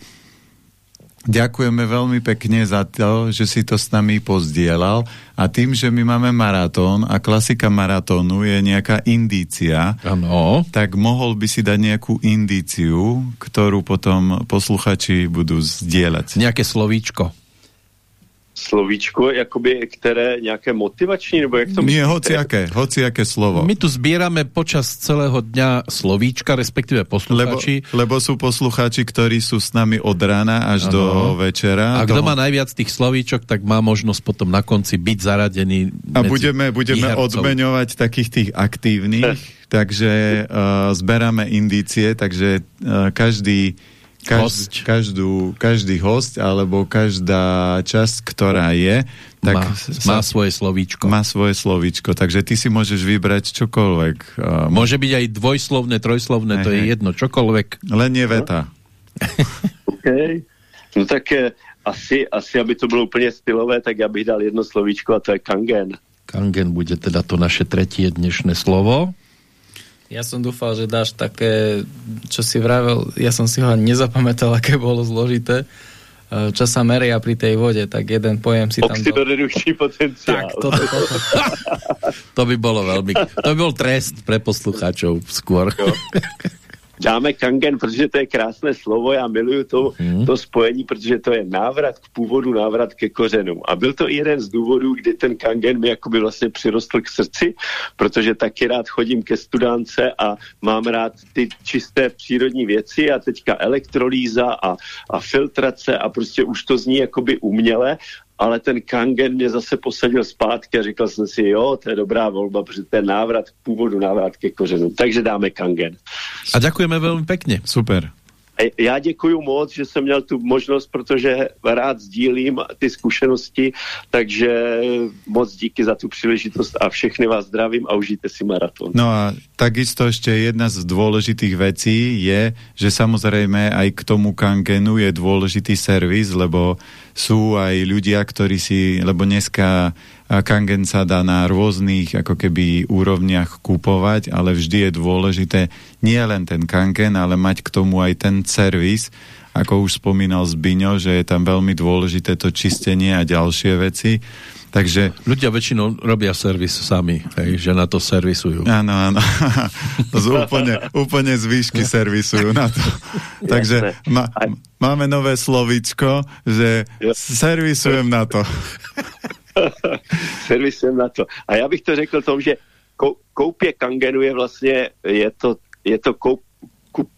Ďakujeme veľmi pekne za to, že si to s nami pozdielal a tým, že my máme maratón a klasika maratónu je nejaká indícia, ano. tak mohol by si dať nejakú indíciu, ktorú potom posluchači budú zdieľať. Nejaké slovíčko slovíčko, jakoby, které nějaké motivační, nebo jak to Nie, hociaké, hociaké slovo. My tu zbierame počas celého dňa slovíčka, respektíve poslucháči. Lebo, lebo sú poslucháči, ktorí sú s nami od rána až ano. do večera. A kto toho... má najviac tých slovíčok, tak má možnosť potom na konci byť zaradený A budeme, budeme odmeňovať takých tých aktívnych, takže uh, zberáme indície, takže uh, každý Každ, každú, každý host alebo každá časť, ktorá je, tak má, sa, má svoje slovíčko. Má svoje slovíčko, takže ty si môžeš vybrať čokoľvek. Um, Môže byť aj dvojslovné, trojslovné, to je jedno, čokoľvek. Len nie veta. OK. No tak eh, asi, asi, aby to bylo úplně stylové, tak já bych dal jedno slovíčko a to je kangen. Kangen bude teda to naše tretie dnešné slovo. Ja som dúfal, že dáš také, čo si vravel, ja som si ho nezapamätal, aké bolo zložité, e, čo sa meria pri tej vode, tak jeden pojem si tam... Oxidoredukčný potenciál. Tak, toto, toto. to by bolo veľmi... To by bol trest pre poslucháčov skôr. Dáme kangen, protože to je krásné slovo, já miluju to, hmm. to spojení, protože to je návrat k původu, návrat ke kořenům. A byl to jeden z důvodů, kdy ten kangen mi jakoby vlastně přirostl k srdci, protože taky rád chodím ke studánce a mám rád ty čisté přírodní věci a teďka elektrolýza a, a filtrace a prostě už to zní jakoby uměle ale ten Kangen mě zase posadil zpátky a říkal jsem si, jo, to je dobrá volba, protože to je návrat k původu, návrat ke kořenu. Takže dáme Kangen. A ďakujeme veľmi pekne. Super. Já děkuji moc, že jsem měl tu možnost, protože rád sdílím ty zkušenosti, takže moc díky za tu příležitost a všechny vás zdravím a užijte si maraton. No a takisto ešte jedna z dôležitých vecí je, že samozrejme aj k tomu kangenu je dôležitý servis, lebo sú aj ľudia, ktorí si, lebo dneska kangen sa dá na rôznych ako keby úrovniach kúpovať, ale vždy je dôležité nie len ten kangen, ale mať k tomu aj ten servis, ako už spomínal Zbiňo, že je tam veľmi dôležité to čistenie a ďalšie veci. Takže... Ľudia väčšinou robia servis sami, hej, že na to servisujú. Áno, áno. úplne, úplne z výšky servisujú na to. Takže ma, máme nové slovičko, že servisujem na to. Servisujem na to. A já bych to řekl tom, že koupě kangenu je vlastně, je to, je to koup,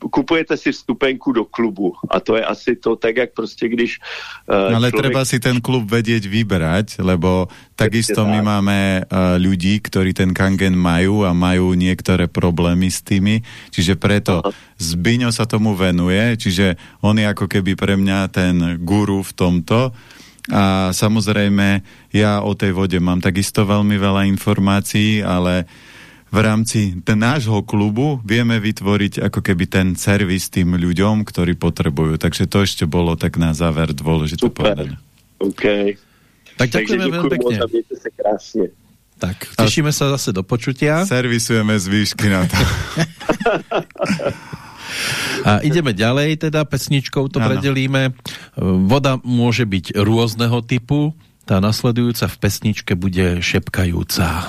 kupujete si vstupenku do klubu. A to je asi to tak, jak prostě když... Uh, Ale človek... treba si ten klub vedieť vybrať, lebo takisto my máme uh, ľudí, ktorí ten kangen majú a majú niektoré problémy s tými, čiže preto Aha. Zbyňo sa tomu venuje, čiže on je ako keby pre mňa ten guru v tomto a samozrejme ja o tej vode mám takisto veľmi veľa informácií, ale v rámci ten nášho klubu vieme vytvoriť ako keby ten servis tým ľuďom, ktorí potrebujú. Takže to ešte bolo tak na záver dôležité Super. povedať. OK. Tak ďakujeme veľmi pekne. sa krásne. Tak, tešíme sa zase do počutia. Servisujeme z výšky na to. A ideme ďalej, teda pesničkou to ano. predelíme. Voda môže byť rôzneho typu, tá nasledujúca v pesničke bude šepkajúca.